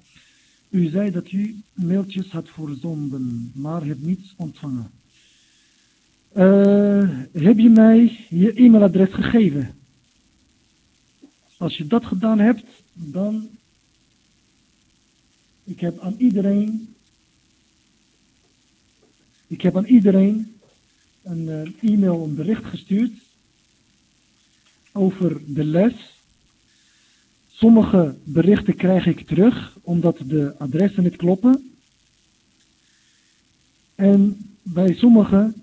U zei dat u mailtjes had voorzonden, maar hebt niets ontvangen. Uh, heb je mij je e-mailadres gegeven? Als je dat gedaan hebt, dan... Ik heb aan iedereen... Ik heb aan iedereen een uh, e-mail, een bericht gestuurd over de les. Sommige berichten krijg ik terug omdat de adressen niet kloppen. En bij sommige,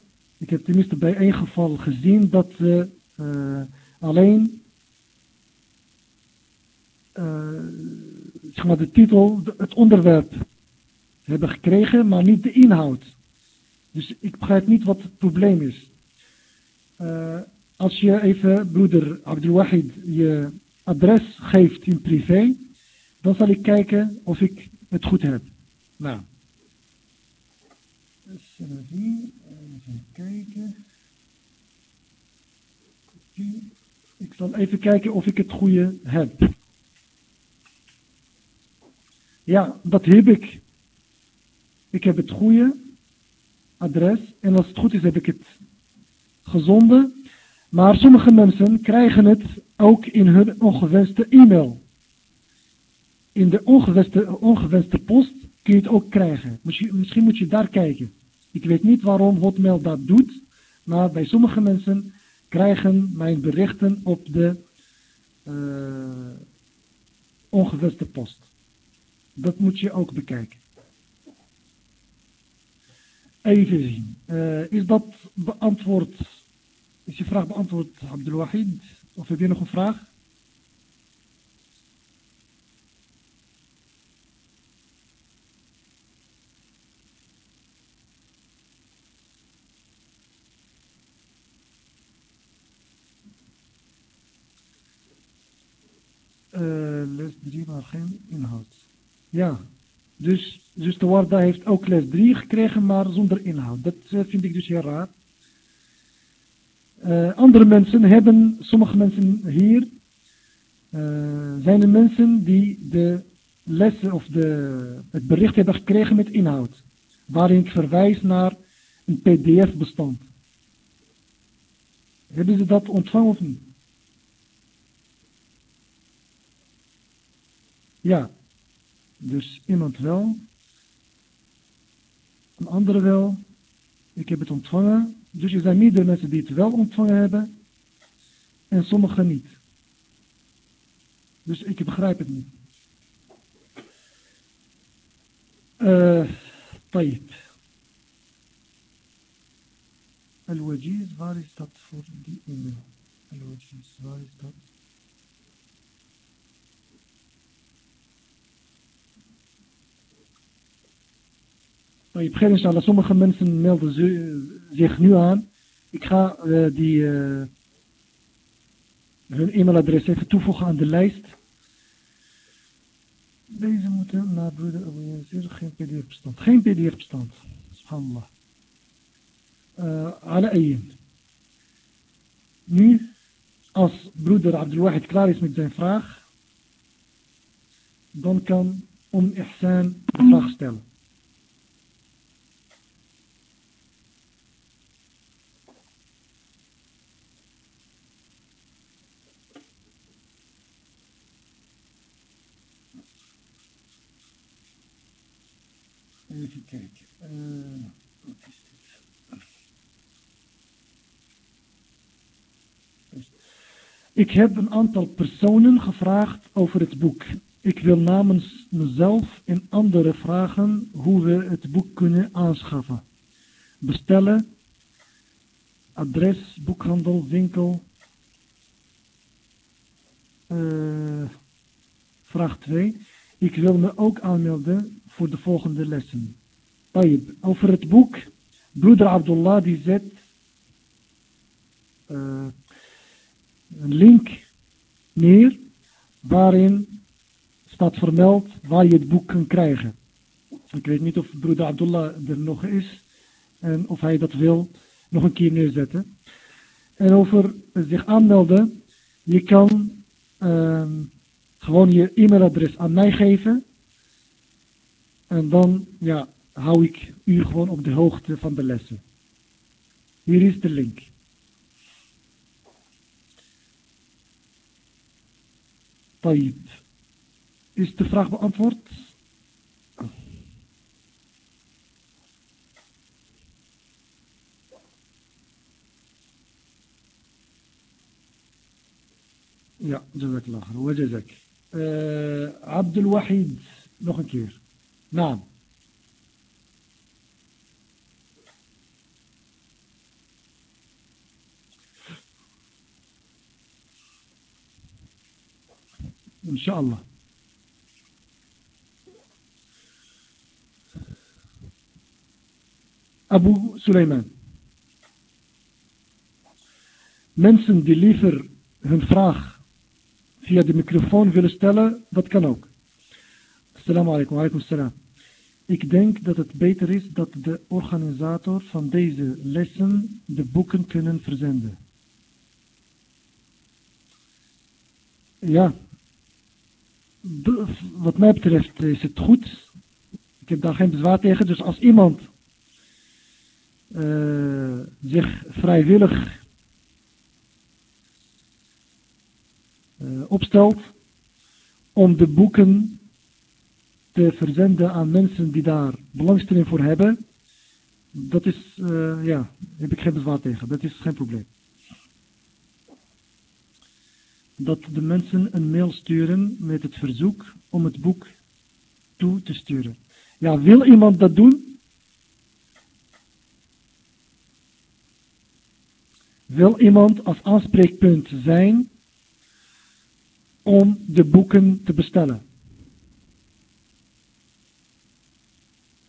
ik heb tenminste bij één geval gezien dat ze uh, alleen uh, zeg maar de titel, het onderwerp hebben gekregen, maar niet de inhoud. Dus ik begrijp niet wat het probleem is. Uh, als je even, broeder Abdul Wahid, je adres geeft in privé, dan zal ik kijken of ik het goed heb. Nou. Even Ik zal even kijken of ik het goede heb. Ja, dat heb ik. Ik heb het goede adres. En als het goed is, heb ik het gezonden. Maar sommige mensen krijgen het ook in hun ongewenste e-mail. In de ongewenste, ongewenste post kun je het ook krijgen. Misschien moet je daar kijken. Ik weet niet waarom Hotmail dat doet, maar bij sommige mensen krijgen mijn berichten op de uh, ongewenste post. Dat moet je ook bekijken. Even zien. Uh, is dat beantwoord is je vraag beantwoord, Abdul Wahid? Of heb je nog een vraag? Les 3, maar geen inhoud. Ja, dus, dus de Warda heeft ook les 3 gekregen, maar zonder inhoud. Dat uh, vind ik dus heel raar. Uh, andere mensen hebben, sommige mensen hier, zijn er mensen die de lessen of de, het bericht hebben gekregen met inhoud. Waarin ik verwijs naar een pdf-bestand. Hebben ze dat ontvangen of niet? Ja. Dus iemand wel. Een andere wel. Ik heb het ontvangen. Dus er zijn meerdere mensen die het wel ontvangen hebben en sommigen niet. Dus ik begrijp het niet. Uh, طيب. Al-Wajiz, waar is dat voor die e-mail? Al-Wajiz, waar is dat? Maar je inshallah, sommige mensen melden zich nu aan. Ik ga eh, die, eh, hun e-mailadres even toevoegen aan de lijst. Deze moeten naar broeder geen pdf-bestand. Geen pdf-bestand. Subhanallah. Eh, nu, als broeder Abdulwahid klaar is met zijn vraag, dan kan om Ihsan de vraag stellen. Even kijken. Ik heb een aantal personen gevraagd over het boek. Ik wil namens mezelf en anderen vragen hoe we het boek kunnen aanschaffen. Bestellen, adres, boekhandel, winkel. Uh, vraag 2. Ik wil me ook aanmelden voor de volgende lessen. Tayyip, over het boek, broeder Abdullah die zet uh, een link neer waarin staat vermeld waar je het boek kan krijgen. Ik weet niet of broeder Abdullah er nog is en of hij dat wil nog een keer neerzetten. En over zich aanmelden, je kan ehm, gewoon je e-mailadres aan mij geven. En dan ja, hou ik u gewoon op de hoogte van de lessen. Hier is de link. طيب. Is de vraag beantwoord? Ja, jazakallah. Wa jazak. Uh, Abdul Wahid, nog een keer. Naam. Inshallah. Abu Suleiman. Mensen die liever hun vraag via de microfoon willen stellen, dat kan ook. Assalamu alaikum, alaikum salam. Ik denk dat het beter is dat de organisator van deze lessen de boeken kunnen verzenden. Ja, wat mij betreft is het goed. Ik heb daar geen bezwaar tegen. Dus als iemand uh, zich vrijwillig uh, opstelt om de boeken te verzenden aan mensen die daar belangstelling voor hebben, dat is, uh, ja, heb ik geen bezwaar tegen. Dat is geen probleem. Dat de mensen een mail sturen met het verzoek om het boek toe te sturen. Ja, wil iemand dat doen? Wil iemand als aanspreekpunt zijn om de boeken te bestellen?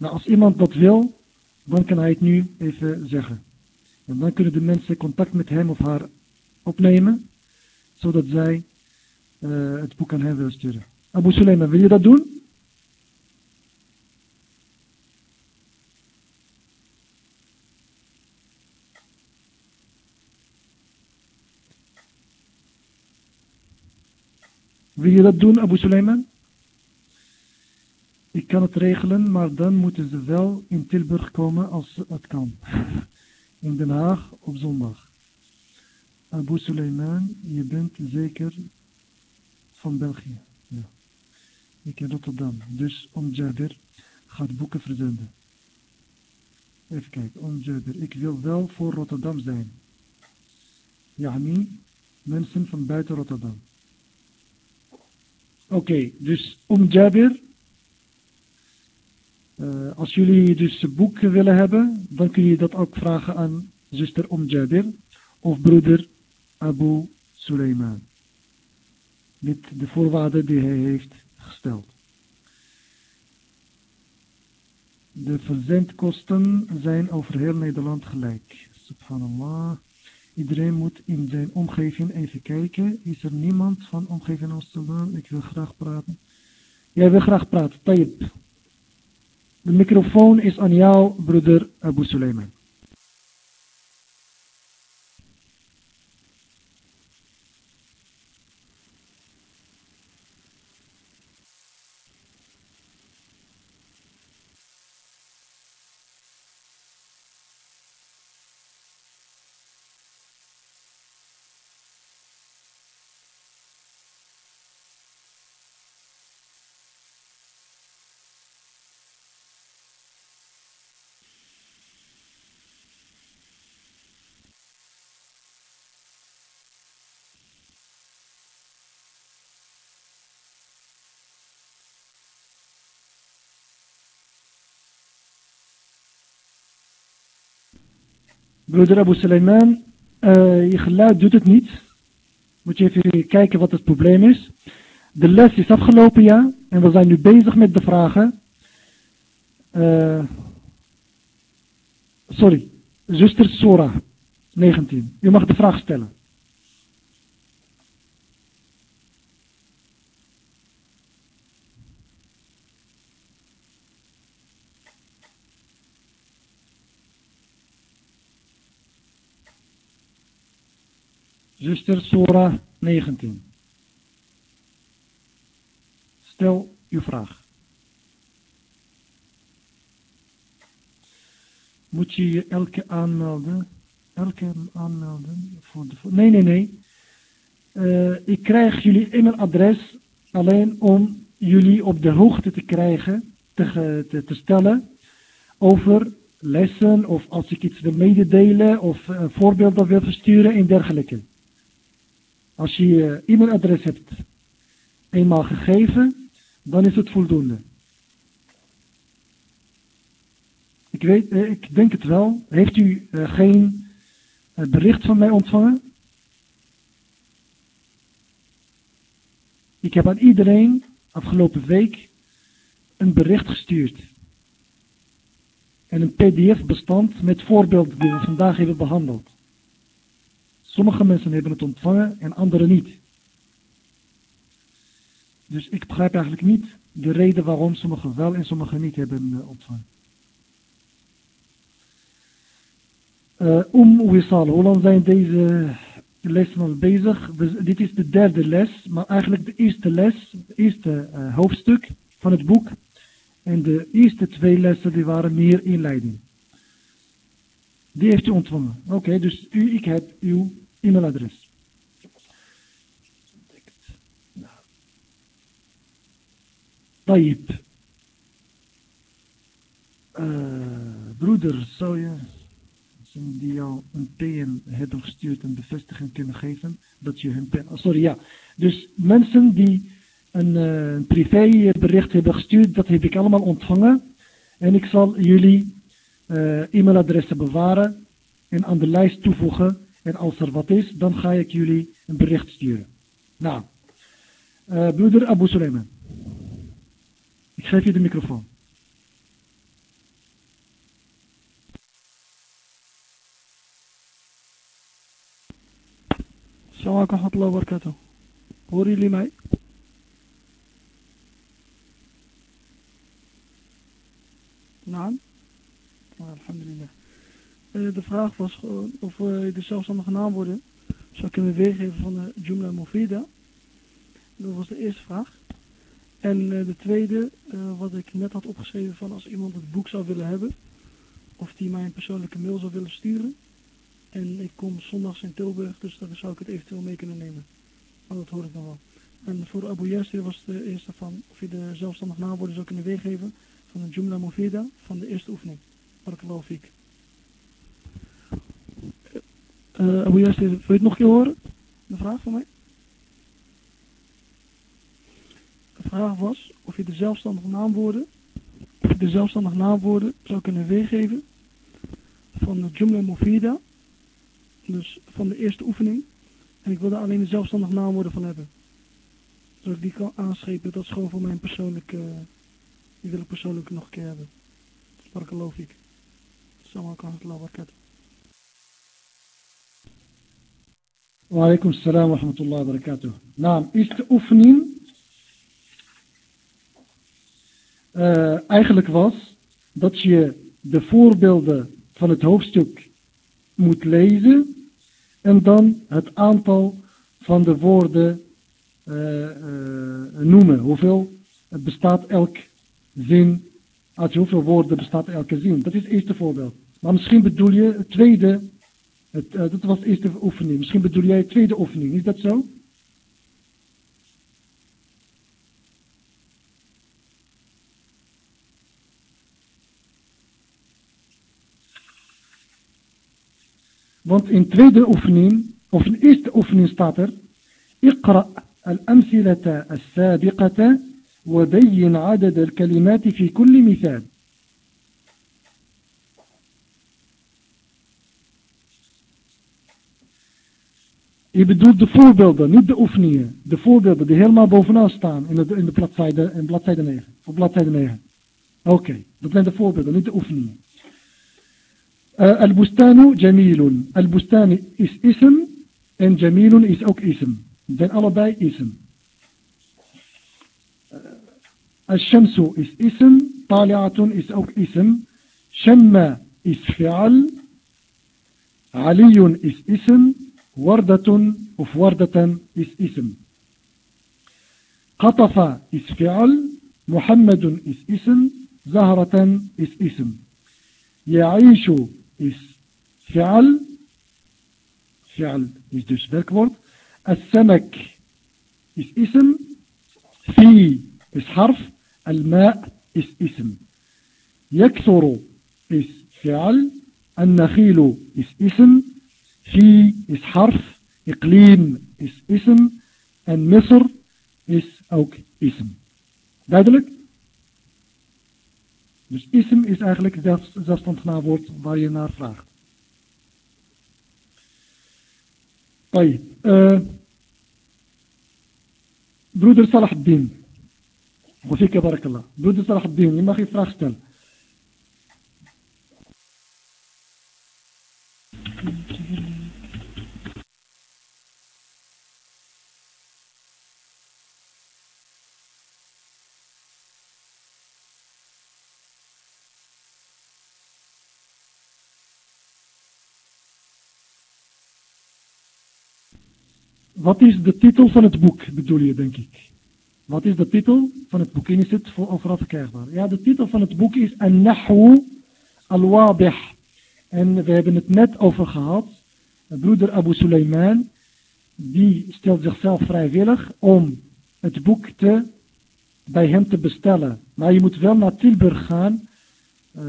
Nou, als iemand dat wil, dan kan hij het nu even zeggen. En dan kunnen de mensen contact met hem of haar opnemen, zodat zij uh, het boek aan hem willen sturen. Abu Suleiman, wil je dat doen? Wil je dat doen, Abu Suleiman? Ik kan het regelen, maar dan moeten ze wel in Tilburg komen als het kan. In Den Haag op zondag. Abu Suleiman, je bent zeker van België. Ja. Ik in Rotterdam. Dus om Jabir gaat boeken verzenden. Even kijken, om Jabir. Ik wil wel voor Rotterdam zijn. Ja, niet mensen van buiten Rotterdam. Oké, dus om Jabir uh, als jullie dus boeken willen hebben, dan kun je dat ook vragen aan zuster Om Jabir of broeder Abu Suleiman. Met de voorwaarden die hij heeft gesteld. De verzendkosten zijn over heel Nederland gelijk. Subhanallah. Iedereen moet in zijn omgeving even kijken. Is er niemand van omgeving Amsterdam? Ik wil graag praten. Jij wil graag praten. Tayyip. De microfoon is aan jou, broeder Abu Suleiman. Broeder Abu Suleiman, uh, je geluid doet het niet. Moet je even kijken wat het probleem is. De les is afgelopen, ja. En we zijn nu bezig met de vragen. Uh, sorry, zuster Sora, 19. U mag de vraag stellen. Zuster Sora 19. Stel uw vraag. Moet je je elke aanmelden? Elke aanmelden? Voor de, nee, nee, nee. Uh, ik krijg jullie e-mailadres alleen om jullie op de hoogte te krijgen, te, te, te stellen over lessen of als ik iets wil mededelen of een voorbeeld wil versturen en dergelijke. Als je je e-mailadres hebt eenmaal gegeven, dan is het voldoende. Ik, weet, eh, ik denk het wel. Heeft u uh, geen uh, bericht van mij ontvangen? Ik heb aan iedereen afgelopen week een bericht gestuurd. En een pdf-bestand met voorbeelden die we vandaag hebben behandeld. Sommige mensen hebben het ontvangen en anderen niet. Dus ik begrijp eigenlijk niet de reden waarom sommigen wel en sommigen niet hebben uh, ontvangen. Uh, om Wissal, hoe lang zijn deze lessen al bezig? Dit is de derde les, maar eigenlijk de eerste les, het eerste uh, hoofdstuk van het boek. En de eerste twee lessen die waren meer inleiding. Die heeft u ontvangen. Oké, dus u, ik heb uw e-mailadres. Taib. Eh, broeder, zou je die jou een PN hebben gestuurd een bevestiging kunnen geven dat je hun pen... Oh, sorry, ja. Dus mensen die een uh, privébericht hebben gestuurd, dat heb ik allemaal ontvangen. En ik zal jullie eh, e-mailadressen bewaren en aan de lijst toevoegen en als er wat is, dan ga ik jullie een bericht sturen. Nou, uh, broeder Abu Suleiman. Ik geef je de microfoon. Assalamu alaikum wa barakatuh. Horen jullie mij? Uh, de vraag was gewoon of uh, de zelfstandige naamwoorden zou kunnen weergeven van de Jumla Mufida. Dat was de eerste vraag. En uh, de tweede, wat ik net had opgeschreven van als iemand het boek zou willen hebben, of die mij een persoonlijke mail zou willen sturen. En ik kom zondags in Tilburg, dus daar zou ik het eventueel mee kunnen nemen. Maar dat hoor ik nog wel. En voor Abu Yasir was de eerste van of je de zelfstandig naamwoorden zou kunnen weergeven van de Jumla Movida van de eerste oefening. Barakallahu fiek. Uh, wil je het nog een keer horen? De vraag van mij? De vraag was of je de zelfstandige naamwoorden, of je de zelfstandige naamwoorden zou kunnen weergeven van de Jumla Mufida, dus van de eerste oefening. En ik wil daar alleen de zelfstandige naamwoorden van hebben. Zodat ik die kan aanschepen, dat is gewoon voor mijn persoonlijke, die wil ik persoonlijk nog een keer hebben. Fiek. Assalamu alaikum wa barakatuh. Wa alaikum salam wa rahmatullahi wa barakatuh. Naam, eerste oefening uh, eigenlijk was dat je de voorbeelden van het hoofdstuk moet lezen en dan het aantal van de woorden uh, uh, noemen. Hoeveel het bestaat elk zin, uit hoeveel woorden bestaat elke zin. Dat is het eerste voorbeeld. Maar misschien bedoel je het tweede, het, dat was de eerste oefening. Misschien bedoel jij de tweede oefening, is dat zo? Want in tweede oefening, of in eerste oefening staat er, اقرأ الأمثلة السابقة وبين عدد الكلمات في كل مثال. Je bedoelt de voorbeelden, niet de oefeningen. De voorbeelden die helemaal bovenaan staan in de, in de bladzijde, in bladzijde 9. Op bladzijde 9. Oké, okay, dat zijn de voorbeelden, niet de oefeningen. البستان جميل البستان is اسم en جميل is ook ism. Het zijn allebei ism. الشمس is ism, طالعة is ook ism, شم is فعل, علي is ism, وردة of وردة is ism. قطف is فعل محمد is اسم زهرة is اسم. يعيش is فعل فعل dus werkwoord السمك is اسم في is حرف الماء is اسم. يكثر is فعل النخيل is اسم. في is حرف إقليم is اسم en مصر is ook ism. Duidelijk? Dus ism is eigenlijk het zelfstandig naamwoord waar je naar vraagt. طيب uh, broeder Salah al-Din وفيك بارك الله broeder Salah al-Din je mag je vraag stellen Wat is de titel van het boek, bedoel je, denk ik? Wat is de titel van het boek? En is het voor overal verkrijgbaar? Ja, de titel van het boek is An-Nahwu al-Wadih. En we hebben het net over gehad. Broeder Abu Suleiman, die stelt zichzelf vrijwillig om het boek te, bij hem te bestellen. Maar je moet wel naar Tilburg gaan. Uh,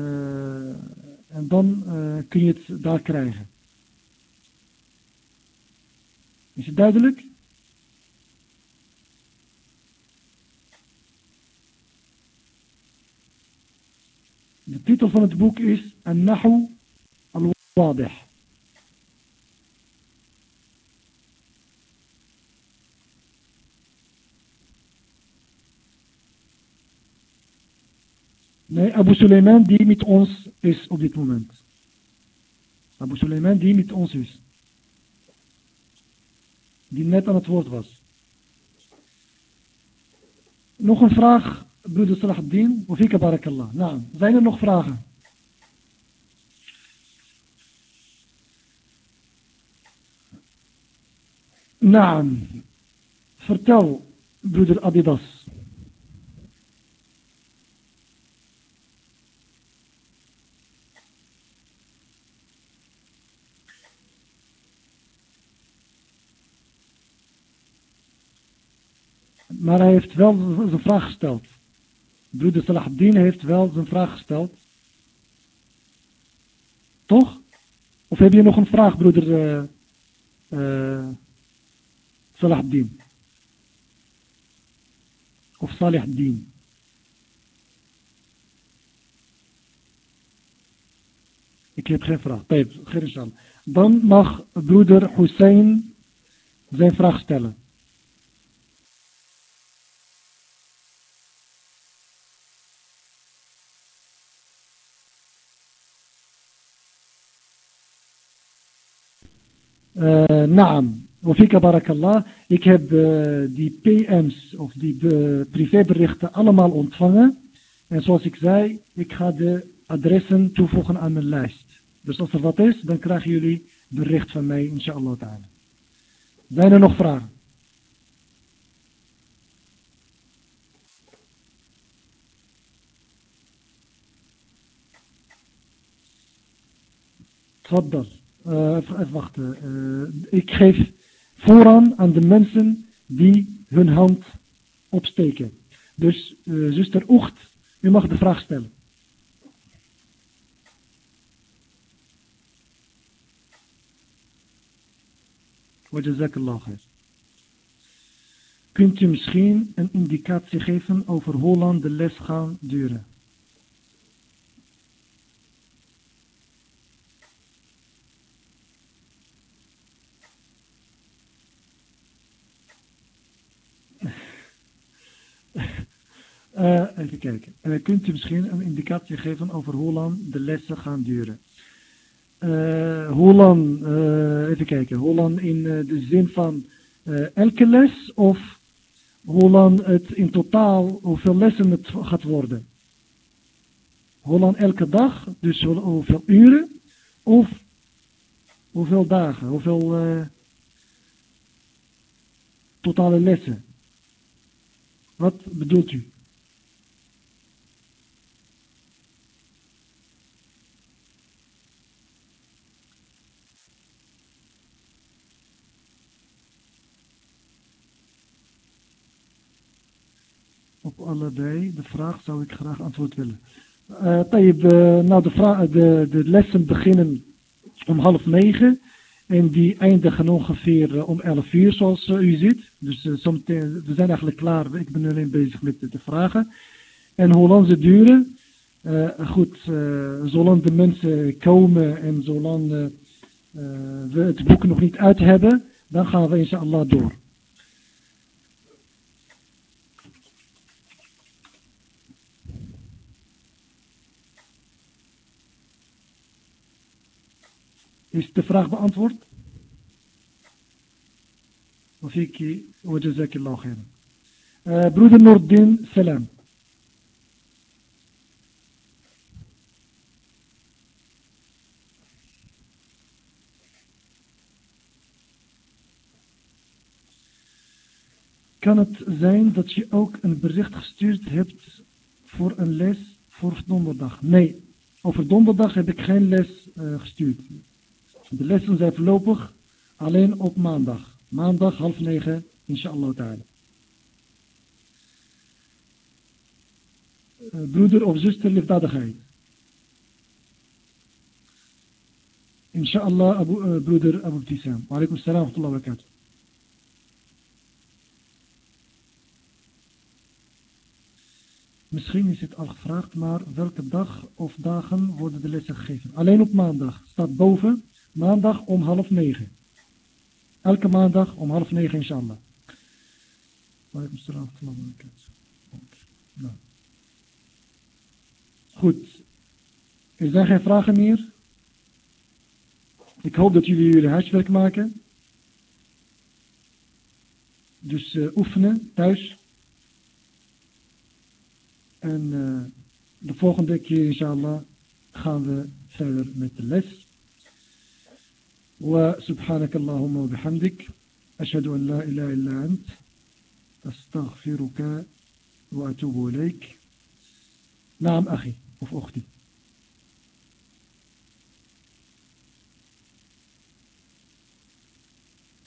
en dan uh, kun je het daar krijgen. Is het duidelijk? De titel van het boek is An-Nahu al-Wadih. Nee, Abu Suleiman die met ons is op dit moment. Abu Suleiman die met ons is die net aan het woord was. Nog een vraag, broeder Salahuddin, of ik barakallah. Nou, zijn er nog vragen? Nou, vertel, broeder Adidas. Maar hij heeft wel zijn vraag gesteld. Broeder Salahuddin heeft wel zijn vraag gesteld. Toch? Of heb je nog een vraag, broeder uh, uh, Salahuddin? Of Salahuddin? Ik heb geen vraag. Dan mag broeder Hussein zijn vraag stellen. Naam. Wafika barakallah. Ik heb uh, die PM's of die uh, privéberichten allemaal ontvangen. En zoals ik zei, ik ga de adressen toevoegen aan mijn lijst. Dus als er wat is, dan krijgen jullie bericht van mij, inshallah ta'ala. Zijn er nog vragen? Tfaddal. Uh, even wachten. Uh, ik geef voorrang aan de mensen die hun hand opsteken. Dus uh, zuster Ocht, u mag de vraag stellen. Wajazakallah khair. Kunt u misschien een indicatie geven over hoe lang de les gaan duren? Uh, even kijken. Uh, kunt u misschien een indicatie geven over hoe lang de lessen gaan duren? Uh, hoe lang, even kijken, hoe lang in de zin van elke les of hoe lang het in totaal, hoeveel lessen het gaat worden? Hoe lang elke dag, dus hoeveel uren of hoeveel dagen, hoeveel totale lessen? Wat bedoelt u? Op allebei de vraag zou ik graag antwoord willen. Uh, nou de, vraag, de, de lessen beginnen om half negen. En die eindigen ongeveer om 11 uur zoals u ziet. Dus zometeen, we zijn eigenlijk klaar. Ik ben alleen bezig met de vragen. En hoe lang ze duren? goed, zolang de mensen komen en zolang we het boek nog niet uit hebben, dan gaan we inshallah door. Is de vraag beantwoord? Wafiki wa jazakillahu khairan. Uh, broeder Noordin, salam. Kan het zijn dat je ook een bericht gestuurd hebt voor een les voor donderdag? Nee, over donderdag heb ik geen les uh, gestuurd. De lessen zijn voorlopig alleen op maandag. Maandag half negen, inshallah ta'ala. Uh, broeder of zuster liefdadigheid. Inshallah, Abu, uh, broeder Abu Tissam. Wa alaikum salam wa wa barakatuh. Misschien is het al gevraagd, maar welke dag of dagen worden de lessen gegeven? Alleen op maandag. Staat boven Maandag om half negen. Elke maandag om half negen, inshallah. Nou. Goed. Er zijn geen vragen meer. Ik hoop dat jullie jullie huiswerk maken. Dus uh, oefenen thuis. En uh, de volgende keer, inshallah, gaan we verder met de les. وسبحانك اللهم وبحمدك أشهد أن لا إله إلا أنت أستغفرك وأتوب إليك نعم أخي of أختي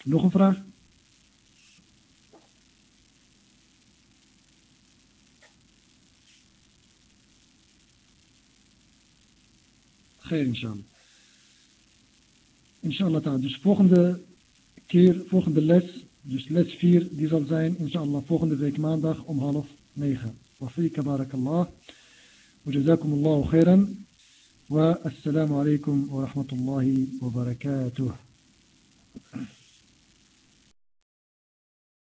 Nog een vraag? Geen inshallah. Inshallah ta'ala. Dus volgende keer, volgende les, dus les 4, die zal zijn inshallah volgende week maandag om half negen. وفيك بارك الله وجزاكم الله خيرا والسلام عليكم ورحمة الله وبركاته